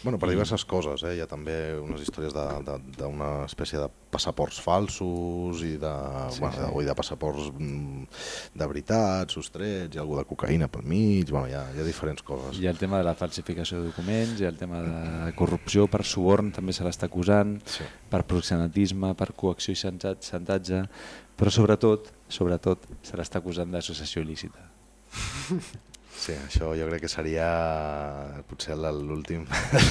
Bueno, per
I-
diverses coses, eh? hi ha també unes històries de- de- d'una espècie de passaports falsos i de,
Sí,
sí, bueno,
sí.
sí. i de passaports mm, de veritat, sostrets, ha algú de cocaïna pel mig, bueno, hi, ha, hi ha diferents coses.
Hi ha el tema de la falsificació de documents, hi ha el tema de corrupció per suborn, també se l'està acusant,
Sí.
per proxenetisme, per coacció i xantat- xantatge, però sobretot, sobretot se l'està acusant d'associació il·lícita.
Sí, això jo crec que seria potser l'últim,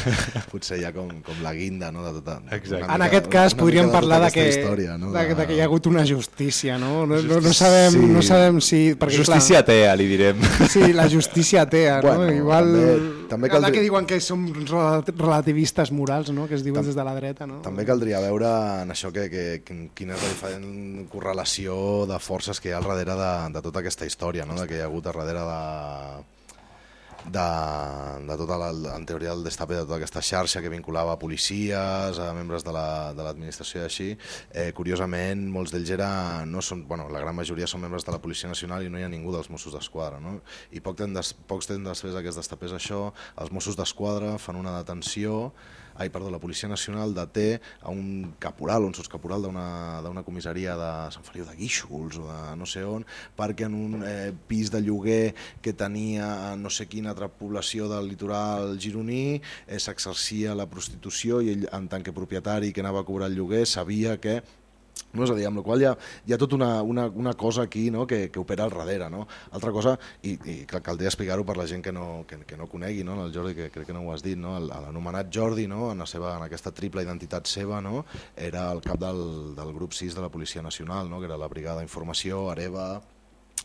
potser ja com, com la guinda no, de tota...
Exacte.
En aquest cas podríem parlar de que,
història, no?
de, de que hi ha hagut una justícia, no? No, no, no, sabem,
Sí.
no sabem si... Perquè,
Justícia atea, li direm.
Sí, la justícia atea, no?
Bueno,
Igual...
també- també caldria-
que diuen que som rel- relativistes morals, no? Que es diuen des de la dreta, no?
També caldria veure en això que, que, que, quina és la diferent correlació de forces que hi ha al darrere de, de tota aquesta història, no? de que hi ha hagut a darrere de, de, de tota la, en teoria el destape de tota aquesta xarxa que vinculava policies, a membres de la- de l'administració la, i així. Eh, curiosament, molts d'ells era, no són, bueno, la gran majoria són membres de la Policia Nacional i no hi ha ningú dels Mossos d'Esquadra. No? I poc temps, des, pocs temps després que es destapés això, els Mossos d'Esquadra fan una detenció ai, perdó, la Policia Nacional deté a un caporal, un sotscaporal d'una comissaria de Sant Feliu de Guíxols o de no sé on, perquè en un eh, pis de lloguer que tenia a no sé quina altra població del litoral gironí eh, s'exercia la prostitució i ell, en tant que propietari que anava a cobrar el lloguer, sabia que no? És a dir, amb la qual hi ha, hi ha tota una, una, una cosa aquí no? que, que opera al darrere. No? Altra cosa, i, i caldria explicar-ho per la gent que no, que, que no conegui, no? el Jordi, que crec que no ho has dit, no? L'anomenat Jordi, no? en, la seva, en aquesta triple identitat seva, no? era el cap del, del grup 6 de la Policia Nacional, no? que era la Brigada d'Informació, Areva,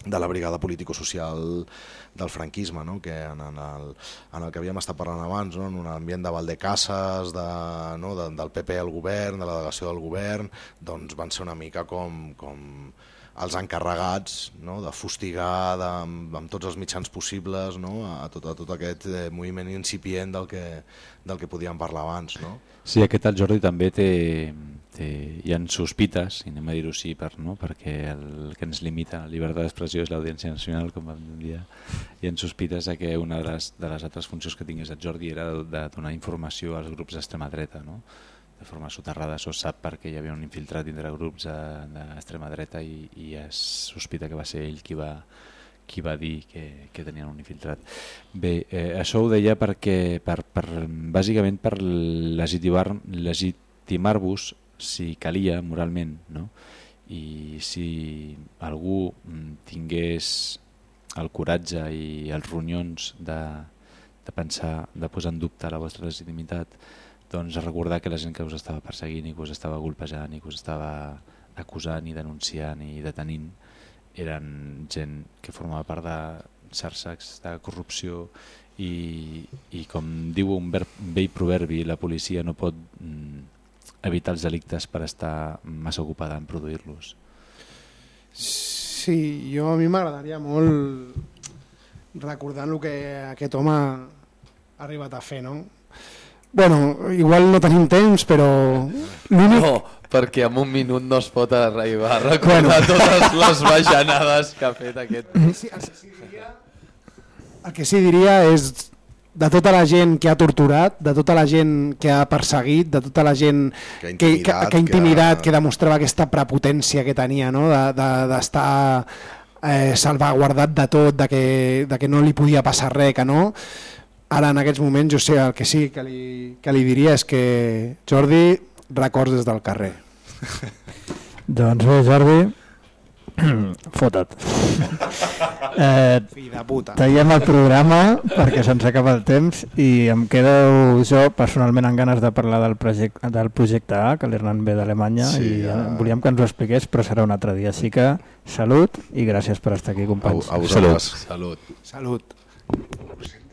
de la brigada político-social del franquisme, no? que en, en, el, en el que havíem estat parlant abans, no? en un ambient de Valdecasses, de, no? de, del PP al govern, de la delegació del govern, doncs van ser una mica com, com els encarregats no? de fustigar de, amb, amb tots els mitjans possibles no? a, tot, a tot aquest eh, moviment incipient del que, del que podíem parlar abans. No?
Sí, aquest el Jordi també té, té hi ha sospites, i anem a dir-ho així, per, no? perquè el que ens limita la llibertat d'expressió és l'Audiència Nacional, com vam dir, hi ha sospites de que una de les, de les altres funcions que tingués el Jordi era de, de donar informació als grups d'extrema dreta, no? de forma soterrada, això sap perquè hi havia un infiltrat dintre grups d'extrema dreta i, i es sospita que va ser ell qui va, qui va dir que, que tenien un infiltrat. Bé, eh, això ho deia perquè, per, per, bàsicament per legitimar-vos legitimar si calia moralment, no? i si algú mm, tingués el coratge i els ronyons de, de pensar, de posar en dubte la vostra legitimitat, doncs recordar que la gent que us estava perseguint i que us estava golpejant i que us estava acusant i denunciant i detenint eren gent que formava part de xarxes de corrupció i, i com diu un vell proverbi, la policia no pot mm, evitar els delictes per estar massa ocupada en produir-los.
Sí, jo a mi m'agradaria molt recordar el que aquest home ha arribat a fer, no? Bueno, igual no tenim temps, però...
No, perquè en un minut no es pot arribar a recordar bueno. totes les bajanades que ha fet aquest...
El que sí, el que sí diria, el que sí diria és de tota la gent que ha torturat, de tota la gent que ha perseguit, de tota la gent que ha intimidat, que, que, que, ha intimidat, que... que demostrava aquesta prepotència que tenia, no? d'estar de, de, eh, salvaguardat de tot, de que, de que no li podia passar res, que no Ara, en aquests moments, jo sé el que sí que li, que li diria és que, Jordi, records des del carrer.
doncs bé, Jordi, fota't.
Eh, Fill de puta.
Tallem el programa perquè se'ns acaba el temps i em quedo jo personalment amb ganes de parlar del projecte, del projecte A, que l'Hernan ve d'Alemanya sí, i ja. volíem que ens ho expliqués, però serà un altre dia. Així que salut i gràcies per estar aquí, companys.
A, a
Salut.
Salut.
Salut.